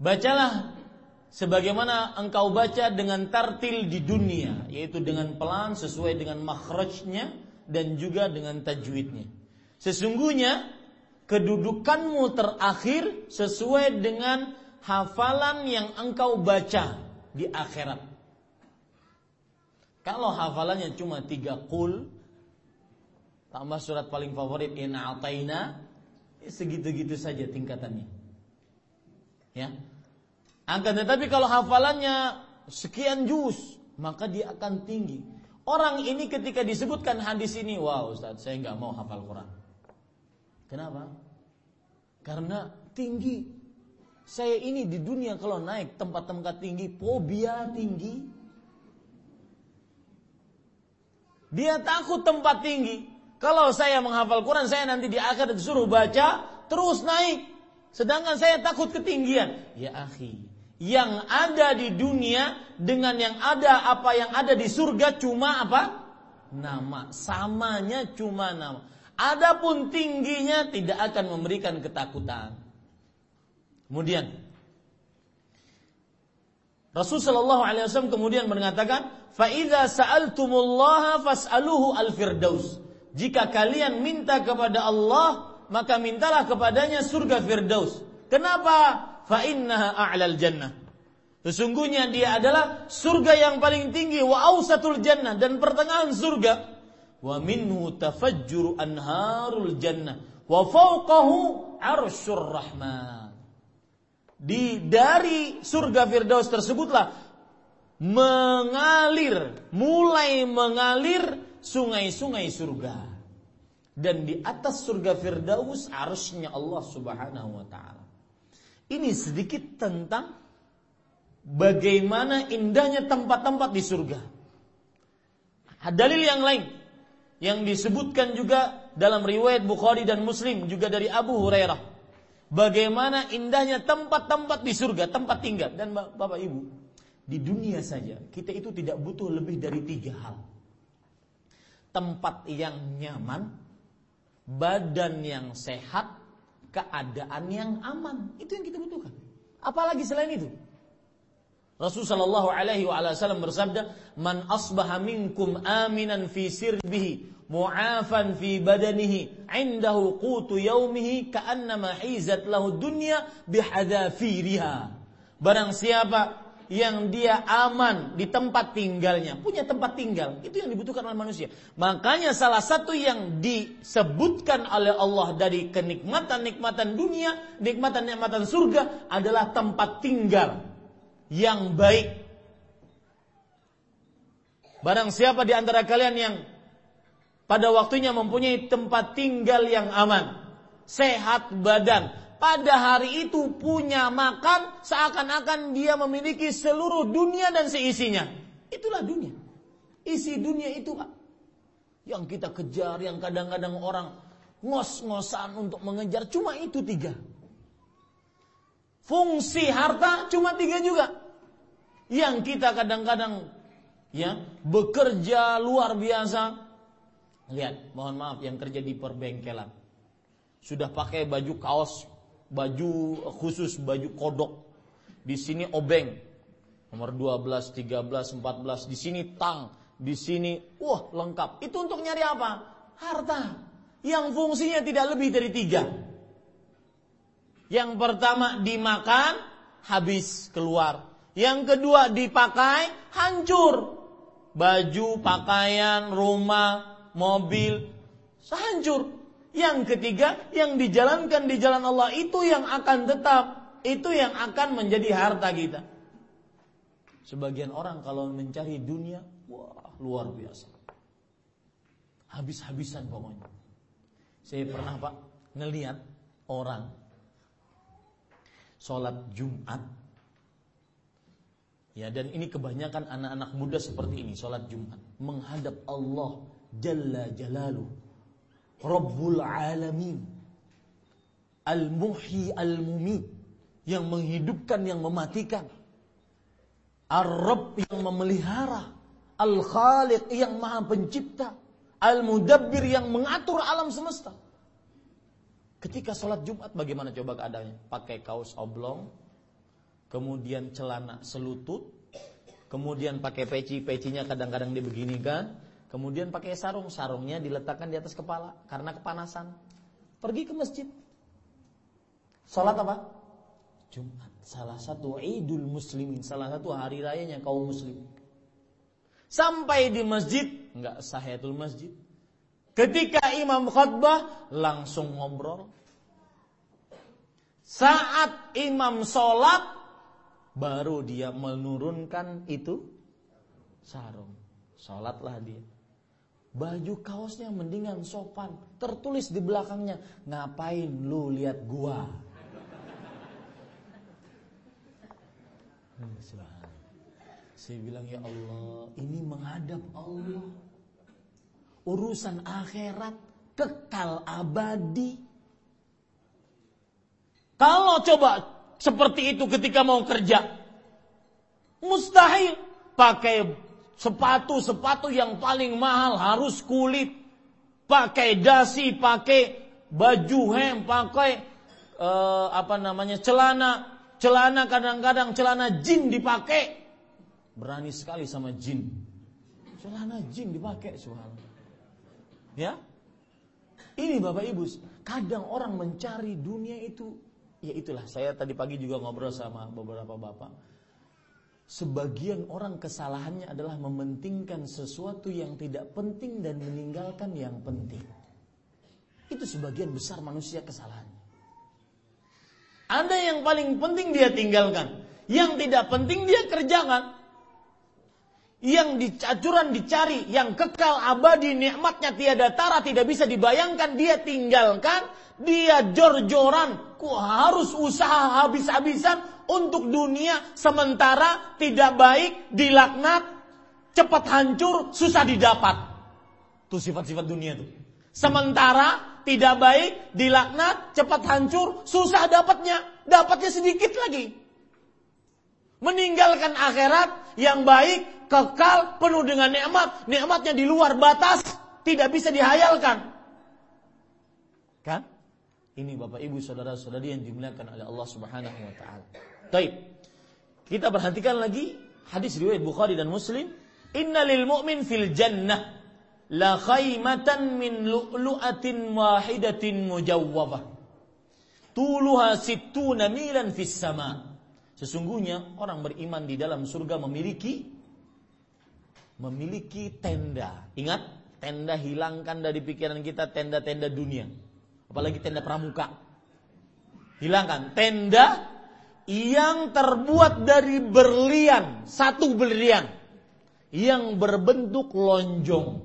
Bacalah sebagaimana engkau baca dengan tartil di dunia, yaitu dengan pelan sesuai dengan makhrajnya dan juga dengan tajwidnya. Sesungguhnya kedudukanmu terakhir sesuai dengan hafalan yang engkau baca di akhirat. Kalau hafalannya cuma tiga kul, tambah surat paling favorit ina ataina, ya segitu-gitu saja tingkatannya. Ya. Angkat tetapi kalau hafalannya sekian juz, maka dia akan tinggi. Orang ini ketika disebutkan hadis ini, wow Ustaz, saya nggak mau hafal Quran. Kenapa? Karena tinggi. Saya ini di dunia kalau naik tempat-tempat tinggi, fobia tinggi. Dia takut tempat tinggi. Kalau saya menghafal Quran, saya nanti di akhir disuruh baca, terus naik. Sedangkan saya takut ketinggian. Ya akhi, yang ada di dunia dengan yang ada apa yang ada di surga cuma apa? Nama. Samanya cuma nama. Adapun tingginya tidak akan memberikan ketakutan. Kemudian Rasul Shallallahu Alaihi Wasallam kemudian mengatakan, "Faiza sa'altumullaha fas'aluhu al-firdaus." Jika kalian minta kepada Allah, maka mintalah kepadanya surga firdaus. Kenapa? Fa innaha a'lal jannah. Sesungguhnya dia adalah surga yang paling tinggi wa ausatul jannah dan pertengahan surga. Wa minhu tafajjuru anharul jannah wa fawqahu arsyur rahman. Di dari surga Firdaus tersebutlah mengalir, mulai mengalir sungai-sungai surga. Dan di atas surga Firdaus arusnya Allah Subhanahu wa taala. Ini sedikit tentang bagaimana indahnya tempat-tempat di surga. Dalil yang lain yang disebutkan juga dalam riwayat Bukhari dan Muslim juga dari Abu Hurairah. Bagaimana indahnya tempat-tempat di surga, tempat tinggal. Dan Bapak Ibu, di dunia saja kita itu tidak butuh lebih dari tiga hal. Tempat yang nyaman, badan yang sehat, keadaan yang aman. Itu yang kita butuhkan. Apalagi selain itu. Rasulullah Shallallahu Alaihi Wasallam bersabda, "Man asbaha minkum aminan fi sirbihi, mu'afan fi badanihi, indahu qutu yaumihi, ka'annama hizat lahu dunya bihadafiriha." Barang siapa yang dia aman di tempat tinggalnya, punya tempat tinggal, itu yang dibutuhkan oleh manusia. Makanya salah satu yang disebutkan oleh Allah dari kenikmatan-nikmatan dunia, nikmatan-nikmatan surga adalah tempat tinggal yang baik. Barang siapa di antara kalian yang pada waktunya mempunyai tempat tinggal yang aman, sehat badan, pada hari itu punya makan seakan-akan dia memiliki seluruh dunia dan seisinya. Itulah dunia. Isi dunia itu Pak. Yang kita kejar, yang kadang-kadang orang ngos-ngosan untuk mengejar. Cuma itu tiga. Fungsi harta cuma tiga juga. Yang kita kadang-kadang ya bekerja luar biasa. Lihat, mohon maaf yang kerja di perbengkelan Sudah pakai baju kaos, baju khusus, baju kodok. Di sini obeng. Nomor 12, 13, 14. Di sini tang. Di sini, wah lengkap. Itu untuk nyari apa? Harta. Yang fungsinya tidak lebih dari tiga. Yang pertama dimakan, habis keluar. Yang kedua dipakai, hancur. Baju, pakaian, rumah, mobil, hancur. Yang ketiga, yang dijalankan di jalan Allah itu yang akan tetap, itu yang akan menjadi harta kita. Sebagian orang kalau mencari dunia, wah luar biasa. Habis-habisan pokoknya. Saya pernah pak ngeliat orang sholat Jumat. Ya dan ini kebanyakan anak-anak muda seperti ini sholat Jumat menghadap Allah Jalla Jalalu Rabbul Alamin. Al-Muhyi Al-Mumit. Yang menghidupkan yang mematikan. Ar-Rabb yang memelihara. Al-Khaliq yang maha pencipta. Al-Mudabbir yang mengatur alam semesta. Ketika sholat Jumat bagaimana coba keadaannya? Pakai kaos oblong, kemudian celana selutut, kemudian pakai peci, pecinya kadang-kadang dibeginikan, kemudian pakai sarung, sarungnya diletakkan di atas kepala karena kepanasan. Pergi ke masjid. Sholat apa? Jumat. Salah satu idul muslimin, salah satu hari rayanya kaum muslim. Sampai di masjid, nggak sahiyatul masjid, Ketika imam khutbah langsung ngobrol. Saat imam sholat baru dia menurunkan itu sarung. Sholatlah dia. Baju kaosnya mendingan sopan. Tertulis di belakangnya, ngapain lu lihat gua? Hmm, Saya bilang ya Allah, ini menghadap Allah urusan akhirat kekal abadi. Kalau coba seperti itu ketika mau kerja, mustahil pakai sepatu-sepatu yang paling mahal harus kulit, pakai dasi, pakai baju hem, pakai uh, apa namanya celana, celana kadang-kadang celana jin dipakai. Berani sekali sama jin. Celana jin dipakai subhanallah. Ya. Ini Bapak Ibu, kadang orang mencari dunia itu ya itulah saya tadi pagi juga ngobrol sama beberapa bapak. Sebagian orang kesalahannya adalah mementingkan sesuatu yang tidak penting dan meninggalkan yang penting. Itu sebagian besar manusia kesalahannya. Ada yang paling penting dia tinggalkan, yang tidak penting dia kerjakan yang dicacuran dicari, yang kekal abadi nikmatnya tiada tara tidak bisa dibayangkan dia tinggalkan, dia jor-joran, harus usaha habis-habisan untuk dunia sementara tidak baik, dilaknat, cepat hancur, susah didapat. Itu sifat-sifat dunia itu. Sementara tidak baik, dilaknat, cepat hancur, susah dapatnya, dapatnya sedikit lagi. Meninggalkan akhirat yang baik, kekal, penuh dengan nikmat, nikmatnya di luar batas, tidak bisa dihayalkan. Kan? Ini Bapak Ibu saudara-saudari yang dimuliakan oleh Allah Subhanahu wa taala. Baik. Kita perhatikan lagi hadis riwayat Bukhari dan Muslim, "Innalil mu'min fil jannah la khaymatan min lu'lu'atin wahidatin mujawwabah. Tuluha sittuna milan fis sama." Sesungguhnya orang beriman di dalam surga memiliki memiliki tenda. Ingat, tenda hilangkan dari pikiran kita tenda-tenda dunia. Apalagi tenda pramuka. Hilangkan tenda yang terbuat dari berlian, satu berlian yang berbentuk lonjong.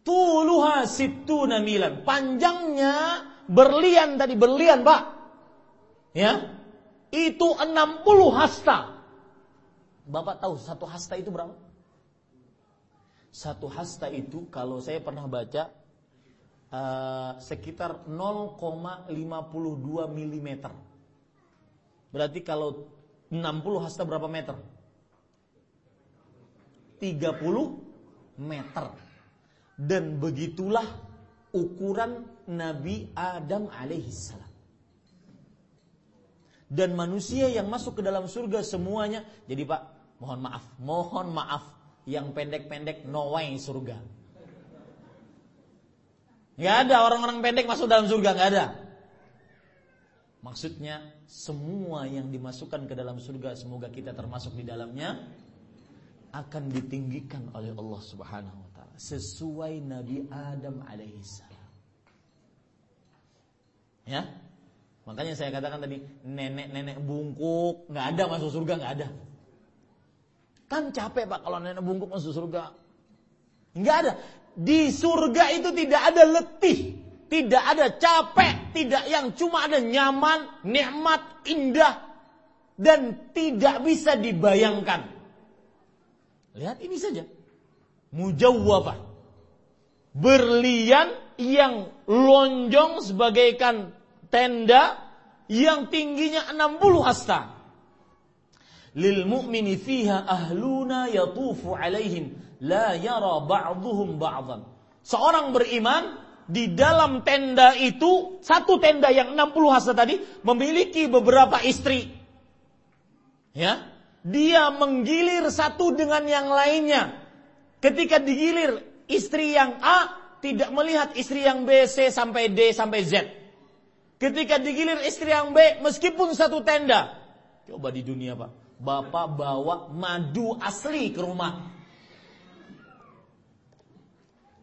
Tuluha situ namilan. Panjangnya berlian tadi berlian, Pak. Ya. Itu 60 hasta. Bapak tahu satu hasta itu berapa? Satu hasta itu kalau saya pernah baca uh, sekitar 0,52 mm. Berarti kalau 60 hasta berapa meter? 30 meter. Dan begitulah ukuran Nabi Adam alaihissalam. Dan manusia yang masuk ke dalam surga semuanya, jadi Pak, mohon maaf, mohon maaf, yang pendek-pendek no way surga. Gak ada orang-orang pendek masuk dalam surga, gak ada. Maksudnya semua yang dimasukkan ke dalam surga semoga kita termasuk di dalamnya akan ditinggikan oleh Allah Subhanahu wa taala sesuai Nabi Adam alaihissalam. Ya. Makanya saya katakan tadi nenek-nenek bungkuk nggak ada masuk surga nggak ada. Kan capek Pak kalau nenek bungkuk masuk surga. Nggak ada. Di surga itu tidak ada letih, tidak ada capek, tidak yang cuma ada nyaman, nikmat, indah dan tidak bisa dibayangkan. Lihat ini saja. Mujawwabah. Berlian yang lonjong sebagaikan tenda yang tingginya 60 hasta. Lil mu'mini fiha ahluna yatufu alaihim la yara ba'dhum ba'dhan. Seorang beriman di dalam tenda itu satu tenda yang 60 hasta tadi memiliki beberapa istri. Ya, dia menggilir satu dengan yang lainnya. Ketika digilir istri yang A tidak melihat istri yang B, C sampai D sampai Z. Ketika digilir istri yang B meskipun satu tenda. Coba di dunia Pak. Bapak bawa madu asli ke rumah.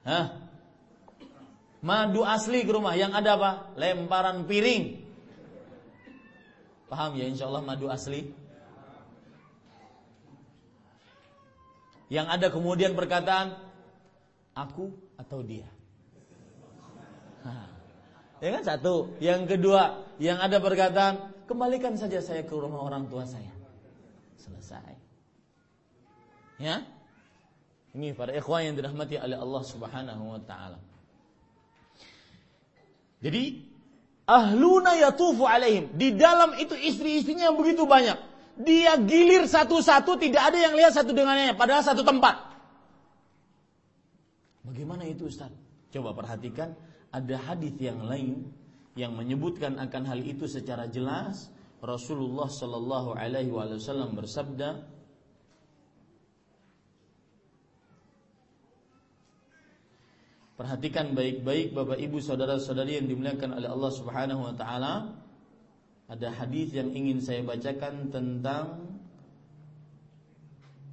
Hah? Madu asli ke rumah. Yang ada apa? Lemparan piring. Paham ya insya Allah madu asli? Yang ada kemudian perkataan aku atau dia. Ya kan satu. Yang kedua, yang ada perkataan kembalikan saja saya ke rumah orang tua saya. Selesai. Ya. Ini para ikhwan yang dirahmati oleh Allah Subhanahu wa taala. Jadi ahluna yatufu alaihim. Di dalam itu istri-istrinya begitu banyak. Dia gilir satu-satu, tidak ada yang lihat satu dengannya, padahal satu tempat. Bagaimana itu Ustaz? Coba perhatikan, ada hadis yang lain yang menyebutkan akan hal itu secara jelas. Rasulullah Shallallahu Alaihi Wasallam bersabda, Perhatikan baik-baik Bapak Ibu saudara-saudari yang dimuliakan oleh Allah Subhanahu wa taala. Ada hadis yang ingin saya bacakan tentang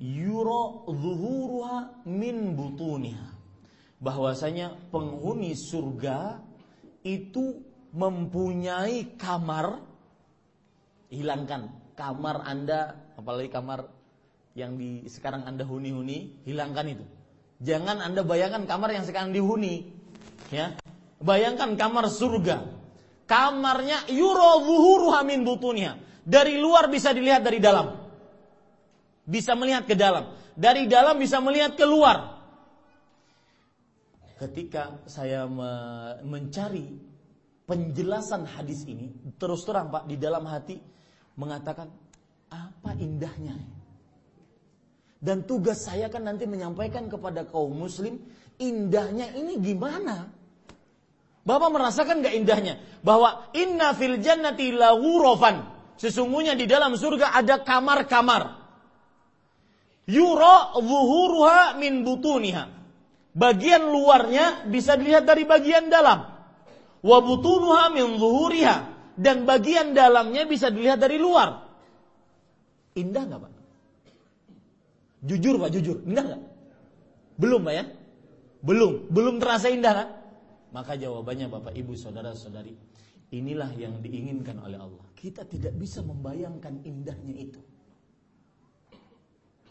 yura zuhuruha min butuniha. Bahwasanya penghuni surga itu mempunyai kamar hilangkan kamar Anda apalagi kamar yang di sekarang Anda huni-huni hilangkan itu Jangan Anda bayangkan kamar yang sekarang dihuni. Ya. Bayangkan kamar surga. Kamarnya yuro zuhuruha butunya. Dari luar bisa dilihat dari dalam. Bisa melihat ke dalam. Dari dalam bisa melihat keluar. Ketika saya mencari penjelasan hadis ini, terus terang Pak di dalam hati mengatakan apa indahnya dan tugas saya kan nanti menyampaikan kepada kaum muslim, indahnya ini gimana? Bapak merasakan gak indahnya? Bahwa inna fil jannati lawurofan. Sesungguhnya di dalam surga ada kamar-kamar. Yura zuhuruha min butuniha. Bagian luarnya bisa dilihat dari bagian dalam. Wa butunuha min zuhuriha. Dan bagian dalamnya bisa dilihat dari luar. Indah gak Pak? Jujur Pak, jujur. Indah nggak? Belum Pak ya? Belum. Belum terasa indah kan? Maka jawabannya Bapak Ibu Saudara Saudari. Inilah yang diinginkan oleh Allah. Kita tidak bisa membayangkan indahnya itu.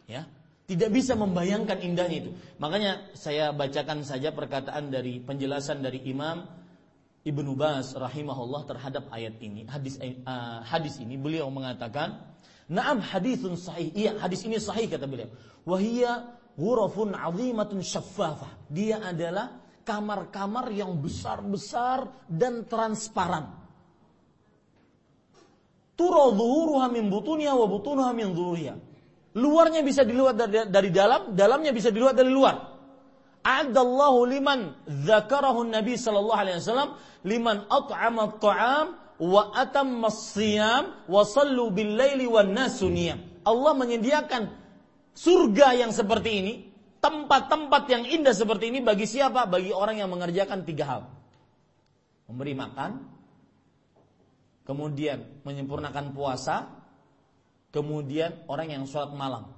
Ya, tidak bisa membayangkan indahnya itu. Makanya saya bacakan saja perkataan dari penjelasan dari Imam Ibnu Bas rahimahullah terhadap ayat ini. Hadis uh, hadis ini beliau mengatakan Naam hadithun sahih. Iya, hadis ini sahih kata beliau. Wahia ghurafun azimatun syaffafah. Dia adalah kamar-kamar yang besar-besar dan transparan. Tura zuhuruha min butuniha wa butunuha min zuhuriha. Luarnya bisa dilihat dari, dari dalam, dalamnya bisa dilihat dari luar. A'adallahu liman dzakarahu Nabi sallallahu alaihi wasallam liman at'ama at-ta'am wa atamma as-siyam wa sallu bil laili wan nasu Allah menyediakan surga yang seperti ini, tempat-tempat yang indah seperti ini bagi siapa? Bagi orang yang mengerjakan tiga hal. Memberi makan, kemudian menyempurnakan puasa, kemudian orang yang sholat malam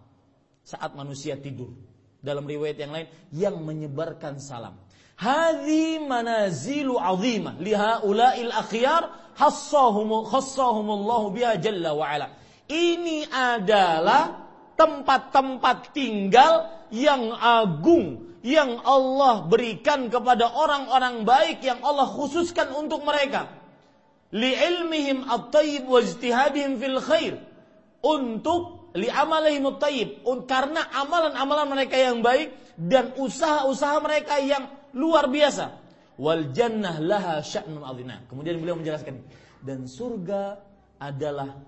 saat manusia tidur. Dalam riwayat yang lain, yang menyebarkan salam. Hadi manazilu azimah liha ulail akhyar khassahumullahu biha jalla wa. Ini adalah tempat-tempat tinggal yang agung yang Allah berikan kepada orang-orang baik yang Allah khususkan untuk mereka. Li'ilmihim at-tayyib wa ijtihadihim fil khair. Untuk li'amalihim at-tayyib. Karena amalan-amalan mereka yang baik dan usaha-usaha mereka yang luar biasa. Wal jannah laha sya'nun Kemudian beliau menjelaskan dan surga adalah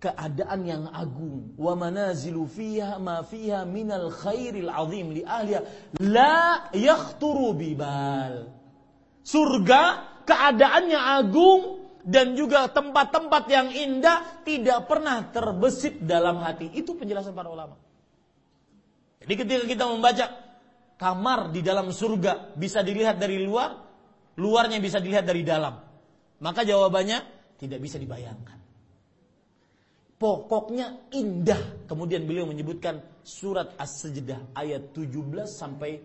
keadaan yang agung. Wa manazilu fiha ma fiha minal khairil azim li ahliha. La yakhturu bibal. Surga keadaannya agung dan juga tempat-tempat yang indah tidak pernah terbesit dalam hati. Itu penjelasan para ulama. Jadi ketika kita membaca kamar di dalam surga bisa dilihat dari luar luarnya bisa dilihat dari dalam maka jawabannya tidak bisa dibayangkan pokoknya indah. Kemudian beliau menyebutkan surat As-Sajdah ayat 17 sampai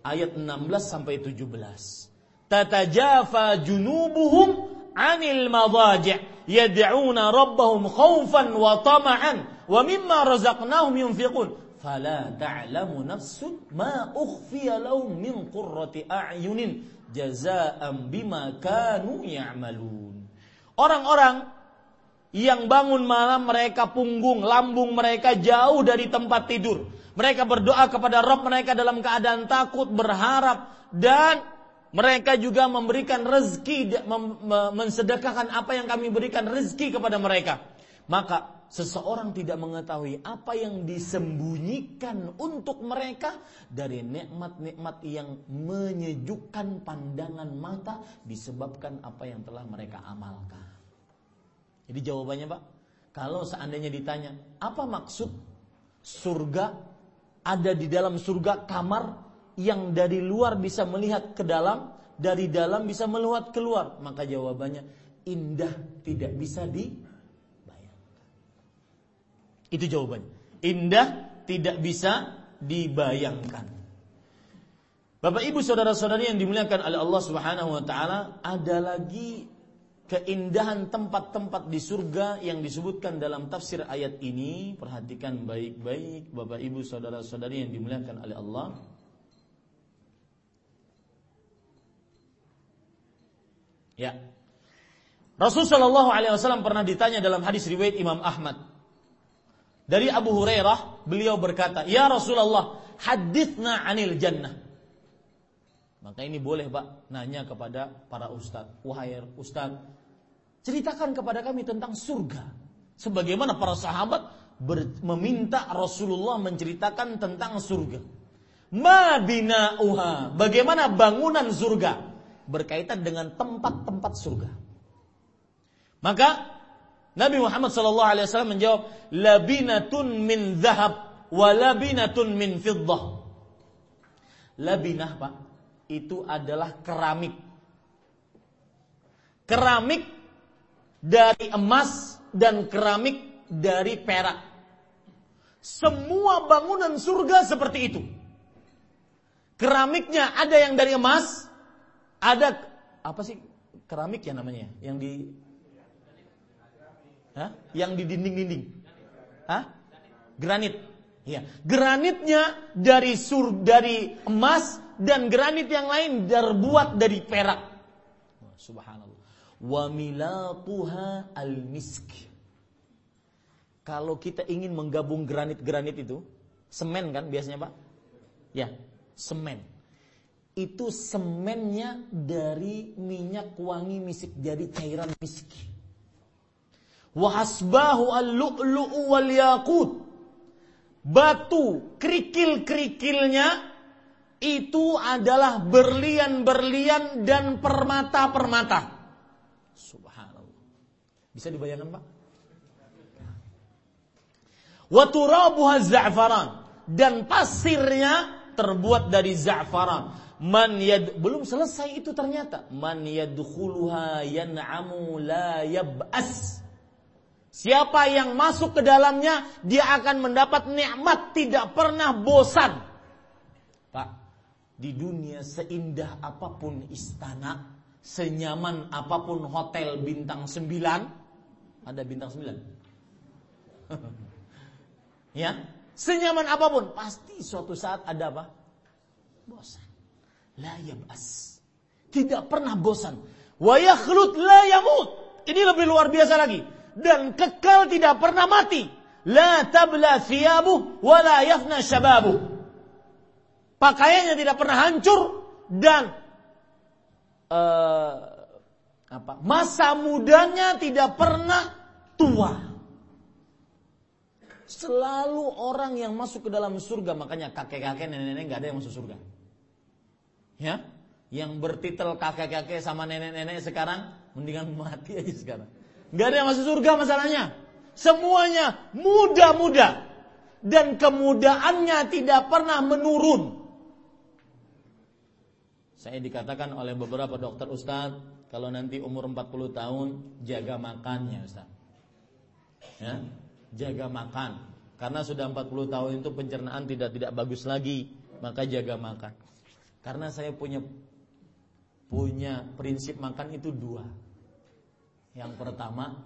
ayat 16 sampai 17. Tatajafa junubuhum anil madaji' yad'una rabbahum khaufan wa tama'an wa mimma razaqnahum yunfiqun fala ta'lamu nafsun ma ukhfiya lahum min qurrati a'yunin jazaa'an bima kanu ya'malun. Orang-orang yang bangun malam mereka punggung, lambung mereka jauh dari tempat tidur. Mereka berdoa kepada Rob mereka dalam keadaan takut, berharap dan mereka juga memberikan rezeki, mensedekahkan apa yang kami berikan rezeki kepada mereka. Maka seseorang tidak mengetahui apa yang disembunyikan untuk mereka dari nikmat-nikmat yang menyejukkan pandangan mata disebabkan apa yang telah mereka amalkan. Jadi jawabannya Pak, kalau seandainya ditanya, apa maksud surga ada di dalam surga kamar yang dari luar bisa melihat ke dalam, dari dalam bisa melihat keluar? Maka jawabannya indah tidak bisa dibayangkan. Itu jawabannya. Indah tidak bisa dibayangkan. Bapak Ibu saudara-saudari yang dimuliakan oleh Allah Subhanahu wa taala, ada lagi keindahan tempat-tempat di surga yang disebutkan dalam tafsir ayat ini perhatikan baik-baik Bapak Ibu saudara-saudari yang dimuliakan oleh Allah Ya Rasul Shallallahu Alaihi Wasallam pernah ditanya dalam hadis riwayat Imam Ahmad dari Abu Hurairah beliau berkata Ya Rasulullah hadithna anil jannah maka ini boleh pak nanya kepada para ustadz Wahai ustadz ceritakan kepada kami tentang surga. Sebagaimana para sahabat meminta Rasulullah menceritakan tentang surga. Ma bina'uha, bagaimana bangunan surga berkaitan dengan tempat-tempat surga. Maka Nabi Muhammad SAW menjawab, labinatun min zahab wa labinatun min fiddah. Labinah pak, itu adalah keramik. Keramik dari emas dan keramik dari perak. Semua bangunan surga seperti itu. Keramiknya ada yang dari emas, ada apa sih keramik ya namanya? Yang di Hah? Yang di dinding-dinding. Hah? Granit. Ya, granitnya dari sur dari emas dan granit yang lain terbuat dari perak. Subhanallah wa milatuha al-misk. Kalau kita ingin menggabung granit-granit itu, semen kan biasanya Pak? Ya, semen. Itu semennya dari minyak wangi misik, dari cairan misik. Wahasbahu al-lu'lu'u wal yakut. Batu kerikil-kerikilnya itu adalah berlian-berlian dan permata-permata. Subhanallah. Bisa dibayangkan Pak? Waturabuha za'faran. Dan pasirnya terbuat dari za'faran. Man yad, belum selesai itu ternyata. Man yadkhuluha yan'amu la yab'as. Siapa yang masuk ke dalamnya, dia akan mendapat nikmat tidak pernah bosan. Pak, di dunia seindah apa pun istana, senyaman apa pun hotel bintang 9, ada bintang 9. ya, senyaman apa pun pasti suatu saat ada apa? Bosan. La yab'as. Tidak pernah bosan. Wa yakhlut la yamut. Ini lebih luar biasa lagi. Dan kekal tidak pernah mati. La tabla thiyabuh wa la yafna syababuh pakaiannya tidak pernah hancur dan uh, apa masa mudanya tidak pernah tua. Selalu orang yang masuk ke dalam surga makanya kakek-kakek nenek-nenek nggak ada yang masuk surga. Ya, yang bertitel kakek-kakek sama nenek-nenek sekarang mendingan mati aja sekarang. Nggak ada yang masuk surga masalahnya. Semuanya muda-muda dan kemudaannya tidak pernah menurun. Saya dikatakan oleh beberapa dokter Ustaz, kalau nanti umur 40 tahun jaga makannya Ustaz. Ya, jaga makan. Karena sudah 40 tahun itu pencernaan tidak tidak bagus lagi, maka jaga makan. Karena saya punya punya prinsip makan itu dua. Yang pertama,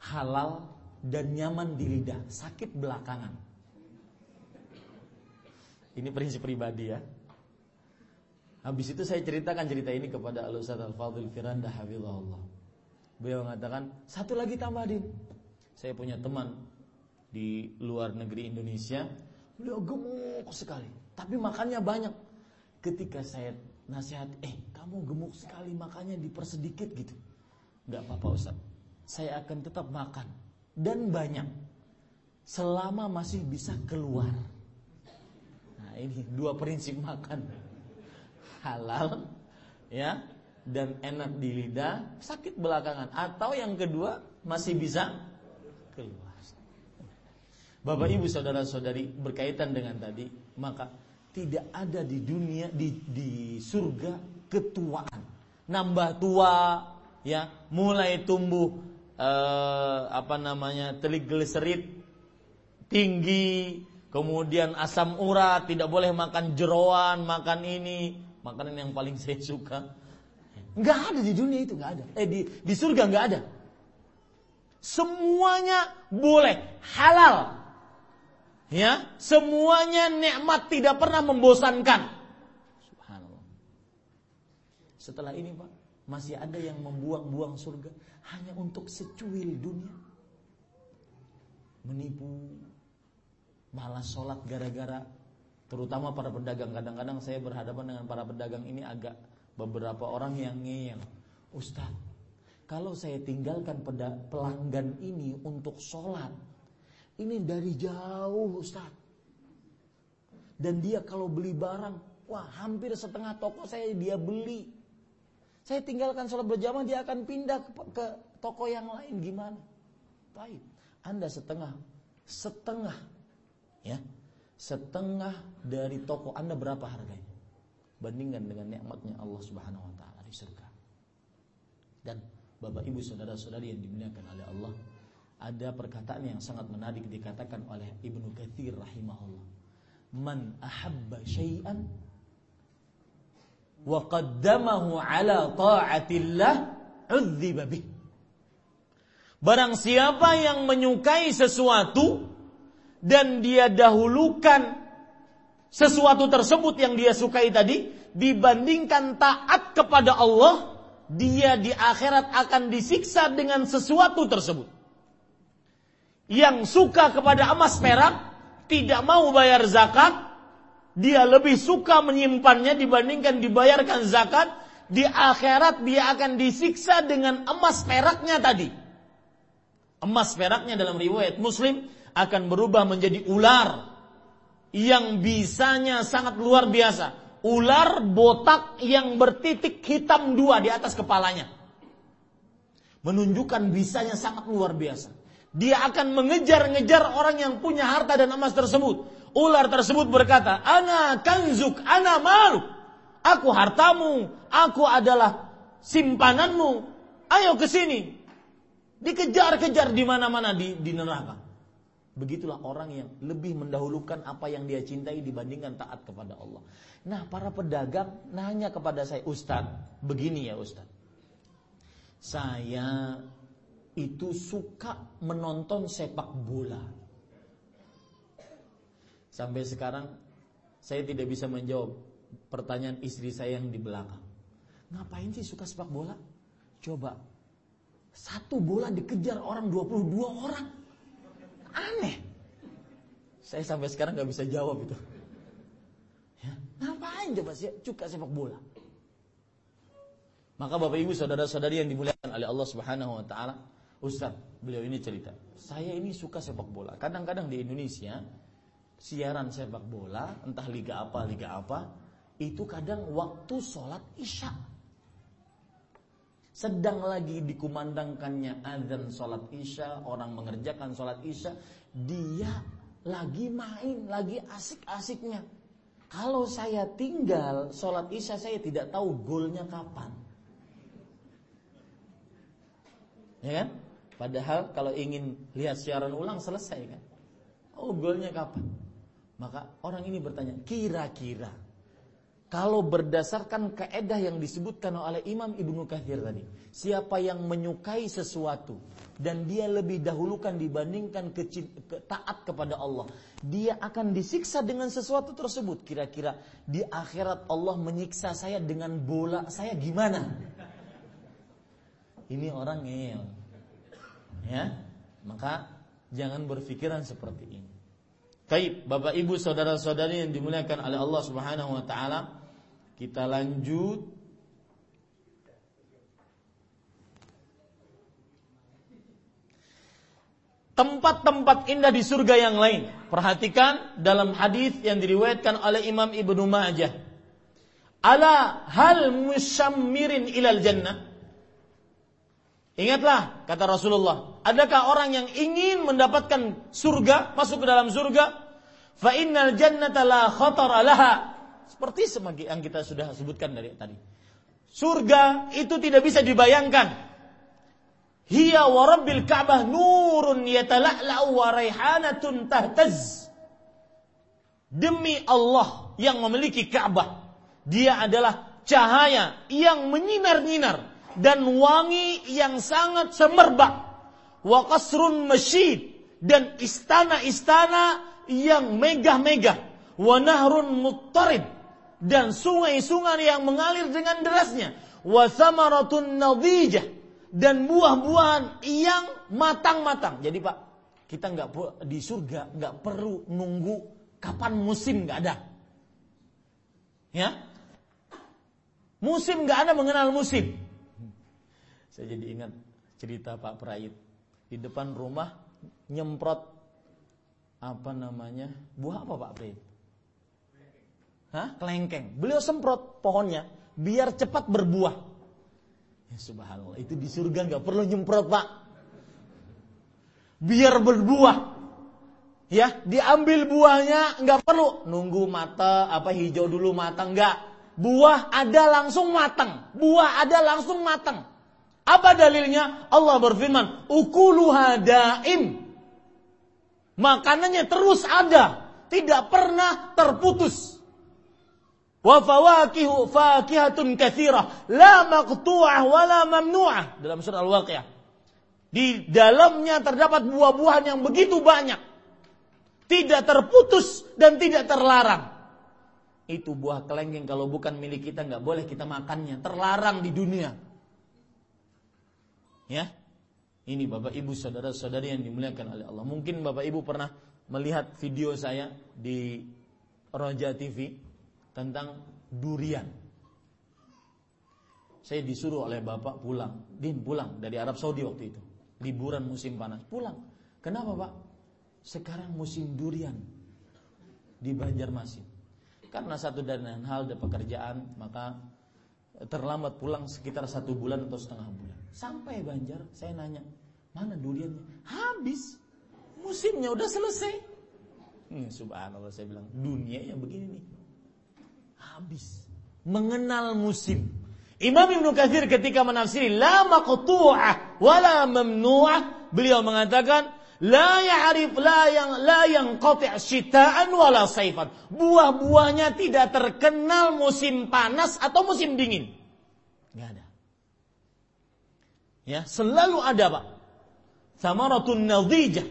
halal dan nyaman di lidah, sakit belakangan. Ini prinsip pribadi ya. Habis itu saya ceritakan cerita ini kepada Al Ustaz Al Fadil Firanda Hafizahullah. Beliau mengatakan, satu lagi tambah Saya punya teman di luar negeri Indonesia, beliau gemuk sekali, tapi makannya banyak. Ketika saya nasihat, eh kamu gemuk sekali makannya dipersedikit gitu. Gak apa-apa Ustaz, saya akan tetap makan dan banyak selama masih bisa keluar. Nah ini dua prinsip makan halal ya dan enak di lidah, sakit belakangan atau yang kedua masih bisa keluar. Bapak Ibu saudara-saudari berkaitan dengan tadi, maka tidak ada di dunia di di surga ketuaan. Nambah tua ya, mulai tumbuh eh, apa namanya? telik geliserit tinggi, kemudian asam urat, tidak boleh makan jeroan, makan ini, makanan yang paling saya suka. Nggak ada di dunia itu, nggak ada. Eh di di surga nggak ada. Semuanya boleh, halal. Ya, semuanya nikmat tidak pernah membosankan. Subhanallah. Setelah ini Pak, masih ada yang membuang-buang surga hanya untuk secuil dunia. Menipu, malas sholat gara-gara terutama para pedagang. Kadang-kadang saya berhadapan dengan para pedagang ini agak beberapa orang yang ngeyel. Ustaz kalau saya tinggalkan pelanggan ini untuk sholat ini dari jauh Ustaz. Dan dia kalau beli barang wah hampir setengah toko saya dia beli saya tinggalkan sholat berjamaah dia akan pindah ke, ke toko yang lain gimana baik anda setengah setengah ya setengah dari toko Anda berapa harganya? Bandingkan dengan nikmatnya Allah Subhanahu wa taala di surga. Dan Bapak Ibu saudara-saudari yang dimuliakan oleh Allah, ada perkataan yang sangat menarik dikatakan oleh Ibnu Katsir rahimahullah. Man ahabba syai'an wa qaddamahu ala ta'atillah udziba bih. Barang siapa yang menyukai sesuatu dan dia dahulukan sesuatu tersebut yang dia sukai tadi dibandingkan taat kepada Allah, dia di akhirat akan disiksa dengan sesuatu tersebut. Yang suka kepada emas perak tidak mau bayar zakat, dia lebih suka menyimpannya dibandingkan dibayarkan zakat, di akhirat dia akan disiksa dengan emas peraknya tadi. Emas peraknya dalam riwayat Muslim akan berubah menjadi ular yang bisanya sangat luar biasa. Ular botak yang bertitik hitam dua di atas kepalanya. Menunjukkan bisanya sangat luar biasa. Dia akan mengejar-ngejar orang yang punya harta dan emas tersebut. Ular tersebut berkata, Ana kanzuk, ana malu. Aku hartamu, aku adalah simpananmu. Ayo ke sini. Dikejar-kejar di mana-mana di, di neraka. Begitulah orang yang lebih mendahulukan apa yang dia cintai dibandingkan taat kepada Allah. Nah, para pedagang nanya kepada saya, Ustadz, begini ya Ustadz. Saya itu suka menonton sepak bola. Sampai sekarang saya tidak bisa menjawab pertanyaan istri saya yang di belakang. Ngapain sih suka sepak bola? Coba. Satu bola dikejar orang 22 orang. Aneh. Saya sampai sekarang nggak bisa jawab itu. Ya, ngapain coba sih suka sepak bola? Maka Bapak Ibu saudara-saudari yang dimuliakan oleh Allah Subhanahu wa taala, Ustaz, beliau ini cerita, saya ini suka sepak bola. Kadang-kadang di Indonesia siaran sepak bola, entah liga apa, liga apa, itu kadang waktu sholat isya. Sedang lagi dikumandangkannya azan sholat isya, orang mengerjakan sholat isya, dia lagi main, lagi asik-asiknya. Kalau saya tinggal sholat isya, saya tidak tahu golnya kapan. Ya kan? Padahal kalau ingin lihat siaran ulang selesai kan. Oh golnya kapan? Maka orang ini bertanya, kira-kira kalau berdasarkan keedah yang disebutkan oleh Imam Ibnu Kathir tadi, siapa yang menyukai sesuatu dan dia lebih dahulukan dibandingkan ke, taat kepada Allah, dia akan disiksa dengan sesuatu tersebut. Kira-kira di akhirat Allah menyiksa saya dengan bola saya gimana? Ini orang ngeyel. Ya, maka jangan berpikiran seperti ini. Baik, Bapak Ibu saudara-saudari yang dimuliakan oleh Allah Subhanahu wa taala, kita lanjut Tempat-tempat indah di surga yang lain. Perhatikan dalam hadis yang diriwayatkan oleh Imam Ibnu Majah. Ala hal musammirin ilal jannah. Ingatlah kata Rasulullah, adakah orang yang ingin mendapatkan surga, masuk ke dalam surga? Fa innal jannata la khatara laha seperti yang kita sudah sebutkan dari tadi. Surga itu tidak bisa dibayangkan. Hiya wa rabbil Ka'bah nurun yatala'la'u wa raihanatun tahtaz. Demi Allah yang memiliki Ka'bah, dia adalah cahaya yang menyinar-nyinar dan wangi yang sangat semerbak. Wa qasrun masyid dan istana-istana yang megah-megah. Wa nahrun muttarid dan sungai-sungai yang mengalir dengan derasnya wa samaratun nadijah dan buah-buahan yang matang-matang. Jadi Pak, kita nggak di surga nggak perlu nunggu kapan musim nggak ada. Ya, musim nggak ada mengenal musim. Saya jadi ingat cerita Pak Prayit di depan rumah nyemprot apa namanya buah apa Pak Prayit? Hah? Kelengkeng. Beliau semprot pohonnya biar cepat berbuah. Ya subhanallah, itu di surga nggak perlu nyemprot, Pak. Biar berbuah. Ya, diambil buahnya nggak perlu nunggu mata apa hijau dulu matang nggak. Buah ada langsung matang. Buah ada langsung matang. Apa dalilnya? Allah berfirman, "Ukuluha daim." Makanannya terus ada, tidak pernah terputus wa fawakihu fakihatun katsirah la maqtu'ah wa la mamnu'ah dalam surah Al-Waqiah. Di dalamnya terdapat buah-buahan yang begitu banyak. Tidak terputus dan tidak terlarang. Itu buah kelengking kalau bukan milik kita nggak boleh kita makannya, terlarang di dunia. Ya. Ini Bapak Ibu saudara-saudari yang dimuliakan oleh Allah. Mungkin Bapak Ibu pernah melihat video saya di Roja TV tentang durian. Saya disuruh oleh bapak pulang, din pulang dari Arab Saudi waktu itu, liburan musim panas, pulang. Kenapa pak? Sekarang musim durian. di Banjarmasin. Karena satu dan lain hal dan pekerjaan, maka terlambat pulang sekitar satu bulan atau setengah bulan. Sampai Banjar, saya nanya, mana duriannya? Habis. Musimnya udah selesai. Hmm, subhanallah saya bilang, dunia yang begini nih. Habis. Mengenal musim. Imam Ibnu Katsir ketika menafsiri la maqtu'ah wala mamnu'ah, beliau mengatakan La ya'rif la yang la yang qati' syita'an wala saifan. Buah-buahnya tidak terkenal musim panas atau musim dingin. Enggak ada. Ya, selalu ada, Pak. Samaratun nadhijah.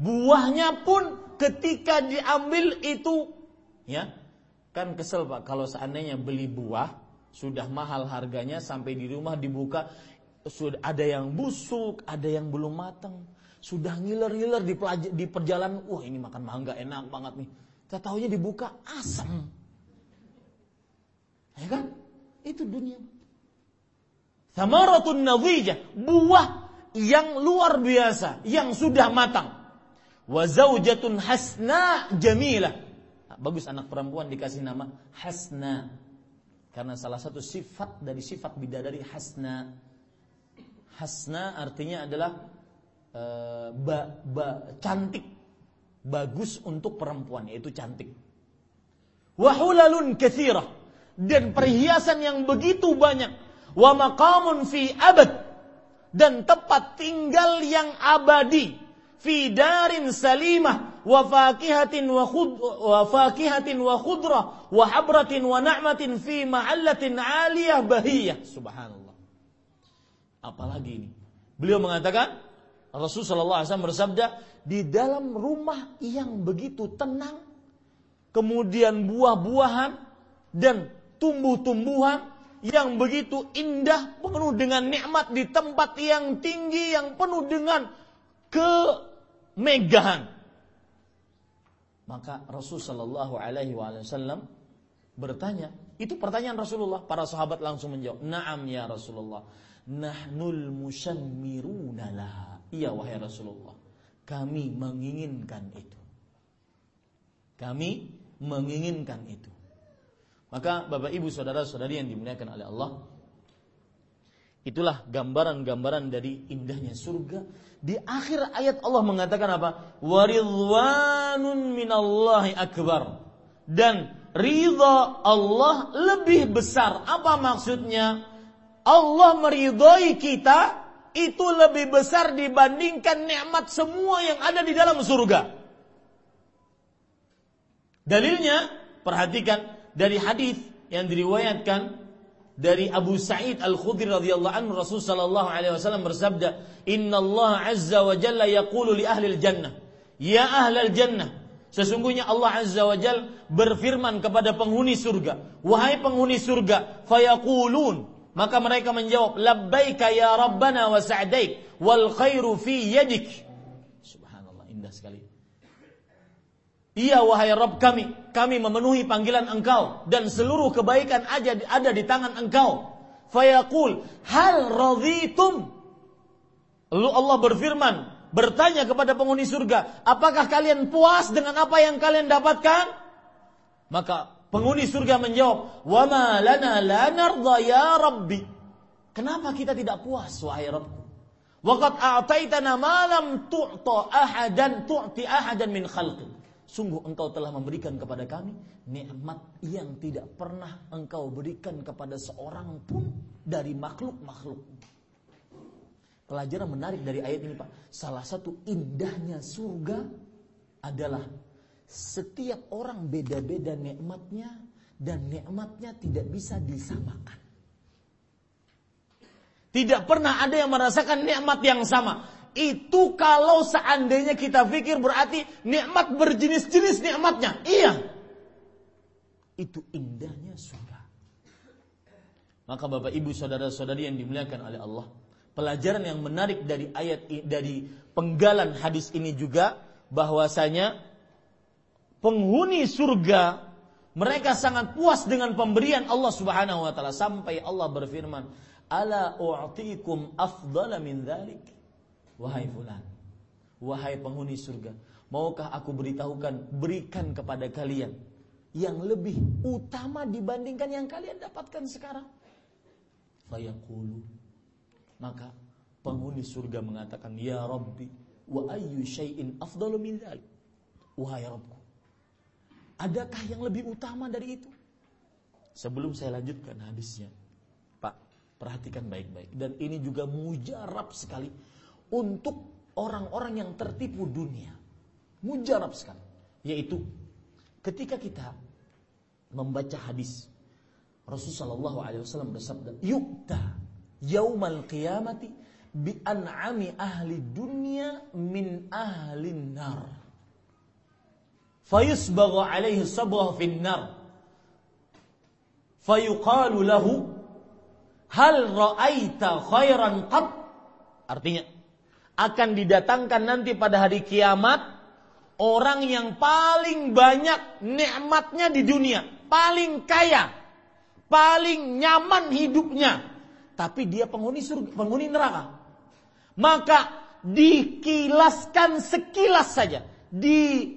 Buahnya pun ketika diambil itu ya, kan kesel Pak kalau seandainya beli buah sudah mahal harganya sampai di rumah dibuka sudah ada yang busuk, ada yang belum matang sudah ngiler-ngiler di, di perjalanan, wah ini makan mangga enak banget nih. Kita tahunya dibuka asam. Ya kan? Itu dunia. Samaratun nadhijah, buah yang luar biasa, yang sudah matang. Wa zaujatun hasna jamilah. Nah, bagus anak perempuan dikasih nama Hasna. Karena salah satu sifat dari sifat bidadari Hasna. Hasna artinya adalah uh, ba, ba, cantik. Bagus untuk perempuan yaitu cantik. Wahulalun kathirah. Dan perhiasan yang begitu banyak. Wa maqamun fi abad. Dan tempat tinggal yang abadi. Fi darin salimah. Wa fakihatin wa khud wa fakihatin wa khudra wa habratin wa na'matin fi mahallatin aliyah bahiyah. Subhanallah. Apalagi ini? Beliau mengatakan Rasulullah SAW bersabda, di dalam rumah yang begitu tenang, kemudian buah-buahan dan tumbuh-tumbuhan yang begitu indah, penuh dengan nikmat di tempat yang tinggi, yang penuh dengan kemegahan. Maka Rasulullah SAW bertanya, itu pertanyaan Rasulullah. Para sahabat langsung menjawab, Naam ya Rasulullah. Nahnul musammiruna laha Iya wahai Rasulullah, kami menginginkan itu. Kami menginginkan itu. Maka Bapak Ibu saudara-saudari yang dimuliakan oleh Allah, itulah gambaran-gambaran dari indahnya surga. Di akhir ayat Allah mengatakan apa? Waridwanun minallahi akbar. Dan ridha Allah lebih besar. Apa maksudnya? Allah meridhoi kita itu lebih besar dibandingkan nikmat semua yang ada di dalam surga. Dalilnya, perhatikan dari hadis yang diriwayatkan dari Abu Sa'id Al-Khudri radhiyallahu anhu Rasul sallallahu alaihi wasallam bersabda, "Inna Allah azza wa jalla yaqulu li ahli al-jannah, ya ahli al-jannah, Sesungguhnya Allah Azza wa Jal berfirman kepada penghuni surga, wahai penghuni surga, fayaqulun, maka mereka menjawab, "Labbaika ya Rabbana wa sa'daik wal khairu fi yadik." Subhanallah, indah sekali. Iya wahai Rabb kami, kami memenuhi panggilan Engkau dan seluruh kebaikan aja ada di tangan Engkau. Fayaqul, "Hal radhitum?" Lalu Allah berfirman, bertanya kepada penghuni surga, "Apakah kalian puas dengan apa yang kalian dapatkan?" Maka Penghuni surga menjawab, "Wa ma lana la narda ya Rabbi." Kenapa kita tidak puas wahai Rabbku? Waqad a'taitana ma lam tu'ta ahadan tu'ti ahadan min khalqi. Sungguh engkau telah memberikan kepada kami nikmat yang tidak pernah engkau berikan kepada seorang pun dari makhluk-makhluk. Pelajaran menarik dari ayat ini Pak. Salah satu indahnya surga adalah setiap orang beda-beda nikmatnya dan nikmatnya tidak bisa disamakan. Tidak pernah ada yang merasakan nikmat yang sama. Itu kalau seandainya kita pikir berarti nikmat berjenis-jenis nikmatnya. Iya. Itu indahnya surga. Maka Bapak Ibu saudara-saudari yang dimuliakan oleh Allah, pelajaran yang menarik dari ayat dari penggalan hadis ini juga bahwasanya penghuni surga mereka sangat puas dengan pemberian Allah Subhanahu wa taala sampai Allah berfirman, "Ala u'tikum afdala min dzalik?" Wahai fulan, wahai penghuni surga, maukah aku beritahukan, berikan kepada kalian yang lebih utama dibandingkan yang kalian dapatkan sekarang? Fayaqulu. Maka penghuni surga mengatakan, Ya Rabbi, wa ayyu syai'in afdalu min dhalik. Wahai Rabbku, adakah yang lebih utama dari itu? Sebelum saya lanjutkan hadisnya, Pak, perhatikan baik-baik. Dan ini juga mujarab sekali untuk orang-orang yang tertipu dunia. Mujarab sekali. Yaitu ketika kita membaca hadis Rasulullah SAW bersabda, "Yukta yaumal qiyamati bi an'ami ahli dunya min ahli nar." Fayusbaghu alaihi fin nar fayuqalu lahu hal ra'aita khairan qat artinya akan didatangkan nanti pada hari kiamat orang yang paling banyak nikmatnya di dunia, paling kaya, paling nyaman hidupnya, tapi dia penghuni surga, penghuni neraka. Maka dikilaskan sekilas saja, di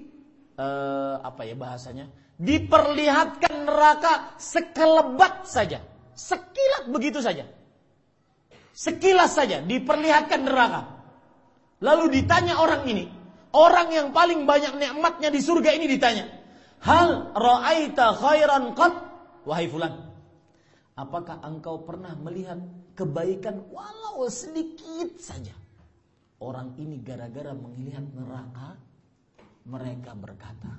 uh, apa ya bahasanya? diperlihatkan neraka sekelebat saja. Sekilat begitu saja. Sekilas saja diperlihatkan neraka. Lalu ditanya orang ini, orang yang paling banyak nikmatnya di surga ini ditanya, "Hal ra'aita khairan qat?" Wahai fulan, apakah engkau pernah melihat kebaikan walau sedikit saja? Orang ini gara-gara melihat neraka, mereka berkata,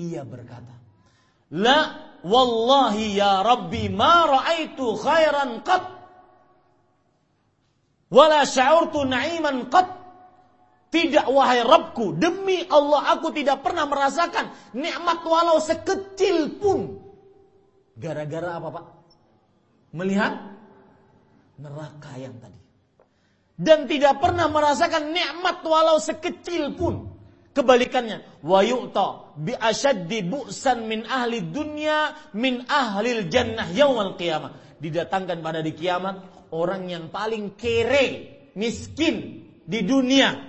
ia berkata, La wallahi ya Rabbi ma ra'aitu khairan qat wala sya'urtu na'iman qat. Tidak wahai Rabbku demi Allah aku tidak pernah merasakan nikmat walau sekecil pun. Gara-gara apa Pak? Melihat neraka yang tadi. Dan tidak pernah merasakan nikmat walau sekecil pun Kebalikannya, wa yu'ta bi ashaddi bu'san min ahli dunya min ahli jannah yaumal qiyamah. Didatangkan pada di kiamat orang yang paling kere, miskin di dunia.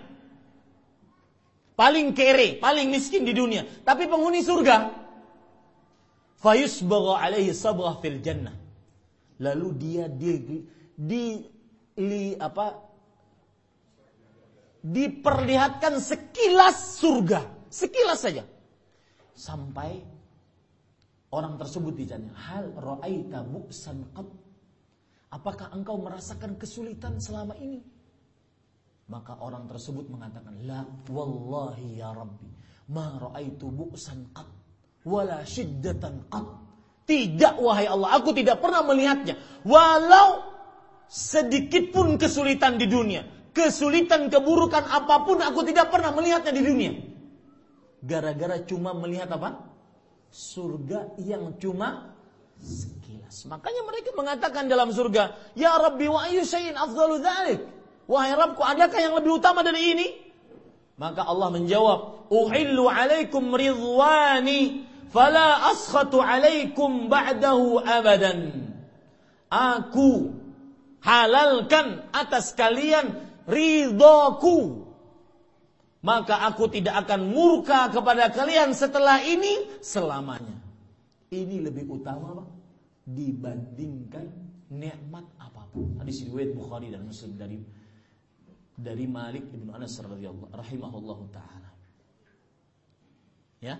Paling kere, paling miskin di dunia, tapi penghuni surga. Fayusbagha alaihi sabghah fil jannah. Lalu dia di, di li, apa diperlihatkan sekilas surga, sekilas saja. Sampai orang tersebut ditanya, "Hal ra'aita bu'san qad?" Apakah engkau merasakan kesulitan selama ini? Maka orang tersebut mengatakan, "La wallahi ya Rabbi, ma ra'aitu bu'san qad wala syiddatan qad." Tidak wahai Allah, aku tidak pernah melihatnya walau sedikit pun kesulitan di dunia kesulitan, keburukan apa pun aku tidak pernah melihatnya di dunia. Gara-gara cuma melihat apa? Surga yang cuma sekilas. Makanya mereka mengatakan dalam surga, Ya Rabbi wa ayu syai'in afdalu dhalik. Wahai Rabbku, adakah yang lebih utama dari ini? Maka Allah menjawab, Uhillu alaikum ridwani, fala askhatu alaikum ba'dahu abadan. Aku halalkan atas kalian ridhoku maka aku tidak akan murka kepada kalian setelah ini selamanya. Ini lebih utama Pak, dibandingkan nikmat apa pun. Hadis riwayat Bukhari dan Muslim dari dari Malik bin Anas radhiyallahu rahimahullahu taala. Ya.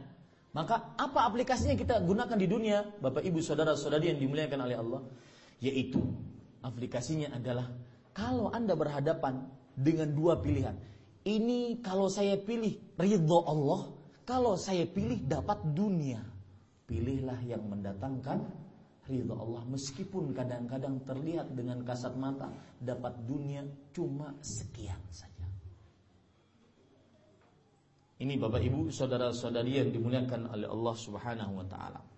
Maka apa aplikasinya kita gunakan di dunia, Bapak Ibu saudara-saudari yang dimuliakan oleh Allah? Yaitu aplikasinya adalah kalau Anda berhadapan dengan dua pilihan, ini kalau saya pilih ridho Allah, kalau saya pilih dapat dunia. Pilihlah yang mendatangkan ridho Allah meskipun kadang-kadang terlihat dengan kasat mata dapat dunia cuma sekian saja. Ini Bapak Ibu, saudara-saudari yang dimuliakan oleh Allah Subhanahu wa taala.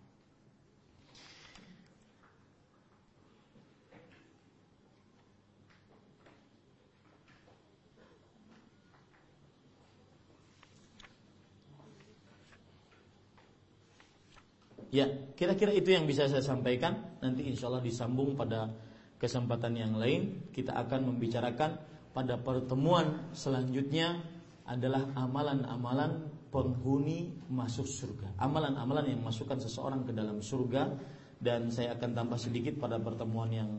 Ya, kira-kira itu yang bisa saya sampaikan. Nanti insya Allah disambung pada kesempatan yang lain. Kita akan membicarakan pada pertemuan selanjutnya adalah amalan-amalan penghuni masuk surga. Amalan-amalan yang masukkan seseorang ke dalam surga dan saya akan tambah sedikit pada pertemuan yang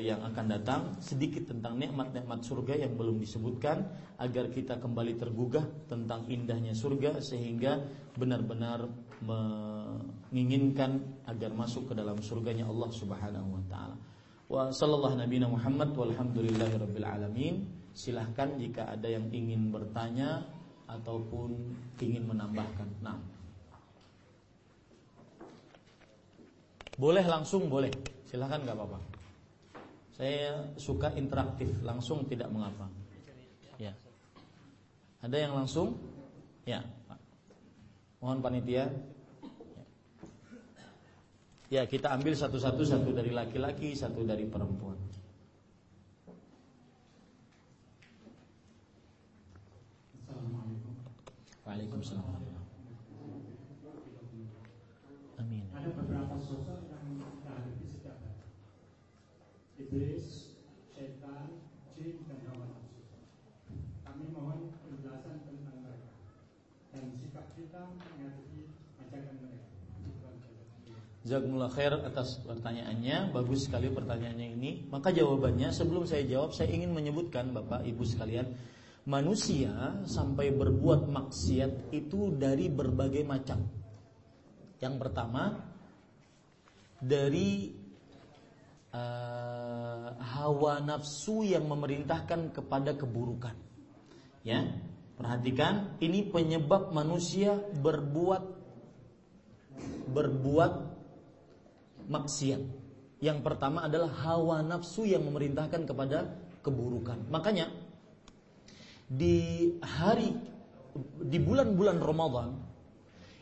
yang akan datang sedikit tentang nikmat-nikmat surga yang belum disebutkan agar kita kembali tergugah tentang indahnya surga sehingga benar-benar menginginkan agar masuk ke dalam surganya Allah Subhanahu wa taala. Wa sallallahu nabiyana Muhammad walhamdulillahirabbil alamin. Silahkan jika ada yang ingin bertanya ataupun ingin menambahkan. Nah. Boleh langsung boleh. Silahkan nggak apa-apa. Saya suka interaktif, langsung tidak mengapa. Ya. Ada yang langsung? Ya. Mohon panitia. Ya, kita ambil satu-satu, satu dari laki-laki, satu dari perempuan. Assalamualaikum. Waalaikumsalam. Amin. Ada beberapa sosok yang kita hadapi setiap hari. Iblis, setan, jin, dan hawa. Kami mohon penjelasan tentang mereka dan sikap kita menghadapi ajakan mereka. Jazakumullah khair atas pertanyaannya Bagus sekali pertanyaannya ini Maka jawabannya sebelum saya jawab Saya ingin menyebutkan Bapak Ibu sekalian Manusia sampai berbuat maksiat Itu dari berbagai macam Yang pertama Dari uh, Hawa nafsu yang memerintahkan kepada keburukan Ya Perhatikan Ini penyebab manusia berbuat Berbuat maksiat. Yang pertama adalah hawa nafsu yang memerintahkan kepada keburukan. Makanya di hari di bulan-bulan Ramadan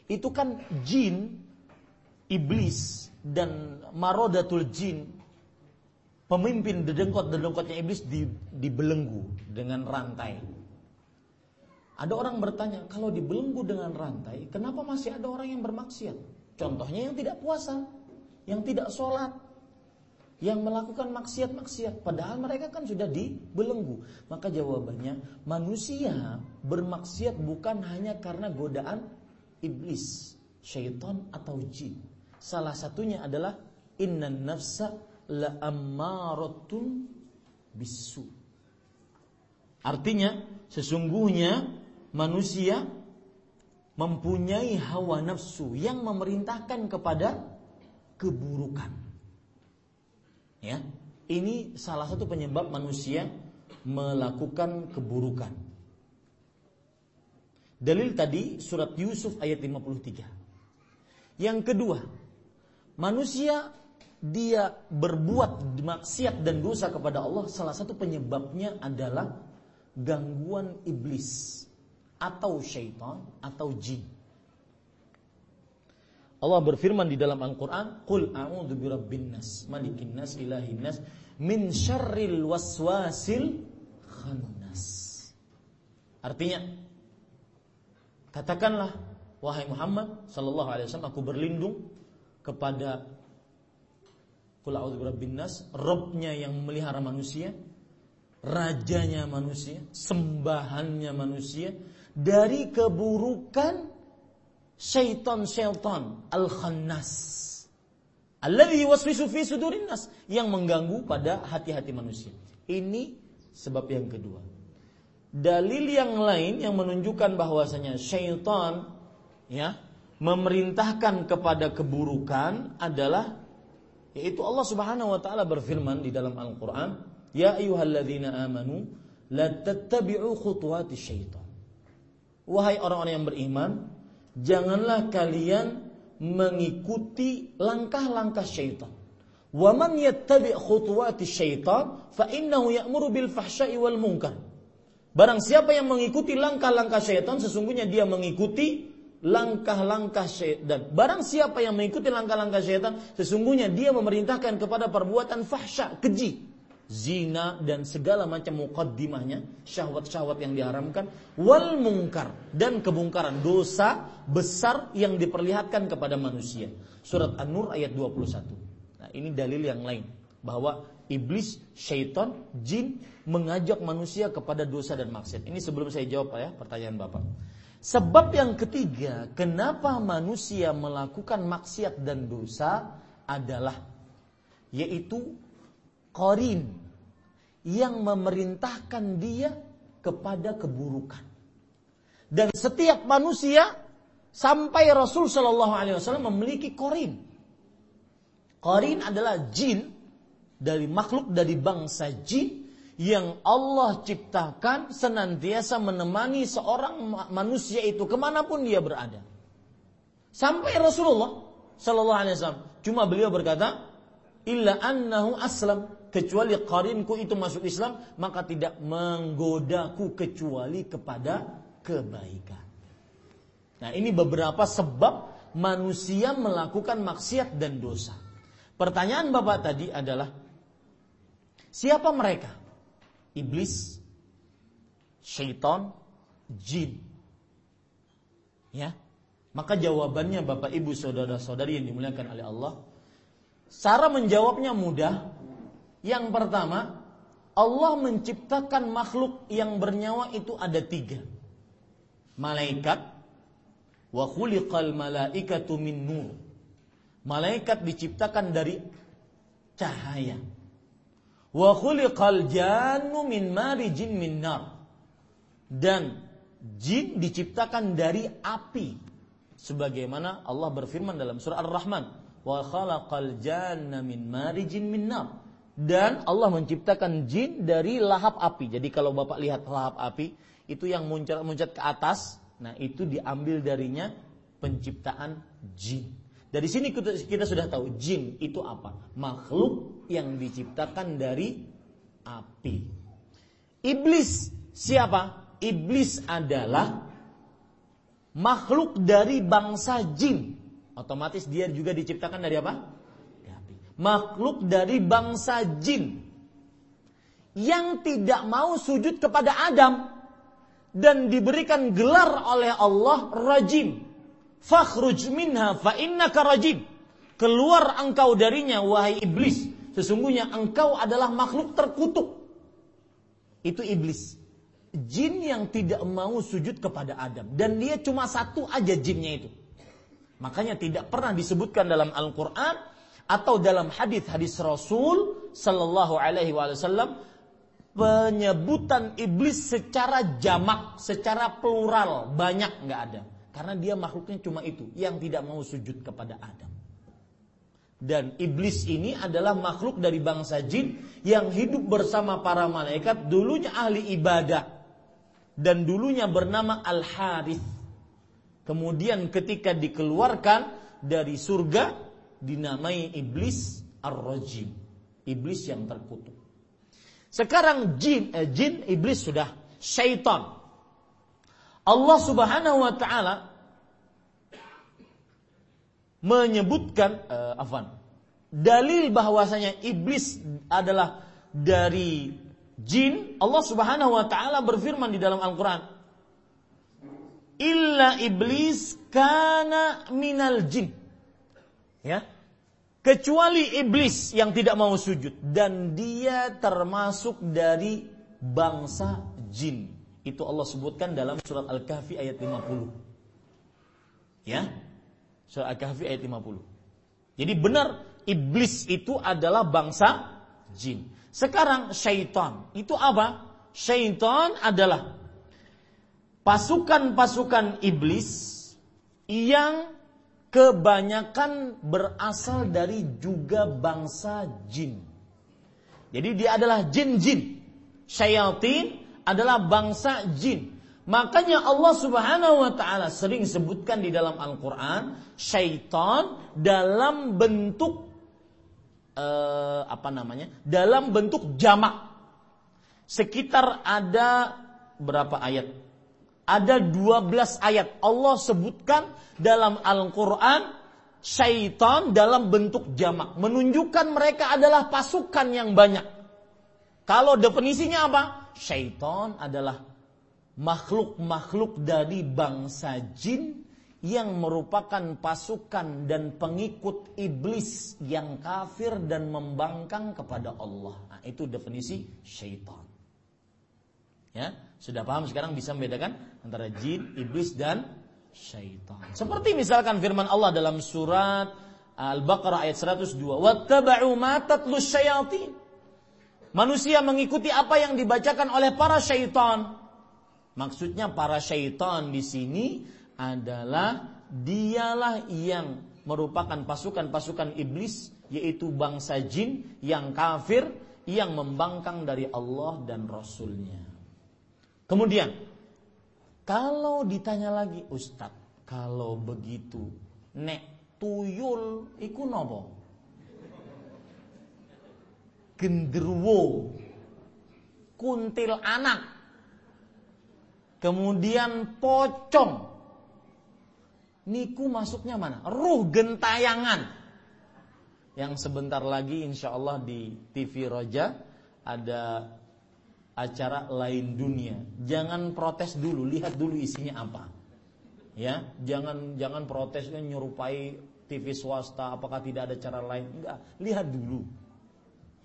itu kan jin, iblis dan marodatul jin pemimpin dedengkot-dedengkotnya iblis di, dibelenggu dengan rantai. Ada orang bertanya, kalau dibelenggu dengan rantai, kenapa masih ada orang yang bermaksiat? Contohnya yang tidak puasa yang tidak sholat, yang melakukan maksiat-maksiat, padahal mereka kan sudah dibelenggu. Maka jawabannya, manusia bermaksiat bukan hanya karena godaan iblis, syaitan atau jin. Salah satunya adalah inna nafsa la ammaratun bisu. Artinya, sesungguhnya manusia mempunyai hawa nafsu yang memerintahkan kepada keburukan. Ya, ini salah satu penyebab manusia melakukan keburukan. Dalil tadi surat Yusuf ayat 53. Yang kedua, manusia dia berbuat maksiat dan dosa kepada Allah salah satu penyebabnya adalah gangguan iblis atau syaitan atau jin. Allah berfirman di dalam Al-Qur'an, "Qul a'udzu birabbin nas, malikin nas, ilahin nas, min syarril waswasil khannas." Artinya, katakanlah wahai Muhammad sallallahu alaihi wasallam aku berlindung kepada Qul a'udzu birabbin nas, yang memelihara manusia, rajanya manusia, sembahannya manusia dari keburukan syaitan-syaitan al-khannas alladhi waswisu fi sudurin yang mengganggu pada hati-hati manusia. Ini sebab yang kedua. Dalil yang lain yang menunjukkan bahwasanya syaitan ya memerintahkan kepada keburukan adalah yaitu Allah Subhanahu wa taala berfirman di dalam Al-Qur'an, "Ya ayyuhalladzina amanu la tattabi'u khutuwati syaitan." Wahai orang-orang yang beriman, janganlah kalian mengikuti langkah-langkah syaitan. Wa man yattabi' khutuwati syaitan fa innahu ya'muru bil fahsya'i wal munkar. Barang siapa yang mengikuti langkah-langkah syaitan sesungguhnya dia mengikuti langkah-langkah syaitan. Barang siapa yang mengikuti langkah-langkah syaitan sesungguhnya dia memerintahkan kepada perbuatan fahsya, keji zina dan segala macam mukaddimahnya, syahwat-syahwat yang diharamkan, wal mungkar dan kemungkaran, dosa besar yang diperlihatkan kepada manusia. Surat An-Nur ayat 21. Nah, ini dalil yang lain bahwa iblis, syaitan, jin mengajak manusia kepada dosa dan maksiat. Ini sebelum saya jawab ya pertanyaan Bapak. Sebab yang ketiga, kenapa manusia melakukan maksiat dan dosa adalah yaitu korin yang memerintahkan dia kepada keburukan. Dan setiap manusia sampai Rasul Shallallahu Alaihi Wasallam memiliki korin. Korin adalah jin dari makhluk dari bangsa jin yang Allah ciptakan senantiasa menemani seorang manusia itu ke mana pun dia berada. Sampai Rasulullah Sallallahu Alaihi Wasallam cuma beliau berkata, illa annahu aslam kecuali qarinku itu masuk Islam maka tidak menggodaku kecuali kepada kebaikan. Nah ini beberapa sebab manusia melakukan maksiat dan dosa. Pertanyaan Bapak tadi adalah siapa mereka? Iblis, syaitan, jin. Ya. Maka jawabannya Bapak Ibu saudara-saudari yang dimuliakan oleh Allah, cara menjawabnya mudah. Yang pertama, Allah menciptakan makhluk yang bernyawa itu ada tiga. Malaikat, wa khuliqal malaikatu min nur. Malaikat diciptakan dari cahaya. Wa khuliqal jannu min marijin min nar. Dan jin diciptakan dari api. Sebagaimana Allah berfirman dalam surah Ar-Rahman, "Wa khalaqal janna min marijin min nar." Dan Allah menciptakan jin dari lahap api. Jadi kalau Bapak lihat lahap api, itu yang muncrat-muncrat ke atas, nah itu diambil darinya penciptaan jin. Dari sini kita sudah tahu jin itu apa? Makhluk yang diciptakan dari api. Iblis siapa? Iblis adalah makhluk dari bangsa jin. Otomatis dia juga diciptakan dari apa? Makhluk dari bangsa jin yang tidak mau sujud kepada Adam dan diberikan gelar oleh Allah rajim fakhruj minha fa innaka rajim. Keluar engkau darinya wahai iblis, sesungguhnya engkau adalah makhluk terkutuk. Itu iblis. Jin yang tidak mau sujud kepada Adam dan dia cuma satu aja jinnya itu. Makanya tidak pernah disebutkan dalam Al-Qur'an atau dalam hadis-hadis Rasul sallallahu alaihi wasallam penyebutan iblis secara jamak, secara plural banyak nggak ada. Karena dia makhluknya cuma itu, yang tidak mau sujud kepada Adam. Dan iblis ini adalah makhluk dari bangsa jin yang hidup bersama para malaikat, dulunya ahli ibadah dan dulunya bernama Al-Harith. Kemudian ketika dikeluarkan dari surga dinamai iblis Ar-Rajim, iblis yang terkutuk. Sekarang jin eh, jin iblis sudah syaitan Allah Subhanahu wa taala menyebutkan uh, afan dalil bahwasanya iblis adalah dari jin Allah Subhanahu wa taala berfirman di dalam Al-Qur'an illa iblis kana minal jin ya kecuali iblis yang tidak mau sujud dan dia termasuk dari bangsa jin itu Allah sebutkan dalam surat Al-Kahfi ayat 50. Ya. Surat Al-Kahfi ayat 50. Jadi benar iblis itu adalah bangsa jin. Sekarang syaitan itu apa? Syaitan adalah pasukan-pasukan iblis yang kebanyakan berasal dari juga bangsa jin. Jadi dia adalah jin-jin. Syaitan adalah bangsa jin. Makanya Allah Subhanahu wa taala sering sebutkan di dalam Al-Qur'an syaitan dalam bentuk eh, apa namanya? Dalam bentuk jamak. Sekitar ada berapa ayat? Ada 12 ayat Allah sebutkan dalam Al-Qur'an syaitan dalam bentuk jamak, menunjukkan mereka adalah pasukan yang banyak. Kalau definisinya apa? syaitan adalah makhluk-makhluk dari bangsa jin yang merupakan pasukan dan pengikut iblis yang kafir dan membangkang kepada Allah. Nah, itu definisi syaitan. Ya, sudah paham sekarang bisa membedakan antara jin, iblis dan syaitan. Seperti misalkan firman Allah dalam surat Al-Baqarah ayat 102, "Wattaba'u ma tatlu syayatin." Manusia mengikuti apa yang dibacakan oleh para syaitan. Maksudnya para syaitan di sini adalah dialah yang merupakan pasukan-pasukan iblis yaitu bangsa jin yang kafir yang membangkang dari Allah dan Rasulnya. Kemudian kalau ditanya lagi Ustadz, kalau begitu nek tuyul iku nopo? Genderuwo kuntil anak Kemudian pocong. Niku masuknya mana? Ruh gentayangan. Yang sebentar lagi insya Allah di TV Roja ada acara lain dunia. Jangan protes dulu, lihat dulu isinya apa. Ya, jangan jangan protesnya nyerupai TV swasta apakah tidak ada cara lain. Enggak, lihat dulu.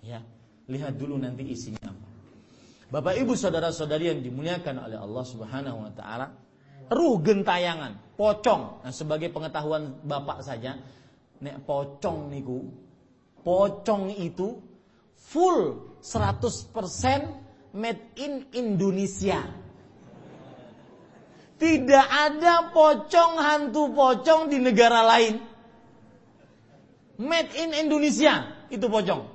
Ya, lihat dulu nanti isinya apa. Bapak Ibu saudara-saudari yang dimuliakan oleh Allah Subhanahu wa taala, ruh gentayangan, pocong. Nah, sebagai pengetahuan Bapak saja, nek pocong niku, pocong itu full 100% made in Indonesia. Tidak ada pocong hantu pocong di negara lain. Made in Indonesia itu pocong.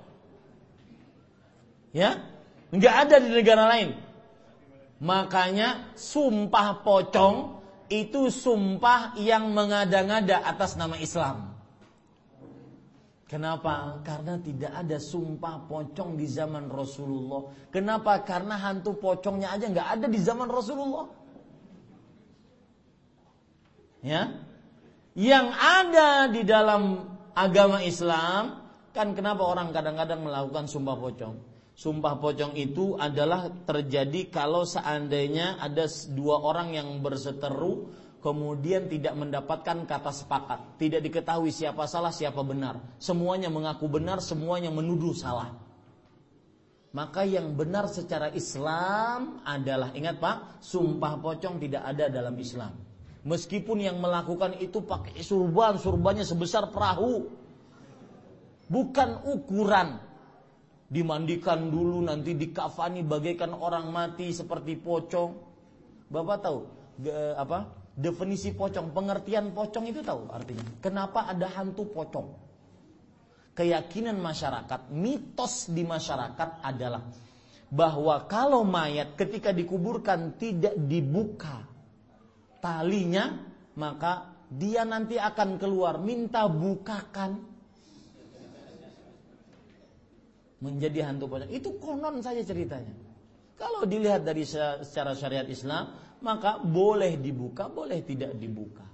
Ya, Nggak ada di negara lain. Makanya sumpah pocong itu sumpah yang mengada-ngada atas nama Islam. Kenapa? Karena tidak ada sumpah pocong di zaman Rasulullah. Kenapa? Karena hantu pocongnya aja nggak ada di zaman Rasulullah. Ya, yang ada di dalam agama Islam kan kenapa orang kadang-kadang melakukan sumpah pocong? Sumpah pocong itu adalah terjadi kalau seandainya ada dua orang yang berseteru kemudian tidak mendapatkan kata sepakat, tidak diketahui siapa salah siapa benar. Semuanya mengaku benar, semuanya menuduh salah. Maka yang benar secara Islam adalah ingat Pak, sumpah pocong tidak ada dalam Islam. Meskipun yang melakukan itu pakai surban, surbannya sebesar perahu. Bukan ukuran dimandikan dulu nanti dikafani bagaikan orang mati seperti pocong. Bapak tahu de, apa? Definisi pocong, pengertian pocong itu tahu artinya. Kenapa ada hantu pocong? Keyakinan masyarakat, mitos di masyarakat adalah bahwa kalau mayat ketika dikuburkan tidak dibuka talinya, maka dia nanti akan keluar minta bukakan menjadi hantu pocong. Itu konon saja ceritanya. Kalau dilihat dari secara syariat Islam, maka boleh dibuka, boleh tidak dibuka.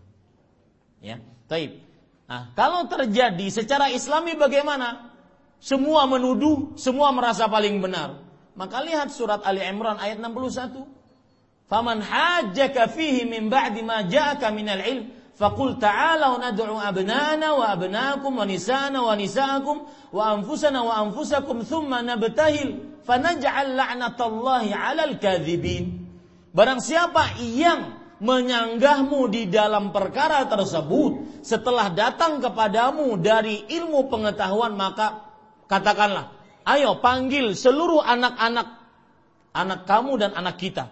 Ya, taib. Nah, kalau terjadi secara Islami bagaimana? Semua menuduh, semua merasa paling benar. Maka lihat surat Ali Imran ayat 61. Faman hajjaka fihi min ba'di ma ja'aka minal Faqul ta'alau nad'u abnana wa abnakum wa nisana wa nisaakum wa anfusana wa anfusakum thumma nabtahil fanaj'al la'natallahi 'alal kadhibin. Barang siapa yang menyanggahmu di dalam perkara tersebut setelah datang kepadamu dari ilmu pengetahuan maka katakanlah ayo panggil seluruh anak-anak anak kamu dan anak kita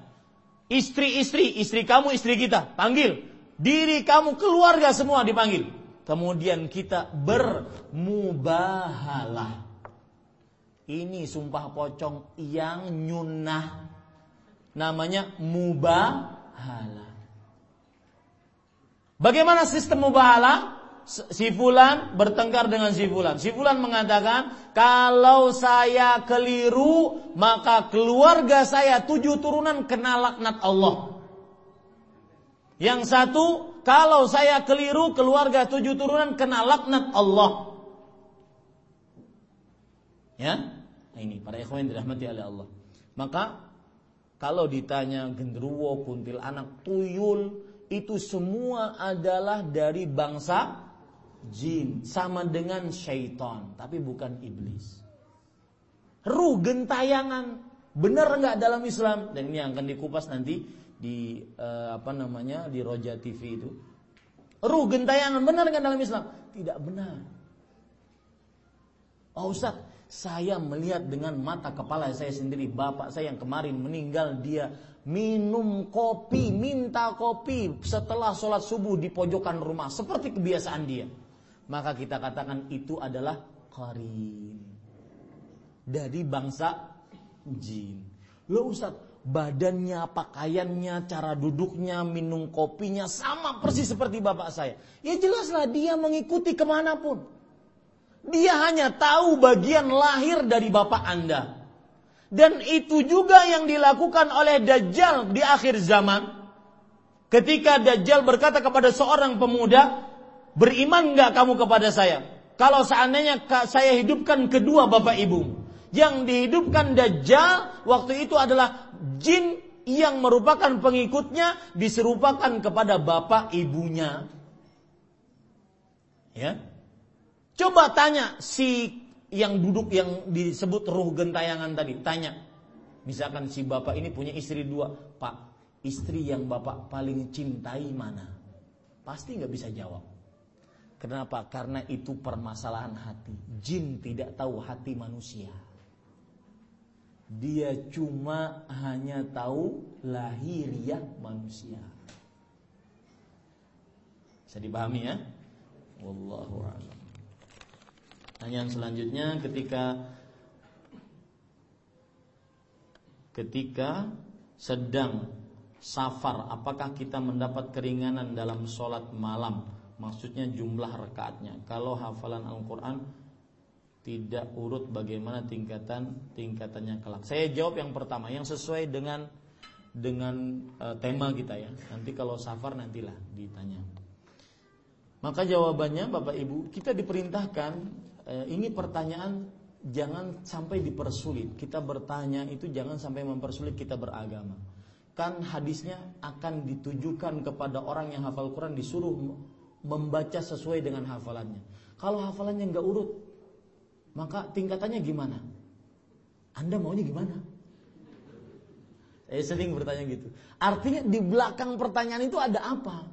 istri-istri istri kamu istri kita panggil Diri kamu, keluarga semua dipanggil. Kemudian kita bermubahalah. Ini sumpah pocong yang nyunah. Namanya mubahalah. Bagaimana sistem mubahalah? Si Fulan bertengkar dengan si Fulan. Si Fulan mengatakan, kalau saya keliru, maka keluarga saya tujuh turunan kena laknat Allah. Yang satu, kalau saya keliru keluarga tujuh turunan kena laknat Allah. Ya, nah ini para ikhwan dirahmati oleh Allah. Maka kalau ditanya genderuwo, kuntil anak, tuyul, itu semua adalah dari bangsa jin sama dengan syaitan tapi bukan iblis. Ruh gentayangan benar nggak dalam Islam dan ini akan dikupas nanti di uh, apa namanya di Roja TV itu. Ruh gentayangan benar nggak dalam Islam? Tidak benar. Oh Ustaz, saya melihat dengan mata kepala saya sendiri bapak saya yang kemarin meninggal dia minum kopi, minta kopi setelah sholat subuh di pojokan rumah seperti kebiasaan dia. Maka kita katakan itu adalah karin dari bangsa jin. Lo Ustaz, badannya, pakaiannya, cara duduknya, minum kopinya sama persis seperti bapak saya. Ya jelaslah dia mengikuti ke mana pun. Dia hanya tahu bagian lahir dari bapak Anda. Dan itu juga yang dilakukan oleh Dajjal di akhir zaman. Ketika Dajjal berkata kepada seorang pemuda, beriman nggak kamu kepada saya? Kalau seandainya saya hidupkan kedua bapak ibu, yang dihidupkan Dajjal waktu itu adalah jin yang merupakan pengikutnya diserupakan kepada bapak ibunya. Ya, Coba tanya si yang duduk yang disebut ruh gentayangan tadi, tanya. Misalkan si bapak ini punya istri dua, pak, istri yang bapak paling cintai mana? Pasti nggak bisa jawab. Kenapa? Karena itu permasalahan hati. Jin tidak tahu hati manusia. Dia cuma hanya tahu lahiriah manusia. Bisa dipahami ya? Wallahu a'lam. Pertanyaan selanjutnya ketika ketika sedang safar apakah kita mendapat keringanan dalam sholat malam maksudnya jumlah rakaatnya kalau hafalan Al-Quran tidak urut bagaimana tingkatan tingkatannya kelak saya jawab yang pertama yang sesuai dengan dengan uh, tema kita ya nanti kalau safar nantilah ditanya maka jawabannya Bapak Ibu kita diperintahkan Eh, ini pertanyaan jangan sampai dipersulit. Kita bertanya itu jangan sampai mempersulit kita beragama. Kan hadisnya akan ditujukan kepada orang yang hafal Quran disuruh membaca sesuai dengan hafalannya. Kalau hafalannya nggak urut, maka tingkatannya gimana? Anda maunya gimana? Saya sering bertanya gitu. Artinya di belakang pertanyaan itu ada apa?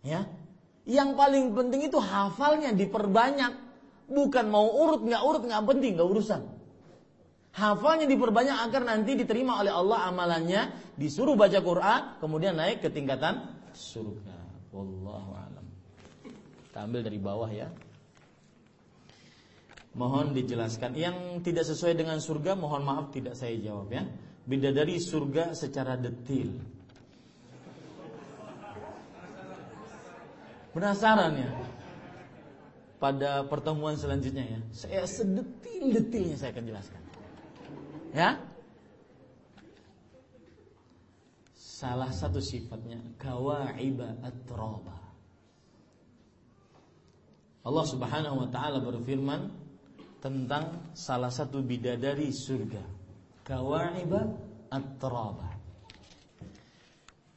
Ya, yang paling penting itu hafalnya diperbanyak Bukan mau urut nggak urut nggak penting nggak urusan. Hafalnya diperbanyak agar nanti diterima oleh Allah amalannya, disuruh baca Quran, kemudian naik ke tingkatan surga. Wallahu alam. Kita ambil dari bawah ya. Mohon dijelaskan. Yang tidak sesuai dengan surga, mohon maaf tidak saya jawab ya. Beda dari surga secara detil. Penasaran ya? pada pertemuan selanjutnya ya. Saya sedetil-detilnya saya akan jelaskan. Ya. Salah satu sifatnya kawaiba at-traba. Allah Subhanahu wa taala berfirman tentang salah satu bidadari surga. Kawaiba at-traba.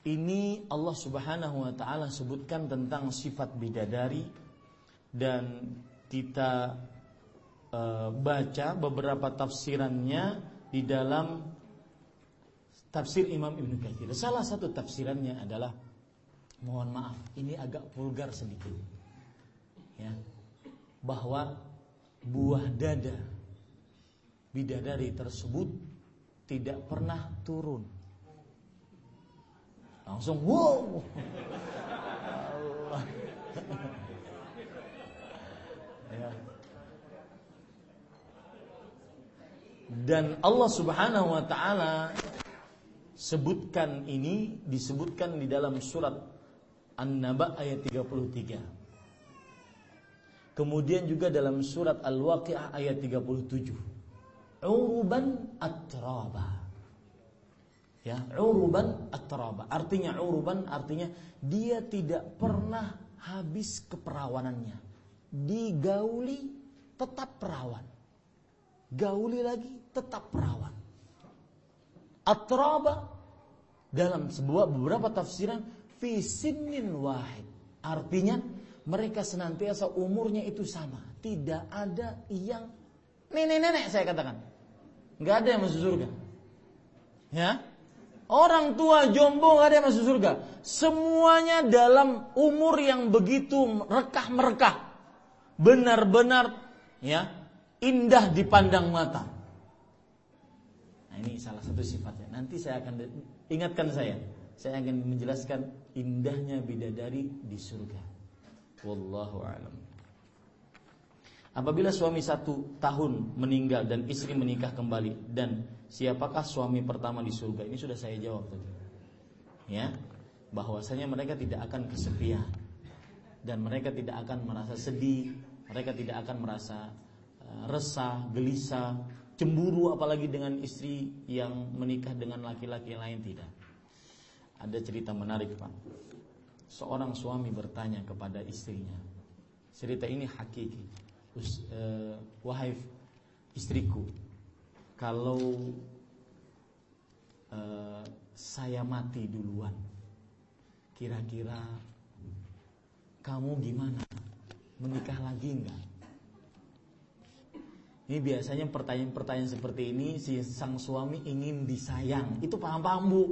Ini Allah Subhanahu wa taala sebutkan tentang sifat bidadari dan kita e, baca beberapa tafsirannya di dalam tafsir Imam Ibn Katsir. Salah satu tafsirannya adalah mohon maaf, ini agak vulgar sedikit. Ya. Bahwa buah dada bidadari tersebut tidak pernah turun. Langsung wow. Allah. Ya. Dan Allah Subhanahu wa taala sebutkan ini disebutkan di dalam surat An-Naba ayat 33. Kemudian juga dalam surat Al-Waqiah ayat 37. Uruban atraba. Ya, uruban atraba. Artinya uruban artinya dia tidak pernah habis keperawanannya digauli tetap perawan. Gauli lagi tetap perawan. Atraba dalam sebuah beberapa tafsiran fi wahid. Artinya mereka senantiasa umurnya itu sama. Tidak ada yang nenek-nenek saya katakan. Nggak ada yang masuk surga. Ya. Orang tua jombo nggak ada yang masuk surga. Semuanya dalam umur yang begitu rekah merekah. Benar-benar ya indah dipandang mata. Nah ini salah satu sifatnya. Nanti saya akan ingatkan saya. Saya akan menjelaskan indahnya bidadari di surga. Wallahu a'lam. Apabila suami satu tahun meninggal dan istri menikah kembali dan siapakah suami pertama di surga? Ini sudah saya jawab tadi. Ya, bahwasanya mereka tidak akan kesepian dan mereka tidak akan merasa sedih, mereka tidak akan merasa uh, resah, gelisah, cemburu apalagi dengan istri yang menikah dengan laki-laki lain tidak. Ada cerita menarik, Pak. Seorang suami bertanya kepada istrinya. Cerita ini hakiki uh, wahai istriku, kalau uh, saya mati duluan, kira-kira kamu gimana? Menikah lagi enggak? Ini biasanya pertanyaan-pertanyaan seperti ini si sang suami ingin disayang. Itu paham-paham bu,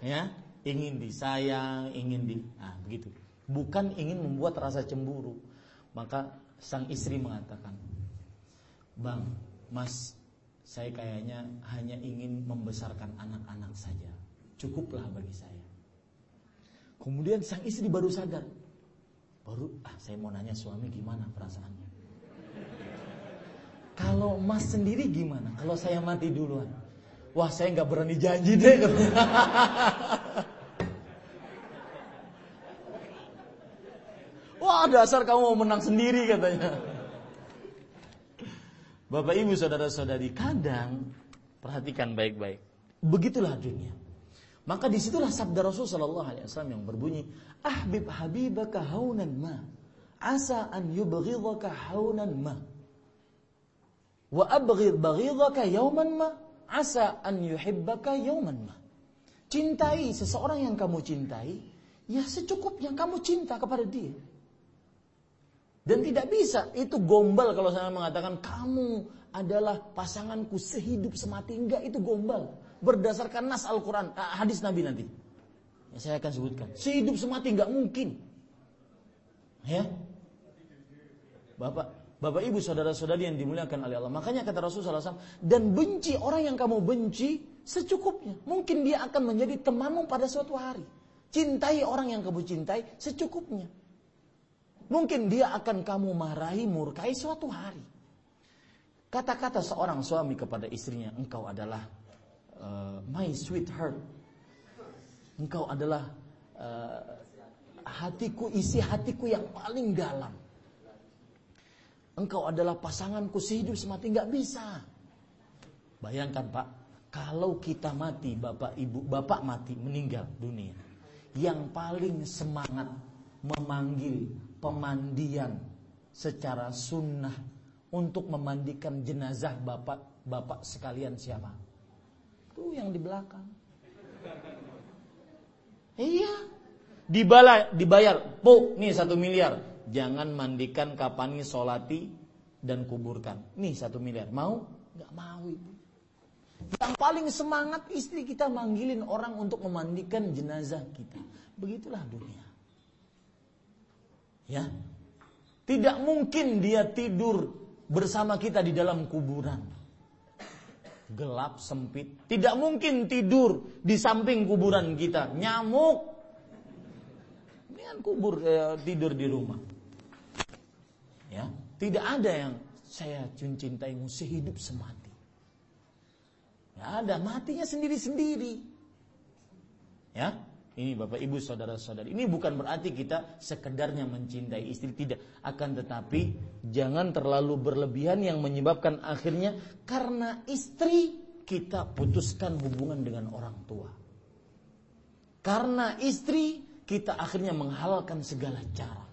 ya? Ingin disayang, ingin di, nah begitu. Bukan ingin membuat rasa cemburu. Maka sang istri mengatakan, "Bang, Mas, saya kayaknya hanya ingin membesarkan anak-anak saja. Cukuplah bagi saya." Kemudian sang istri baru sadar. Baru, ah saya mau nanya suami gimana perasaannya. Kalau Mas sendiri gimana? Kalau saya mati duluan. Wah saya nggak berani janji deh. Wah dasar kamu mau menang sendiri katanya. Bapak ibu saudara saudari kadang perhatikan baik-baik. Begitulah dunia. Maka di situlah sabda Rasul Sallallahu Alaihi Wasallam yang berbunyi, Ahbib habibaka haunan ma, asa an yubghidaka haunan ma, wa abghid baghidaka yauman ma, asa an yuhibbaka yauman ma. Cintai seseorang yang kamu cintai, ya secukupnya kamu cinta kepada dia. Dan tidak bisa itu gombal kalau saya mengatakan kamu adalah pasanganku sehidup semati enggak itu gombal berdasarkan nas Al-Qur'an ah, hadis Nabi nanti. Ya, saya akan sebutkan. Sehidup semati enggak mungkin. Ya. Bapak Bapak Ibu saudara-saudari yang dimuliakan oleh Allah. Makanya kata Rasulullah SAW, dan benci orang yang kamu benci secukupnya. Mungkin dia akan menjadi temanmu pada suatu hari. Cintai orang yang kamu cintai secukupnya. Mungkin dia akan kamu marahi, murkai suatu hari. Kata-kata seorang suami kepada istrinya, engkau adalah uh, my sweetheart. Engkau adalah uh, hatiku, isi hatiku yang paling dalam. Engkau adalah pasanganku sehidup semati, nggak bisa. Bayangkan pak, kalau kita mati, bapak ibu, bapak mati, meninggal dunia. Yang paling semangat memanggil pemandian secara sunnah untuk memandikan jenazah bapak-bapak sekalian siapa? Itu yang di belakang. Iya. Dibayar, dibayar. Bu, nih satu miliar. Jangan mandikan kapani solati dan kuburkan. Nih satu miliar. Mau? Gak mau ibu. Yang paling semangat istri kita manggilin orang untuk memandikan jenazah kita. Begitulah dunia. Ya. Tidak mungkin dia tidur bersama kita di dalam kuburan. Gelap, sempit. Tidak mungkin tidur di samping kuburan kita. Nyamuk. Kan kubur eh, tidur di rumah. Ya, tidak ada yang saya cintaimu sehidup semati. Ya ada, matinya sendiri-sendiri. Ya, ini Bapak Ibu saudara-saudari. Ini bukan berarti kita sekedarnya mencintai istri tidak, akan tetapi jangan terlalu berlebihan yang menyebabkan akhirnya karena istri kita putuskan hubungan dengan orang tua. Karena istri kita akhirnya menghalalkan segala cara.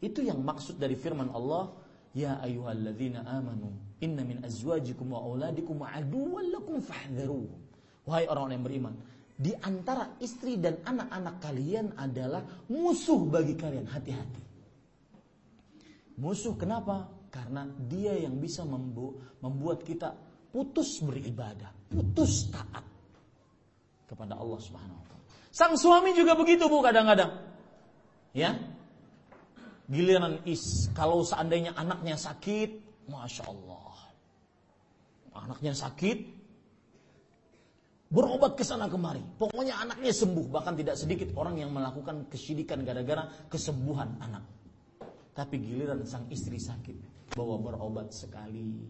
Itu yang maksud dari firman Allah, ya ayyuhalladzina amanu, inna min azwajikum wa auladikum aduwwan lakum fahdharuhum. Wahai orang-orang yang beriman, di antara istri dan anak-anak kalian adalah musuh bagi kalian. Hati-hati. Musuh kenapa? Karena dia yang bisa membuat kita putus beribadah, putus taat kepada Allah Subhanahu wa taala. Sang suami juga begitu Bu kadang-kadang. Ya. Giliran is kalau seandainya anaknya sakit, Masya Allah. Anaknya sakit, berobat ke sana kemari. Pokoknya anaknya sembuh, bahkan tidak sedikit orang yang melakukan kesyirikan gara-gara kesembuhan anak. Tapi giliran sang istri sakit, bawa berobat sekali,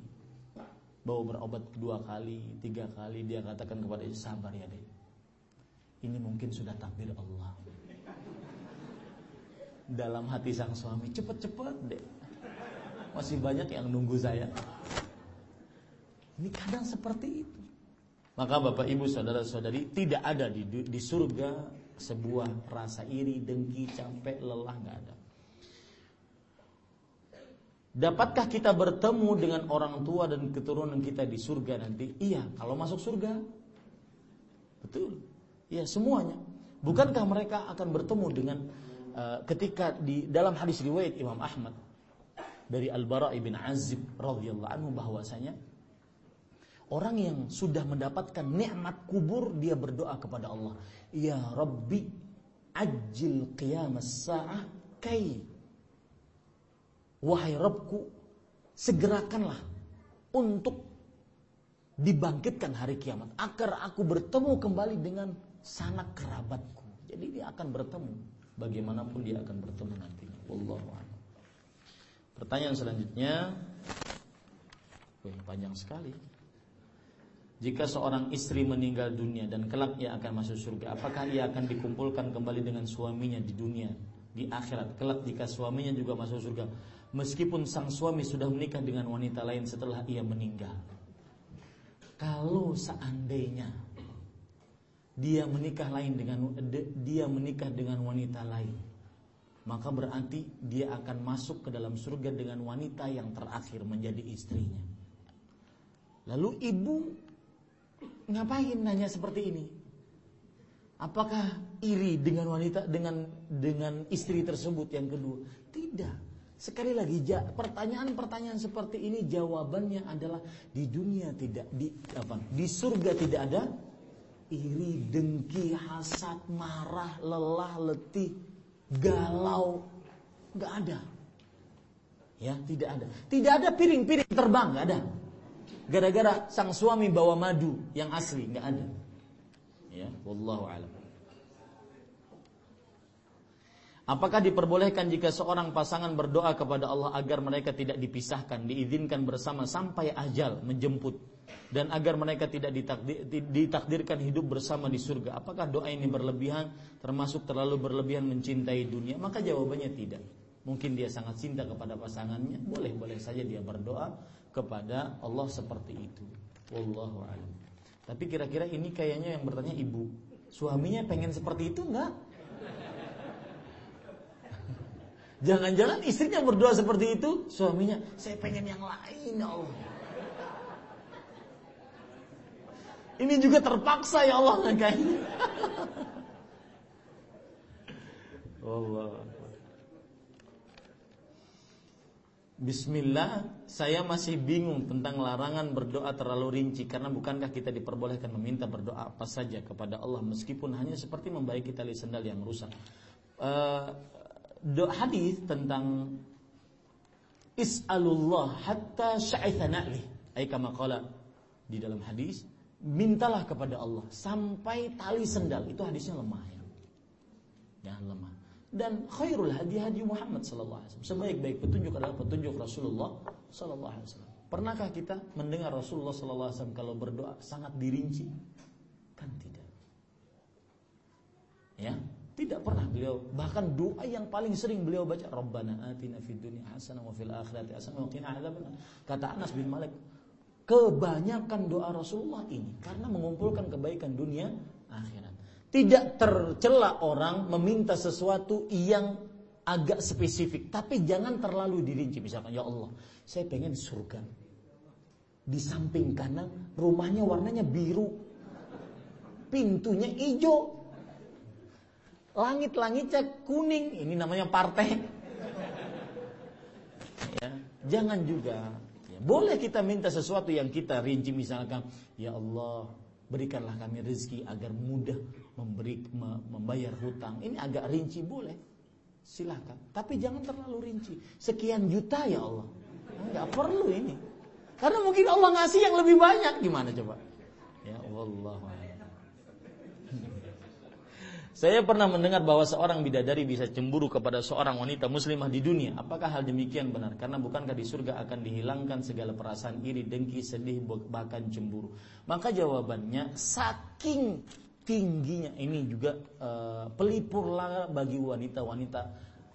bawa berobat dua kali, tiga kali, dia katakan kepada istri sabar ya deh. Ini mungkin sudah takdir Allah. Dalam hati sang suami, cepet-cepet deh. Masih banyak yang nunggu saya. Ini kadang seperti itu. Maka Bapak Ibu Saudara-saudari tidak ada di, di surga sebuah rasa iri, dengki, capek, lelah nggak ada. Dapatkah kita bertemu dengan orang tua dan keturunan kita di surga nanti? Iya, kalau masuk surga. Betul. Iya, semuanya. Bukankah mereka akan bertemu dengan uh, ketika di dalam hadis riwayat Imam Ahmad dari Al-Bara bin Azib radhiyallahu anhu bahwasanya orang yang sudah mendapatkan nikmat kubur dia berdoa kepada Allah, "Ya Rabbi, ajil qiyamas sa'ah kai." Wahai Rabbku, segerakanlah untuk dibangkitkan hari kiamat agar aku bertemu kembali dengan sanak kerabatku. Jadi dia akan bertemu bagaimanapun dia akan bertemu nantinya. Wallahu a'lam. Pertanyaan selanjutnya Wih, panjang sekali. Jika seorang istri meninggal dunia dan kelak ia akan masuk surga, apakah ia akan dikumpulkan kembali dengan suaminya di dunia, di akhirat? Kelak jika suaminya juga masuk surga, meskipun sang suami sudah menikah dengan wanita lain setelah ia meninggal. Kalau seandainya dia menikah lain dengan dia menikah dengan wanita lain, maka berarti dia akan masuk ke dalam surga dengan wanita yang terakhir menjadi istrinya. Lalu ibu ngapain nanya seperti ini? Apakah iri dengan wanita dengan dengan istri tersebut yang kedua? Tidak. Sekali lagi pertanyaan-pertanyaan seperti ini jawabannya adalah di dunia tidak di apa? Di surga tidak ada iri, dengki, hasad, marah, lelah, letih, galau, nggak ada. Ya, tidak ada. Tidak ada piring-piring terbang, nggak ada. Gara-gara sang suami bawa madu yang asli, nggak ada. Ya, wallahu alam. Apakah diperbolehkan jika seorang pasangan berdoa kepada Allah agar mereka tidak dipisahkan, diizinkan bersama sampai ajal menjemput dan agar mereka tidak ditakdir, ditakdirkan hidup bersama di surga? Apakah doa ini berlebihan termasuk terlalu berlebihan mencintai dunia? Maka jawabannya tidak. Mungkin dia sangat cinta kepada pasangannya, boleh-boleh saja dia berdoa kepada Allah seperti itu. Wallahu a'lam. Tapi kira-kira ini kayaknya yang bertanya ibu, suaminya pengen seperti itu enggak? Jangan-jangan istrinya berdoa seperti itu, suaminya, saya pengen yang lain Allah. Ini juga terpaksa ya Allah kayaknya. Allah. Bismillah, saya masih bingung tentang larangan berdoa terlalu rinci karena bukankah kita diperbolehkan meminta berdoa apa saja kepada Allah meskipun hanya seperti membaiki tali sendal yang rusak. Uh, hadis tentang is'alullah hatta sya'itha na'li. Ay di dalam hadis, mintalah kepada Allah sampai tali sendal. Itu hadisnya lemah ya. Ya, lemah. Dan khairul hadi hadi Muhammad sallallahu alaihi wasallam. Sebaik-baik petunjuk adalah petunjuk Rasulullah sallallahu alaihi wasallam. Pernahkah kita mendengar Rasulullah sallallahu alaihi wasallam kalau berdoa sangat dirinci? Kan tidak. Ya, tidak pernah beliau bahkan doa yang paling sering beliau baca Rabbana atina fid dunya hasanah wa fil akhirati hasanah wa qina adzabannar. Kata Anas bin Malik, kebanyakan doa Rasulullah ini karena mengumpulkan kebaikan dunia akhirat. Tidak tercela orang meminta sesuatu yang agak spesifik, tapi jangan terlalu dirinci. Misalkan, ya Allah, saya pengen surga. Di samping kanan rumahnya warnanya biru. pintunya hijau. Langit-langitnya kuning, ini namanya partai. Ya, jangan juga. Ya, boleh kita minta sesuatu yang kita rinci misalkan, ya Allah berikanlah kami rezeki agar mudah memberi membayar hutang. Ini agak rinci boleh, silahkan. Tapi jangan terlalu rinci. Sekian juta ya Allah, nggak perlu ini. Karena mungkin Allah ngasih yang lebih banyak gimana coba? Ya Allah. Saya pernah mendengar bahwa seorang bidadari bisa cemburu kepada seorang wanita muslimah di dunia. Apakah hal demikian benar? Karena bukankah di surga akan dihilangkan segala perasaan iri, dengki, sedih, bahkan cemburu? Maka jawabannya saking tingginya ini juga uh, pelipurlah bagi wanita-wanita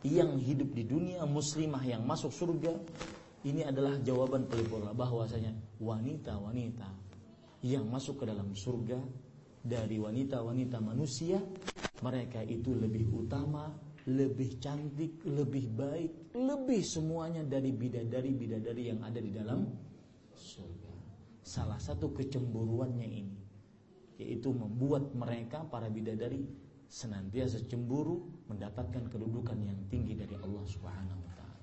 yang hidup di dunia muslimah yang masuk surga. Ini adalah jawaban pelipurlah bahwasanya wanita-wanita yang masuk ke dalam surga dari wanita-wanita manusia mereka itu lebih utama, lebih cantik, lebih baik, lebih semuanya dari bidadari-bidadari yang ada di dalam surga. Salah satu kecemburuannya ini yaitu membuat mereka para bidadari senantiasa cemburu mendapatkan kedudukan yang tinggi dari Allah Subhanahu wa taala.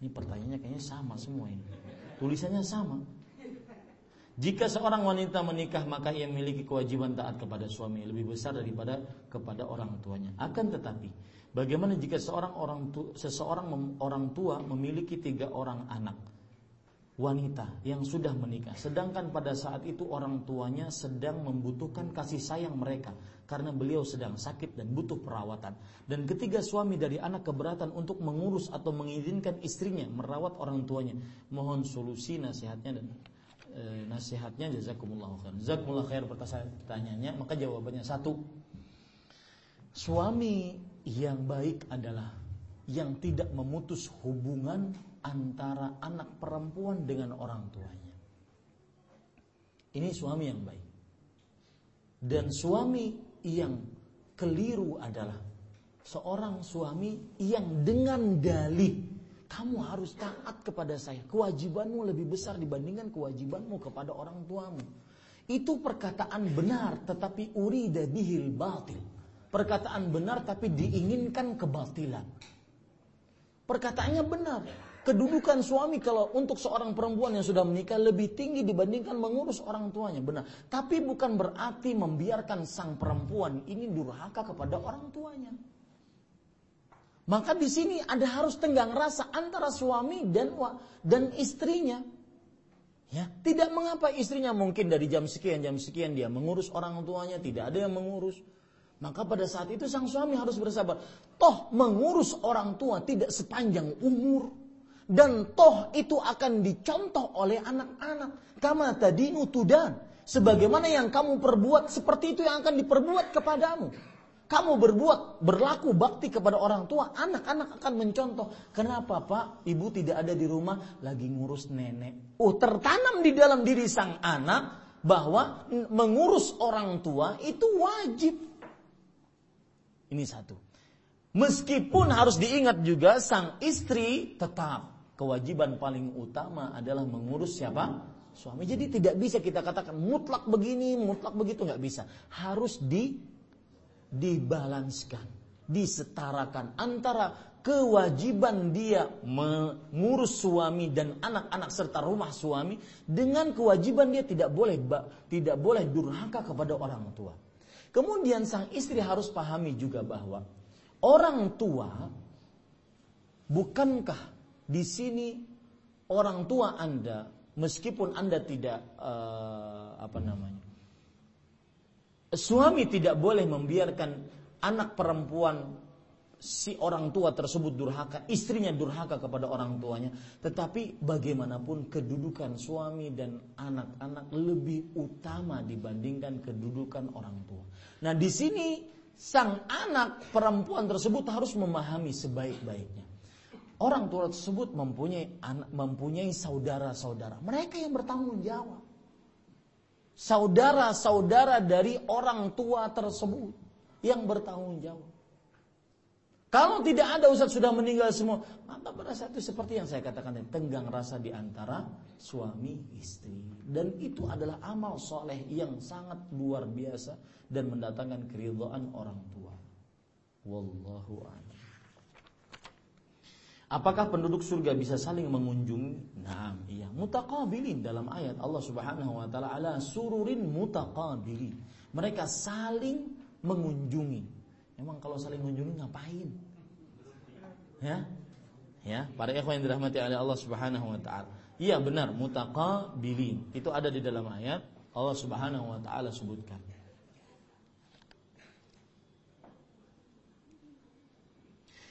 Ini pertanyaannya kayaknya sama semua ini. Tulisannya sama. Jika seorang wanita menikah maka ia memiliki kewajiban taat kepada suami lebih besar daripada kepada orang tuanya. Akan tetapi, bagaimana jika seorang orang tu, seseorang orang tua memiliki tiga orang anak wanita yang sudah menikah, sedangkan pada saat itu orang tuanya sedang membutuhkan kasih sayang mereka karena beliau sedang sakit dan butuh perawatan. Dan ketiga suami dari anak keberatan untuk mengurus atau mengizinkan istrinya merawat orang tuanya. Mohon solusi nasihatnya dan e, nasihatnya jazakumullah khair. Jazakumullah khair pertanyaannya, maka jawabannya satu. Suami yang baik adalah yang tidak memutus hubungan antara anak perempuan dengan orang tuanya. Ini suami yang baik. Dan suami yang keliru adalah seorang suami yang dengan dalih kamu harus taat kepada saya. Kewajibanmu lebih besar dibandingkan kewajibanmu kepada orang tuamu. Itu perkataan benar tetapi urida bihil batil. Perkataan benar tapi diinginkan kebatilan. Perkataannya benar. Kedudukan suami kalau untuk seorang perempuan yang sudah menikah lebih tinggi dibandingkan mengurus orang tuanya. Benar. Tapi bukan berarti membiarkan sang perempuan ini durhaka kepada orang tuanya. Maka di sini ada harus tenggang rasa antara suami dan dan istrinya. Ya, tidak mengapa istrinya mungkin dari jam sekian jam sekian dia mengurus orang tuanya, tidak ada yang mengurus. Maka pada saat itu sang suami harus bersabar. Toh mengurus orang tua tidak sepanjang umur. Dan toh itu akan dicontoh oleh anak-anak. Kama tadi nutudan. Sebagaimana yang kamu perbuat, seperti itu yang akan diperbuat kepadamu kamu berbuat berlaku bakti kepada orang tua, anak-anak akan mencontoh. Kenapa Pak? Ibu tidak ada di rumah lagi ngurus nenek. Oh, tertanam di dalam diri sang anak bahwa mengurus orang tua itu wajib. Ini satu. Meskipun harus diingat juga sang istri tetap kewajiban paling utama adalah mengurus siapa? Suami. Jadi tidak bisa kita katakan mutlak begini, mutlak begitu nggak bisa. Harus di dibalanskan, disetarakan antara kewajiban dia mengurus suami dan anak-anak serta rumah suami dengan kewajiban dia tidak boleh tidak boleh durhaka kepada orang tua. Kemudian sang istri harus pahami juga bahwa orang tua bukankah di sini orang tua Anda meskipun Anda tidak uh, apa namanya Suami tidak boleh membiarkan anak perempuan si orang tua tersebut durhaka, istrinya durhaka kepada orang tuanya. Tetapi bagaimanapun kedudukan suami dan anak-anak lebih utama dibandingkan kedudukan orang tua. Nah di sini sang anak perempuan tersebut harus memahami sebaik-baiknya. Orang tua tersebut mempunyai anak, mempunyai saudara-saudara. Mereka yang bertanggung jawab saudara-saudara dari orang tua tersebut yang bertanggung jawab. Kalau tidak ada Ustaz sudah meninggal semua, maka pada saat itu seperti yang saya katakan tadi, tenggang rasa di antara suami istri. Dan itu adalah amal soleh yang sangat luar biasa dan mendatangkan keridhaan orang tua. Wallahu a'lam. Apakah penduduk surga bisa saling mengunjungi? Nah, iya. Mutaqabilin dalam ayat Allah Subhanahu wa taala ala sururin mutaqabilin. Mereka saling mengunjungi Emang kalau saling mengunjungi ngapain? Ya? Ya, para ikhwan yang dirahmati oleh Allah Subhanahu wa taala. Iya benar, mutaqabilin. Itu ada di dalam ayat Allah Subhanahu wa taala sebutkan.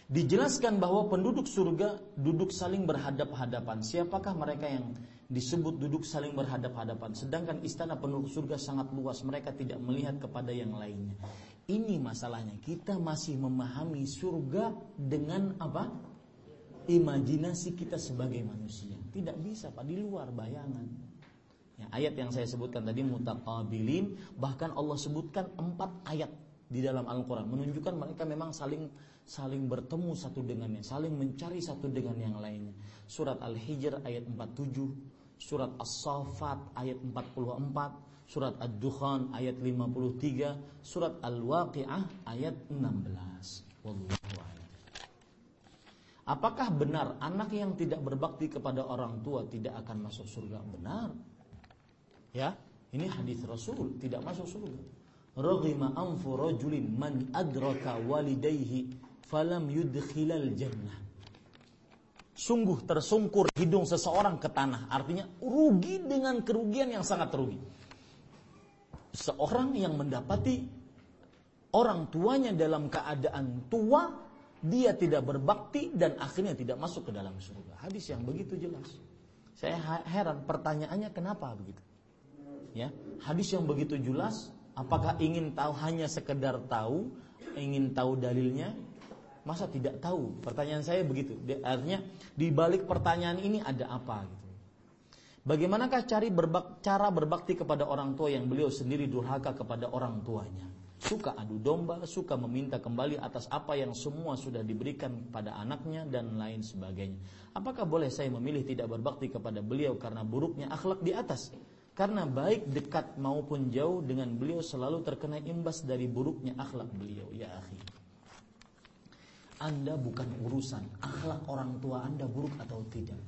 Dijelaskan bahwa penduduk surga duduk saling berhadap-hadapan. Siapakah mereka yang disebut duduk saling berhadap-hadapan? Sedangkan istana penduduk surga sangat luas, mereka tidak melihat kepada yang lainnya. Ini masalahnya. Kita masih memahami surga dengan apa? Imajinasi kita sebagai manusia. Tidak bisa Pak, di luar bayangan. Ya, ayat yang saya sebutkan tadi mutaqabilin, bahkan Allah sebutkan empat ayat di dalam Al-Quran menunjukkan mereka memang saling saling bertemu satu dengannya, saling mencari satu dengan yang lainnya. Surat Al-Hijr ayat 47, surat As-Saffat ayat 44, surat Ad-Dukhan ayat 53, surat Al-Waqiah ayat 16. Wallahu Apakah benar anak yang tidak berbakti kepada orang tua tidak akan masuk surga? Benar. Ya, ini hadis Rasul tidak masuk surga. Raghima anfu rajulin man adraka walidayhi falam yudkhilal jannah. Sungguh tersungkur hidung seseorang ke tanah. Artinya rugi dengan kerugian yang sangat rugi seorang yang mendapati orang tuanya dalam keadaan tua, dia tidak berbakti dan akhirnya tidak masuk ke dalam surga. Hadis yang begitu jelas. Saya heran pertanyaannya kenapa begitu? Ya, hadis yang begitu jelas, apakah ingin tahu hanya sekedar tahu, ingin tahu dalilnya? Masa tidak tahu? Pertanyaan saya begitu. Artinya di balik pertanyaan ini ada apa gitu. Bagaimanakah cari berbak, cara berbakti kepada orang tua yang beliau sendiri durhaka kepada orang tuanya? Suka adu domba, suka meminta kembali atas apa yang semua sudah diberikan pada anaknya dan lain sebagainya. Apakah boleh saya memilih tidak berbakti kepada beliau karena buruknya akhlak di atas? Karena baik dekat maupun jauh dengan beliau selalu terkena imbas dari buruknya akhlak beliau. Ya akhi. Anda bukan urusan akhlak orang tua Anda buruk atau tidak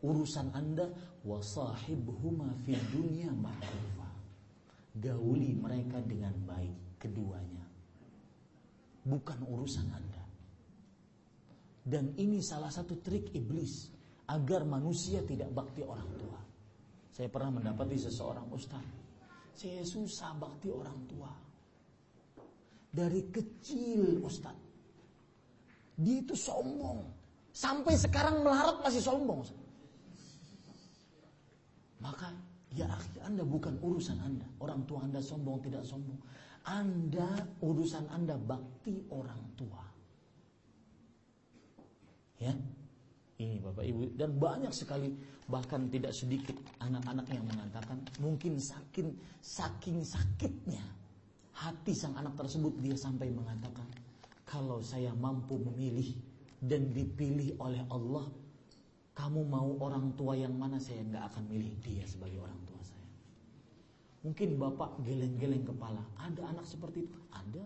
urusan Anda wasahibhuma fi dunya ma'rufa. Gauli mereka dengan baik keduanya. Bukan urusan Anda. Dan ini salah satu trik iblis agar manusia tidak bakti orang tua. Saya pernah mendapati seseorang ustaz, saya susah bakti orang tua. Dari kecil ustaz. Dia itu sombong. Sampai sekarang melarat masih sombong. Maka ya akhi Anda bukan urusan Anda. Orang tua Anda sombong tidak sombong. Anda urusan Anda bakti orang tua. Ya. Ini Bapak Ibu dan banyak sekali bahkan tidak sedikit anak-anak yang mengatakan mungkin saking saking sakitnya hati sang anak tersebut dia sampai mengatakan kalau saya mampu memilih dan dipilih oleh Allah kamu mau orang tua yang mana saya nggak akan milih dia sebagai orang tua saya. Mungkin bapak geleng-geleng kepala. Ada anak seperti itu? Ada.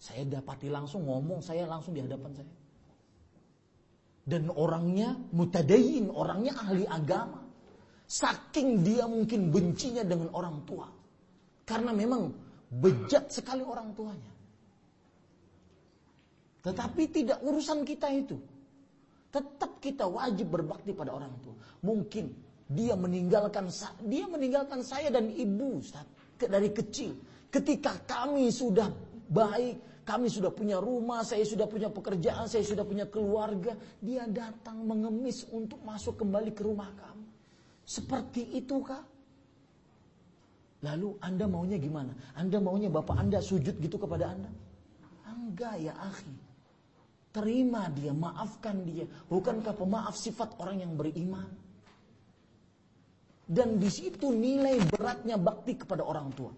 Saya dapati langsung ngomong saya langsung di hadapan saya. Dan orangnya mutadayin, orangnya ahli agama. Saking dia mungkin bencinya dengan orang tua. Karena memang bejat sekali orang tuanya. Tetapi tidak urusan kita itu. Tetap kita wajib berbakti pada orang tua. Mungkin dia meninggalkan dia meninggalkan saya dan ibu dari kecil. Ketika kami sudah baik, kami sudah punya rumah, saya sudah punya pekerjaan, saya sudah punya keluarga, dia datang mengemis untuk masuk kembali ke rumah kami. Seperti itu kah? Lalu Anda maunya gimana? Anda maunya Bapak Anda sujud gitu kepada Anda? Enggak ya akhi. Terima dia, maafkan dia. Bukankah pemaaf sifat orang yang beriman? Dan di situ nilai beratnya bakti kepada orang tua.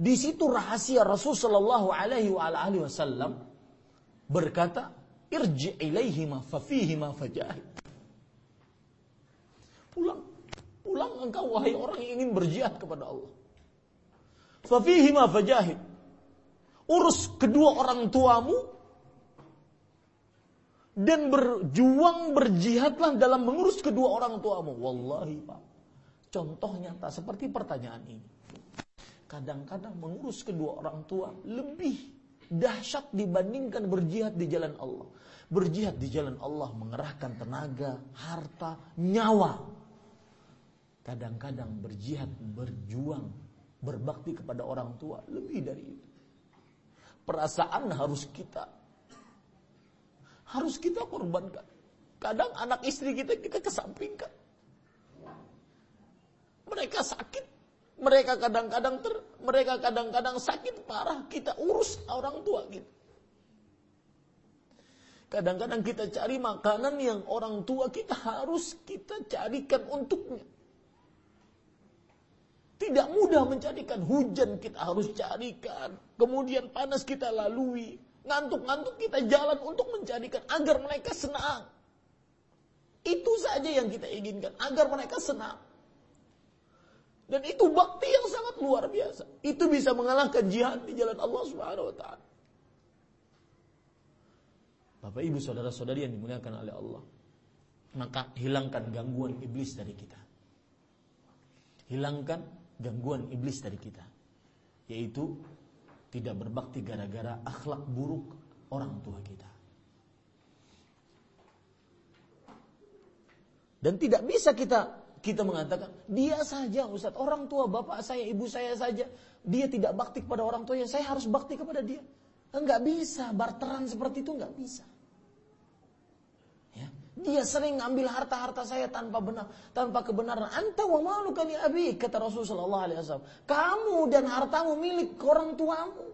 Di situ rahasia Rasul Shallallahu Alaihi Wasallam berkata, irji ilaihima fafihima fajahid. Pulang, pulang engkau wahai orang yang ingin berjihad kepada Allah. Fafihima fajahid. Urus kedua orang tuamu dan berjuang berjihadlah dalam mengurus kedua orang tuamu. Wallahi Pak. Contoh nyata seperti pertanyaan ini. Kadang-kadang mengurus kedua orang tua lebih dahsyat dibandingkan berjihad di jalan Allah. Berjihad di jalan Allah mengerahkan tenaga, harta, nyawa. Kadang-kadang berjihad, berjuang, berbakti kepada orang tua lebih dari itu. Perasaan harus kita harus kita korbankan. Kadang anak istri kita kita kesampingkan. Mereka sakit, mereka kadang-kadang ter, mereka kadang-kadang sakit parah, kita urus orang tua kita. Kadang-kadang kita cari makanan yang orang tua kita harus kita carikan untuknya. Tidak mudah mencarikan hujan kita harus carikan. Kemudian panas kita lalui. Ngantuk-ngantuk kita jalan untuk mencarikan agar mereka senang. Itu saja yang kita inginkan. Agar mereka senang. Dan itu bakti yang sangat luar biasa. Itu bisa mengalahkan jihad di jalan Allah Subhanahu wa taala. Bapak Ibu saudara-saudari yang dimuliakan oleh Allah. Maka hilangkan gangguan iblis dari kita. Hilangkan gangguan iblis dari kita. Yaitu tidak berbakti gara-gara akhlak buruk orang tua kita. Dan tidak bisa kita kita mengatakan dia saja Ustaz, orang tua bapak saya, ibu saya saja, dia tidak bakti kepada orang tuanya, saya harus bakti kepada dia. Enggak bisa, barteran seperti itu enggak bisa. Dia sering ngambil harta-harta saya tanpa benar, tanpa kebenaran. Anta wa maluka li abi kata Rasulullah sallallahu alaihi wasallam. Kamu dan hartamu milik orang tuamu.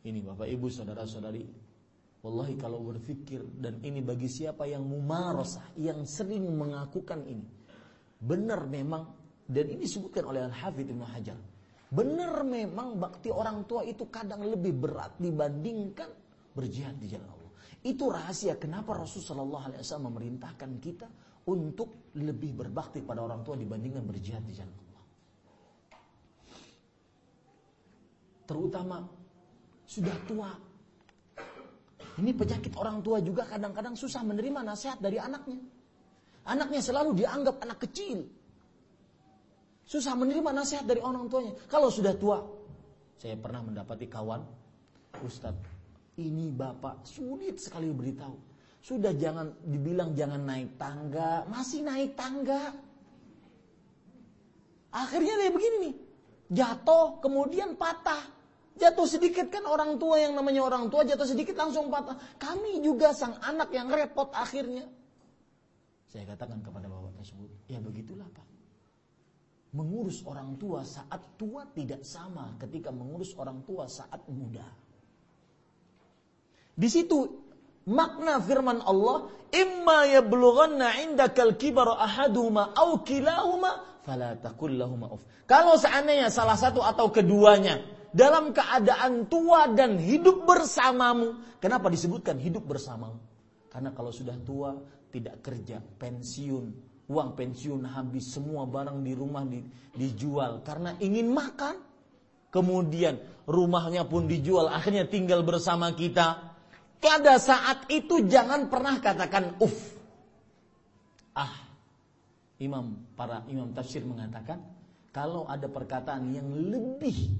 Ini Bapak Ibu saudara-saudari, wallahi kalau berpikir dan ini bagi siapa yang mumarasah, yang sering mengakukan ini. Benar memang dan ini disebutkan oleh Al-Hafidz Ibnu Hajar. Benar memang bakti orang tua itu kadang lebih berat dibandingkan berjihad di jalan Allah. Itu rahasia kenapa Rasulullah SAW memerintahkan kita untuk lebih berbakti pada orang tua dibandingkan berjihad di jalan Allah. Terutama sudah tua. Ini penyakit orang tua juga kadang-kadang susah menerima nasihat dari anaknya. Anaknya selalu dianggap anak kecil. Susah menerima nasihat dari orang tuanya. Kalau sudah tua, saya pernah mendapati kawan, Ustadz, ini bapak sulit sekali beritahu. Sudah jangan dibilang jangan naik tangga, masih naik tangga. Akhirnya dia begini nih, jatuh kemudian patah. Jatuh sedikit kan orang tua yang namanya orang tua jatuh sedikit langsung patah. Kami juga sang anak yang repot akhirnya. Saya katakan kepada bapak tersebut, ya begitulah pak. Mengurus orang tua saat tua tidak sama ketika mengurus orang tua saat muda. Di situ makna firman Allah, "Imma yablughanna 'indakal kibara ahaduhuma aw kilahuma fala taqul lahumā uff." Kalau seandainya salah satu atau keduanya dalam keadaan tua dan hidup bersamamu, kenapa disebutkan hidup bersamamu? Karena kalau sudah tua tidak kerja, pensiun, uang pensiun habis, semua barang di rumah di, dijual karena ingin makan. Kemudian rumahnya pun dijual, akhirnya tinggal bersama kita. Pada saat itu jangan pernah katakan uff. Ah, imam para imam tafsir mengatakan kalau ada perkataan yang lebih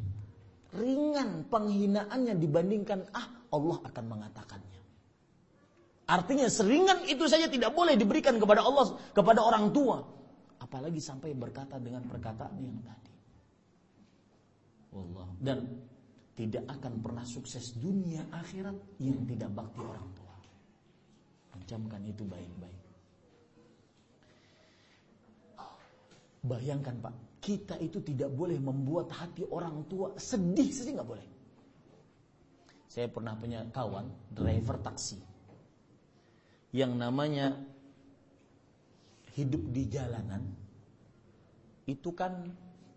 ringan penghinaannya dibandingkan ah Allah akan mengatakannya. Artinya seringan itu saja tidak boleh diberikan kepada Allah, kepada orang tua. Apalagi sampai berkata dengan perkataan yang tadi. Allah dan tidak akan pernah sukses dunia akhirat yang tidak bakti orang tua. Mencamkan itu baik-baik. Bayangkan Pak, kita itu tidak boleh membuat hati orang tua sedih saja nggak boleh. Saya pernah punya kawan driver taksi yang namanya hidup di jalanan itu kan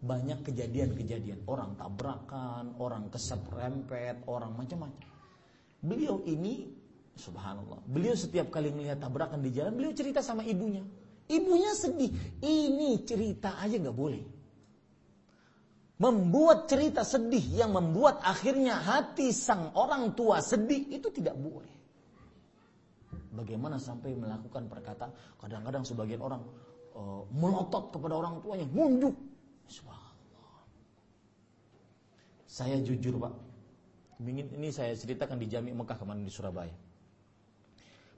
banyak kejadian-kejadian orang tabrakan, orang kesep rempet, orang macam-macam. Beliau ini subhanallah. Beliau setiap kali melihat tabrakan di jalan, beliau cerita sama ibunya. Ibunya sedih. Ini cerita aja nggak boleh. Membuat cerita sedih yang membuat akhirnya hati sang orang tua sedih itu tidak boleh. Bagaimana sampai melakukan perkataan? Kadang-kadang sebagian orang uh, melotot kepada orang tuanya, munjuk. Subhanallah. Saya jujur pak, ini saya ceritakan di Jami Mekah kemarin di Surabaya.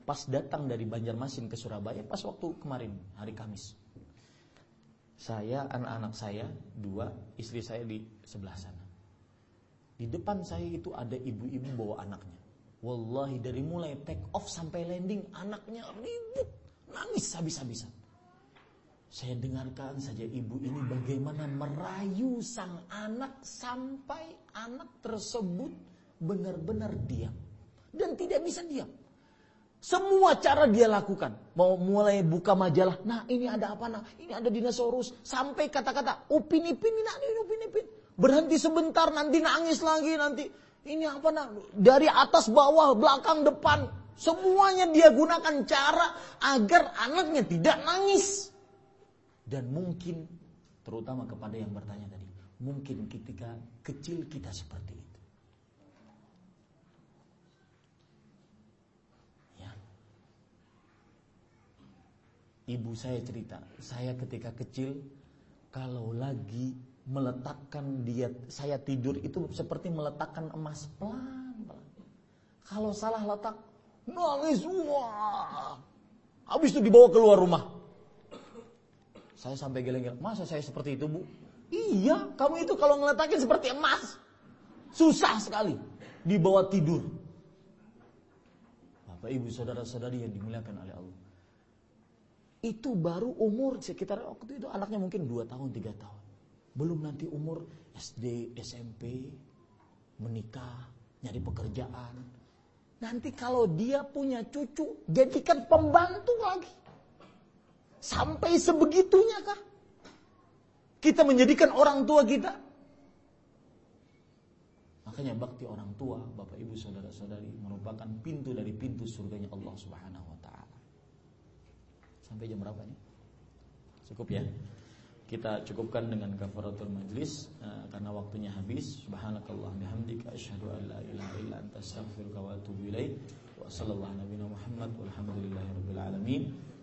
Pas datang dari Banjarmasin ke Surabaya, pas waktu kemarin hari Kamis, saya anak-anak saya dua, istri saya di sebelah sana. Di depan saya itu ada ibu-ibu bawa anaknya. Wallahi dari mulai take off sampai landing anaknya ribut, nangis habis-habisan. Saya dengarkan saja ibu ini bagaimana merayu sang anak sampai anak tersebut benar-benar diam dan tidak bisa diam. Semua cara dia lakukan. Mau mulai buka majalah. Nah ini ada apa nah? Ini ada dinosaurus. Sampai kata-kata upin ipin nah, ini upin ipin. Berhenti sebentar nanti nangis lagi nanti. Ini apa nah? Dari atas bawah belakang depan. Semuanya dia gunakan cara agar anaknya tidak nangis. Dan mungkin terutama kepada yang bertanya tadi, mungkin ketika kecil kita seperti itu. Ya. Ibu saya cerita, saya ketika kecil kalau lagi meletakkan dia saya tidur itu seperti meletakkan emas pelan-pelan. Kalau salah letak nangis wah. Habis itu dibawa keluar rumah. Saya sampai geleng-geleng. Masa saya seperti itu bu? Iya, kamu itu kalau ngeletakin seperti emas. Susah sekali. Dibawa tidur. Bapak ibu saudara-saudari yang dimuliakan oleh Allah. Itu baru umur sekitar waktu itu anaknya mungkin 2 tahun, 3 tahun. Belum nanti umur SD, SMP, menikah, nyari pekerjaan. Nanti kalau dia punya cucu, jadikan pembantu lagi. Sampai sebegitunya kah? Kita menjadikan orang tua kita. Makanya bakti orang tua, Bapak Ibu saudara-saudari merupakan pintu dari pintu surganya Allah Subhanahu wa taala. Sampai jam berapa nih? Cukup ya. Kita cukupkan dengan kafaratul majlis uh, karena waktunya habis. Subhanakallah bihamdika asyhadu an la ilaha illa anta astaghfiruka wa atubu ilaik. Wa sallallahu nabiyana Muhammad walhamdulillahi rabbil alamin.